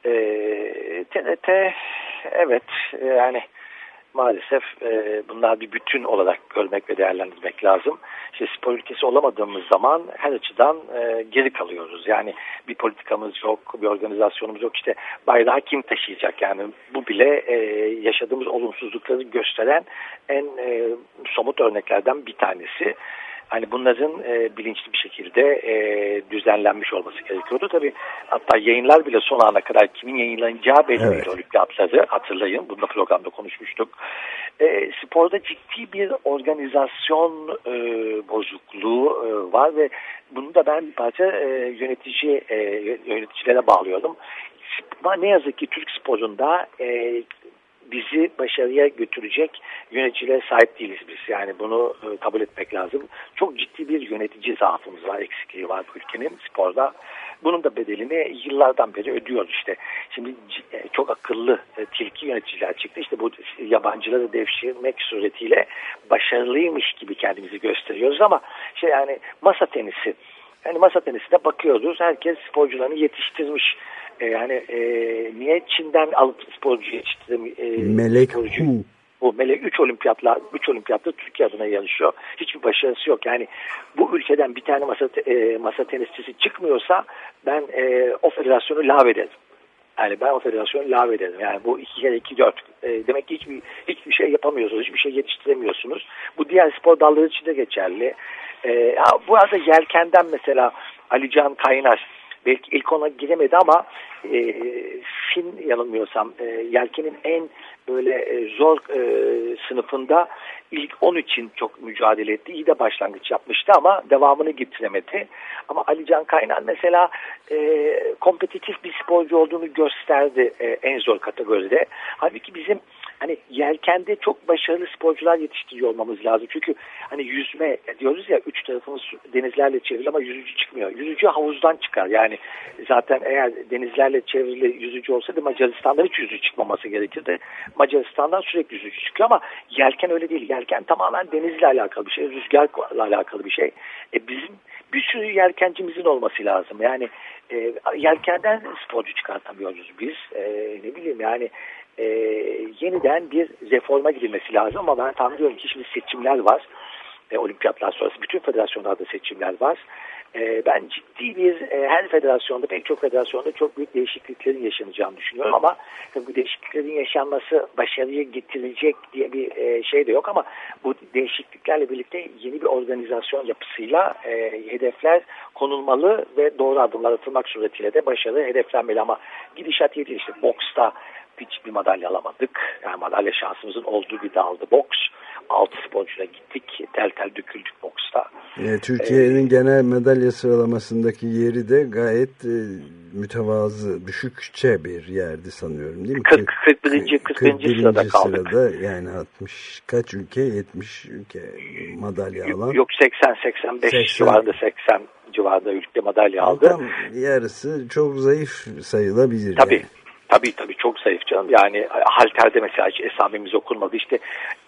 E, TNT evet yani maalesef e, bunlar bir bütün olarak görmek ve değerlendirmek lazım. İşte spor ülkesi olamadığımız zaman her açıdan e, geri kalıyoruz. Yani bir politikamız yok, bir organizasyonumuz yok. İşte bayrağı kim taşıyacak? Yani bu bile e, yaşadığımız olumsuzlukları gösteren en e, somut örneklerden bir tanesi hani bunların e, bilinçli bir şekilde e, düzenlenmiş olması gerekiyordu. Tabii hatta yayınlar bile son ana kadar kimin yayınlanacağı belli evet. olimpiyatları hatırlayın. Bunda programda konuşmuştuk. E, sporda ciddi bir organizasyon e, bozukluğu e, var ve bunu da ben bir parça e, yönetici e, yöneticilere bağlıyorum. Ama ne yazık ki Türk sporunda e, bizi başarıya götürecek yöneticilere sahip değiliz biz. Yani bunu e, kabul etmek lazım. Çok ciddi bir yönetici zaafımız var, eksikliği var bu ülkenin sporda. Bunun da bedelini yıllardan beri ödüyoruz işte. Şimdi e, çok akıllı e, tilki yöneticiler çıktı. İşte bu yabancıları devşirmek suretiyle başarılıymış gibi kendimizi gösteriyoruz ama şey yani masa tenisi yani masa tenisine bakıyoruz. Herkes sporcularını yetiştirmiş. E, yani e, niye Çin'den alıp sporcu yetiştirdim? E, Melek sporcu, Hu. Bu Melek 3 olimpiyatlar 3 olimpiyatta Türkiye adına yarışıyor. Hiçbir başarısı yok. Yani bu ülkeden bir tane masa e, masa tenisçisi çıkmıyorsa ben e, o federasyonu lağvederim. Yani ben o federasyonu lağvederim. Yani bu iki kere iki dört. E, demek ki hiçbir, hiçbir şey yapamıyorsunuz. Hiçbir şey yetiştiremiyorsunuz. Bu diğer spor dalları için de geçerli. E, ha, bu arada yelkenden mesela Ali Can Kaynar belki ilk ona giremedi ama e, Fin yanılmıyorsam e, yelkenin en böyle e, zor e, sınıfında ilk 10 için çok mücadele etti. İyi de başlangıç yapmıştı ama devamını getiremedi. Ama Ali Can Kaynan mesela e, kompetitif bir sporcu olduğunu gösterdi e, en zor kategoride. Halbuki bizim hani yelkende çok başarılı sporcular yetiştiriyor olmamız lazım. Çünkü hani yüzme diyoruz ya üç tarafımız denizlerle çevrili ama yüzücü çıkmıyor. Yüzücü havuzdan çıkar. Yani zaten eğer denizlerle çevrili yüzücü olsaydı Macaristan'dan hiç yüzücü çıkmaması gerekirdi. Macaristan'dan sürekli yüzücü çıkıyor ama yelken öyle değil. Yelken tamamen denizle alakalı bir şey, rüzgarla alakalı bir şey. E bizim bir sürü yelkencimizin olması lazım. Yani e, yelkenden sporcu çıkartamıyoruz biz. E, ne bileyim yani e, yeniden bir reforma gidilmesi lazım. Ama ben tahmin ediyorum ki şimdi seçimler var. E, olimpiyatlar sonrası bütün federasyonlarda seçimler var. E, ben ciddi bir e, her federasyonda pek çok federasyonda çok büyük değişikliklerin yaşanacağını düşünüyorum. Ama bu değişikliklerin yaşanması başarıya getirecek diye bir e, şey de yok. Ama bu değişikliklerle birlikte yeni bir organizasyon yapısıyla e, hedefler konulmalı ve doğru adımlar atılmak suretiyle de başarı hedeflenmeli. Ama gidişat yedi işte boksta hiçbir madalya alamadık. Yani madalya şansımızın olduğu bir daldı boks. Altı sporcuyla gittik. Tel tel döküldük boksta. E, Türkiye'nin ee, genel madalya sıralamasındaki yeri de gayet e, mütevazı, düşükçe bir yerdi sanıyorum değil mi? 40, 41. 41. 41. sırada kaldık. Sırada yani 60 kaç ülke? 70 ülke madalya alan. Yok 80, 85 80. civarında 80 civarında ülke madalya aldı. Tam yarısı çok zayıf sayılabilir. Tabii. Yani. Tabii tabii çok zayıf canım. Yani e, halterde mesela hiç esamemiz okunmadı. İşte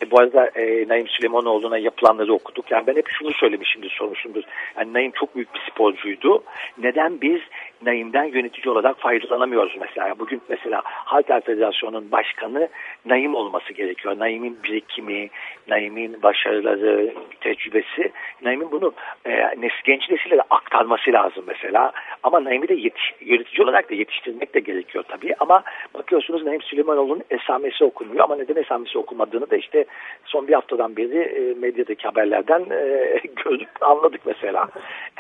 e, bu arada e, Naim Süleymanoğlu'na yapılanları okuduk. Yani ben hep şunu söylemişimdir, sormuşumdur. Yani Naim çok büyük bir sporcuydu. Neden biz Naim'den yönetici olarak faydalanamıyoruz mesela. Bugün mesela Halter Federasyonu'nun başkanı Naim olması gerekiyor. Naim'in birikimi, Naim'in başarıları, tecrübesi. Naim'in bunu e, genç nesile aktarması lazım mesela. Ama Naim'i de yetiş, yönetici olarak da yetiştirmek de gerekiyor tabii. Ama bakıyorsunuz Naim Süleymanoğlu'nun esamesi okunmuyor. Ama neden esamesi okunmadığını da işte son bir haftadan beri e, medyadaki haberlerden e, [LAUGHS] gördük, anladık mesela.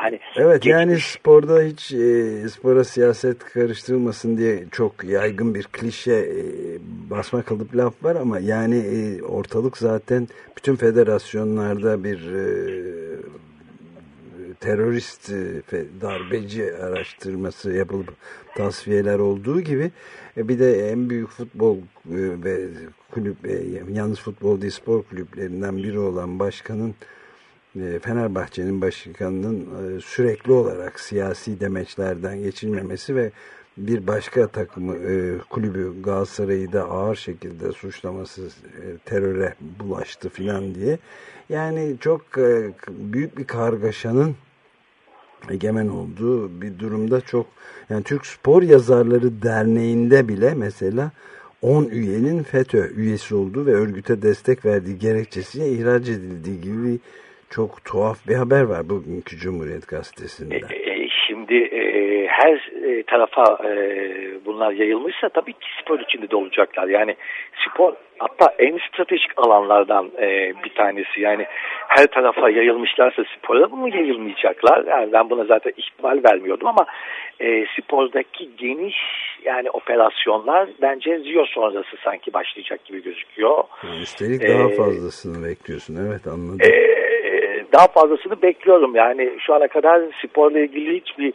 Yani Evet geçmiş... yani sporda hiç e, spora siyaset karıştırılmasın diye çok yaygın bir klişe e, basma kalıp laf var ama yani e, ortalık zaten bütün federasyonlarda bir e, terörist e, darbeci araştırması yapılıp tasfiyeler olduğu gibi e, bir de en büyük futbol e, ve kulüp e, yalnız futbol değil spor kulüplerinden biri olan başkanın Fenerbahçe'nin başkanının sürekli olarak siyasi demeçlerden geçilmemesi ve bir başka takımı kulübü Galatasaray'ı da ağır şekilde suçlaması teröre bulaştı filan diye. Yani çok büyük bir kargaşanın egemen olduğu bir durumda çok yani Türk Spor Yazarları Derneği'nde bile mesela 10 üyenin FETÖ üyesi olduğu ve örgüte destek verdiği gerekçesiyle ihraç edildiği gibi çok tuhaf bir haber var bugünkü Cumhuriyet Gazetesi'nde. E, e, şimdi e, her e, tarafa e, bunlar yayılmışsa tabii ki spor içinde de olacaklar. Yani spor hatta en stratejik alanlardan e, bir tanesi. Yani her tarafa yayılmışlarsa spora mı yayılmayacaklar? Yani ben buna zaten ihtimal vermiyordum ama e, spordaki geniş yani operasyonlar bence Rio sonrası sanki başlayacak gibi gözüküyor. üstelik daha ee, fazlasını bekliyorsun. Evet anladım. E, daha fazlasını bekliyorum. Yani şu ana kadar sporla ilgili hiçbir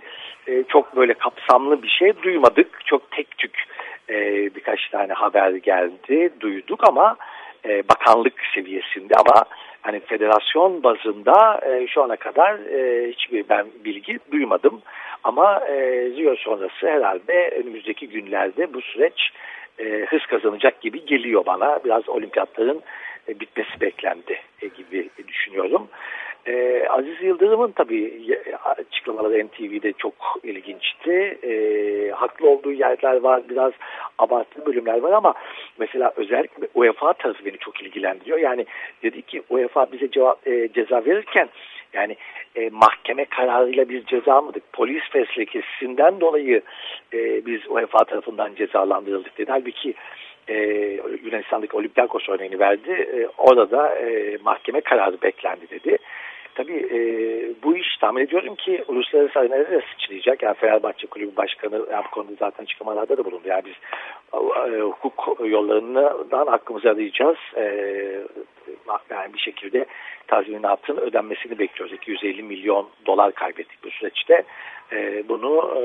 e, çok böyle kapsamlı bir şey duymadık. Çok tek tük e, birkaç tane haber geldi, duyduk ama e, bakanlık seviyesinde ama hani federasyon bazında e, şu ana kadar e, hiçbir ben bilgi duymadım. Ama e, Rio sonrası herhalde önümüzdeki günlerde bu süreç e, hız kazanacak gibi geliyor bana. Biraz olimpiyatların e, bitmesi beklendi e, gibi düşünüyorum. E, Aziz Yıldırım'ın tabii açıklamaları NTV'de çok ilginçti. E, haklı olduğu yerler var, biraz abartılı bölümler var ama mesela özellikle UEFA tarafı beni çok ilgilendiriyor. Yani dedi ki UEFA bize cevap, e, ceza verirken yani e, mahkeme kararıyla biz ceza mıdık? Polis fezlekesinden dolayı e, biz UEFA tarafından cezalandırıldık dedi. Halbuki e, Yunanistan'daki Olympiakos örneğini verdi. E, orada da e, mahkeme kararı beklendi dedi. Tabii e, bu iş tahmin ediyorum ki uluslararası arenada da sıçrayacak. Yani Fenerbahçe Kulübü Başkanı bu konuda zaten açıklamalarda da bulundu. Yani biz e, hukuk yollarından hakkımızı arayacağız. E, yani bir şekilde tazminatın ödenmesini bekliyoruz. 250 milyon dolar kaybettik bu süreçte. E, bunu e,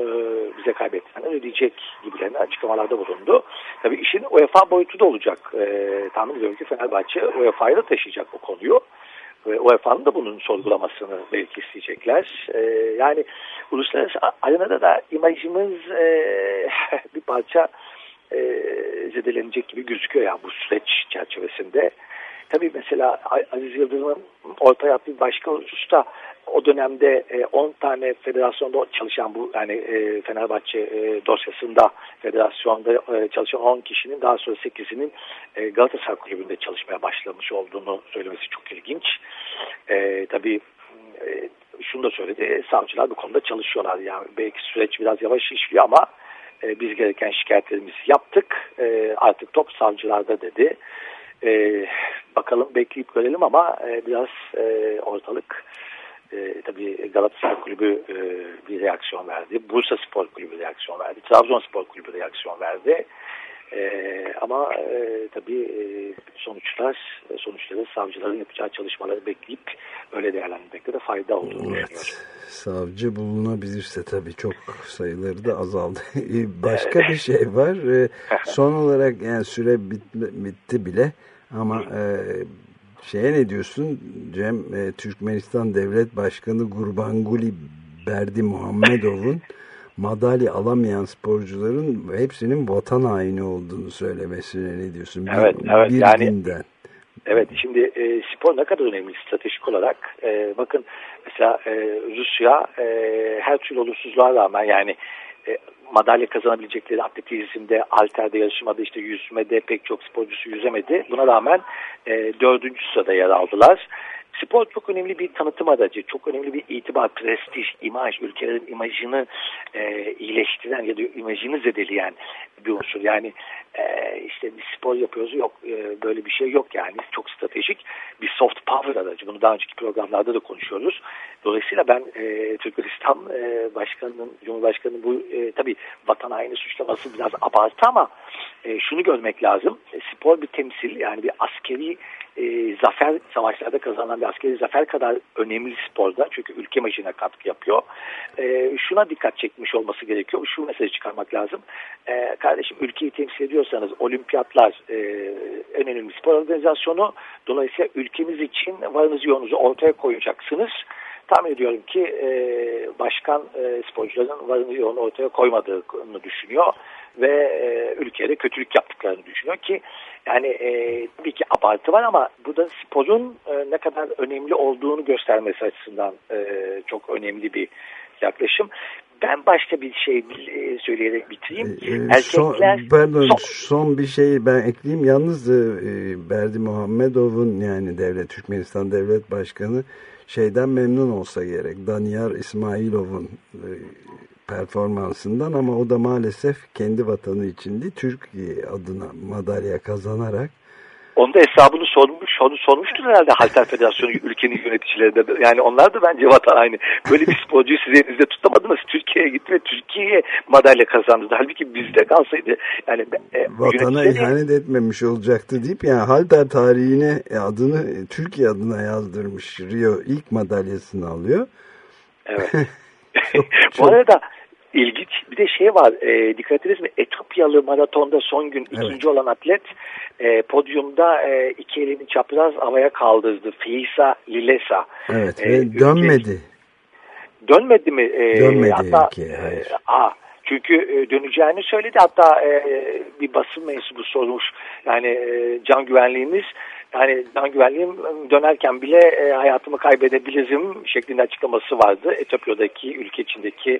bize kaybettirenler ödeyecek gibilerine açıklamalarda bulundu. Tabii işin UEFA boyutu da olacak. E, tahmin ediyorum ki Fenerbahçe UEFA'ya da taşıyacak o konuyu ve UEFA'nın da bunun sorgulamasını belki isteyecekler. E, yani uluslararası arenada da imajımız e, [LAUGHS] bir parça e, zedelenecek gibi gözüküyor yani bu süreç çerçevesinde. Tabii mesela Aziz Yıldırım'ın ortaya attığı başka hususta o dönemde 10 e, tane federasyonda çalışan bu yani e, Fenerbahçe e, dosyasında federasyonda e, çalışan 10 kişinin daha sonra 8'inin e, Galatasaray Kulübü'nde çalışmaya başlamış olduğunu söylemesi çok ilginç. E, tabii e, şunu da söyledi, e, savcılar bu konuda çalışıyorlar. Yani belki süreç biraz yavaş işliyor ama e, biz gereken şikayetlerimizi yaptık. E, artık top savcılarda dedi. E, bakalım bekleyip görelim ama e, biraz e, ortalık e, tabii Galatasaray Kulübü e, bir reaksiyon verdi. Bursa Spor Kulübü reaksiyon verdi. Trabzonspor Kulübü reaksiyon verdi. E, ama e, tabii e, sonuçlar sonuçları savcıların yapacağı çalışmaları bekleyip öyle değerlendirmekte de fayda olduğunu evet. düşünüyorum. Savcı bulunabilirse tabii çok sayıları da azaldı. [LAUGHS] Başka bir şey var. Son olarak yani süre bitti, bitti bile ama e, şeye ne diyorsun Cem? E, Türkmenistan Devlet Başkanı Gurbanguly Berdi Muhammedov'un [LAUGHS] madalya alamayan sporcuların hepsinin vatan haini olduğunu söylemesine ne diyorsun? Evet, bir, evet. Bir yani, dinden. Evet, şimdi e, spor ne kadar önemli stratejik olarak. E, bakın mesela e, Rusya e, her türlü olumsuzluğa rağmen yani e, madalya kazanabilecekleri atletizmde, alterde yarışmada, işte yüzmede pek çok sporcusu yüzemedi. Buna rağmen e, dördüncü sırada yer aldılar. Spor çok önemli bir tanıtım aracı, çok önemli bir itibar, prestij, imaj, ülkelerin imajını e, iyileştiren ya da imajını zedeleyen bir unsur. Yani e, işte bir spor yapıyoruz yok e, böyle bir şey yok yani çok stratejik bir soft power aracı. Bunu daha önceki programlarda da konuşuyoruz. Dolayısıyla ben e, Türkmenistan e, Başkanı'nın, Cumhurbaşkanı'nın bu e, tabii vatan haini suçlaması biraz abartı ama e, şunu görmek lazım. E, spor bir temsil yani bir askeri e, zafer savaşlarda kazanılan bir askeri zafer kadar önemli sporda çünkü ülke imajına katkı yapıyor. E, şuna dikkat çekmiş olması gerekiyor. Şu mesajı çıkarmak lazım. E, kardeşim ülkeyi temsil ediyorsanız olimpiyatlar e, en önemli spor organizasyonu. Dolayısıyla ülkemiz için varınızı yoğunuzu ortaya koyacaksınız tahmin ediyorum ki e, başkan e, sporcuların varını yoğunu ortaya koymadığını düşünüyor ve e, ülkede kötülük yaptıklarını düşünüyor ki yani e, tabii ki abartı var ama bu da sporun e, ne kadar önemli olduğunu göstermesi açısından e, çok önemli bir yaklaşım. Ben başka bir şey e, söyleyerek bitireyim. Ee, Erkekler... Son, pardon, son, son bir şey ben ekleyeyim. Yalnız e, Berdi Muhammedov'un yani devlet Türkmenistan Devlet Başkanı şeyden memnun olsa gerek. Daniyar İsmailov'un e, performansından ama o da maalesef kendi vatanı için değil Türkiye adına madalya kazanarak Onda hesabını sormuş, onu sormuştur herhalde Halter Federasyonu ülkenin yöneticilerine. Yani onlar da bence vatan aynı. Böyle bir sporcuyu siz elinizde tutamadınız. Türkiye'ye gitti ve Türkiye'ye madalya kazandı. Halbuki bizde kalsaydı yani e, vatana ihanet etmemiş olacaktı deyip yani Halter tarihine adını Türkiye adına yazdırmış. Rio ilk madalyasını alıyor. Evet. [LAUGHS] Bu arada ilginç bir de şey var e, dikkat ediniz mi Etopyalı maratonda son gün evet. ikinci olan atlet e, podyumda e, iki elini çapraz havaya kaldırdı Feysa Lilesa. Evet e, ve dönmedi. dönmedi mi? E, dönmedi hatta, ki, hayır. E, a, çünkü e, döneceğini söyledi hatta e, bir basın mensubu sormuş yani e, can güvenliğimiz yani can güvenliğim dönerken bile e, hayatımı kaybedebilirim şeklinde açıklaması vardı. Etiyopya'daki ülke içindeki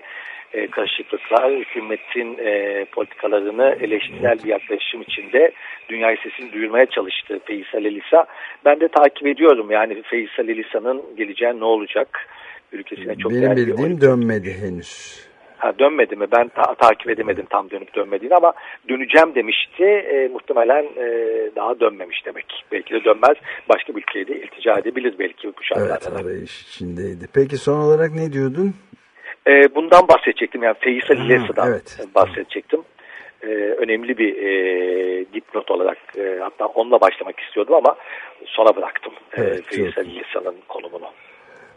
e, karışıklıklar, hükümetin e, politikalarını eleştirel bir yaklaşım içinde dünya sesini duyurmaya çalıştı Feysel Elisa. Ben de takip ediyorum yani Feysel Elisa'nın geleceği ne olacak ülkesine çok Benim bildiğim dönmedi henüz. Ha, dönmedi mi? Ben ta takip edemedim tam dönüp dönmediğini ama döneceğim demişti. E, muhtemelen e, daha dönmemiş demek. Belki de dönmez. Başka bir ülkeye de iltica edebilir belki bu şartlarda. Evet arayış içindeydi. Peki son olarak ne diyordun? E, bundan bahsedecektim. Yani Feysel İlesa'dan evet. bahsedecektim. E, önemli bir e, dipnot olarak e, hatta onunla başlamak istiyordum ama sona bıraktım e, evet, e, Feysel İlesa'nın konumunu.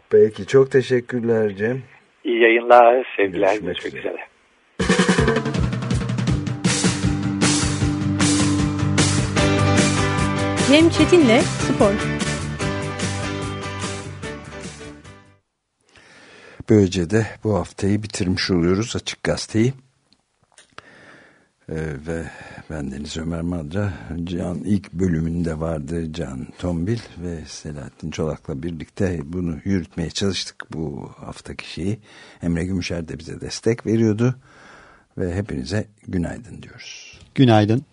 Peki çok teşekkürler Cem. İyi yayınlar, sevgiler, görüşmek, görüşmek üzere. üzere. Cem Çetin'le Spor. Böylece de bu haftayı bitirmiş oluyoruz Açık Gazete'yi. Ee, ve ben Deniz Ömer Madra Can ilk bölümünde vardı Can Tombil ve Selahattin Çolak'la birlikte bunu yürütmeye çalıştık bu haftaki şeyi. Emre Gümüşer de bize destek veriyordu ve hepinize günaydın diyoruz. Günaydın.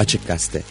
Açık Gazete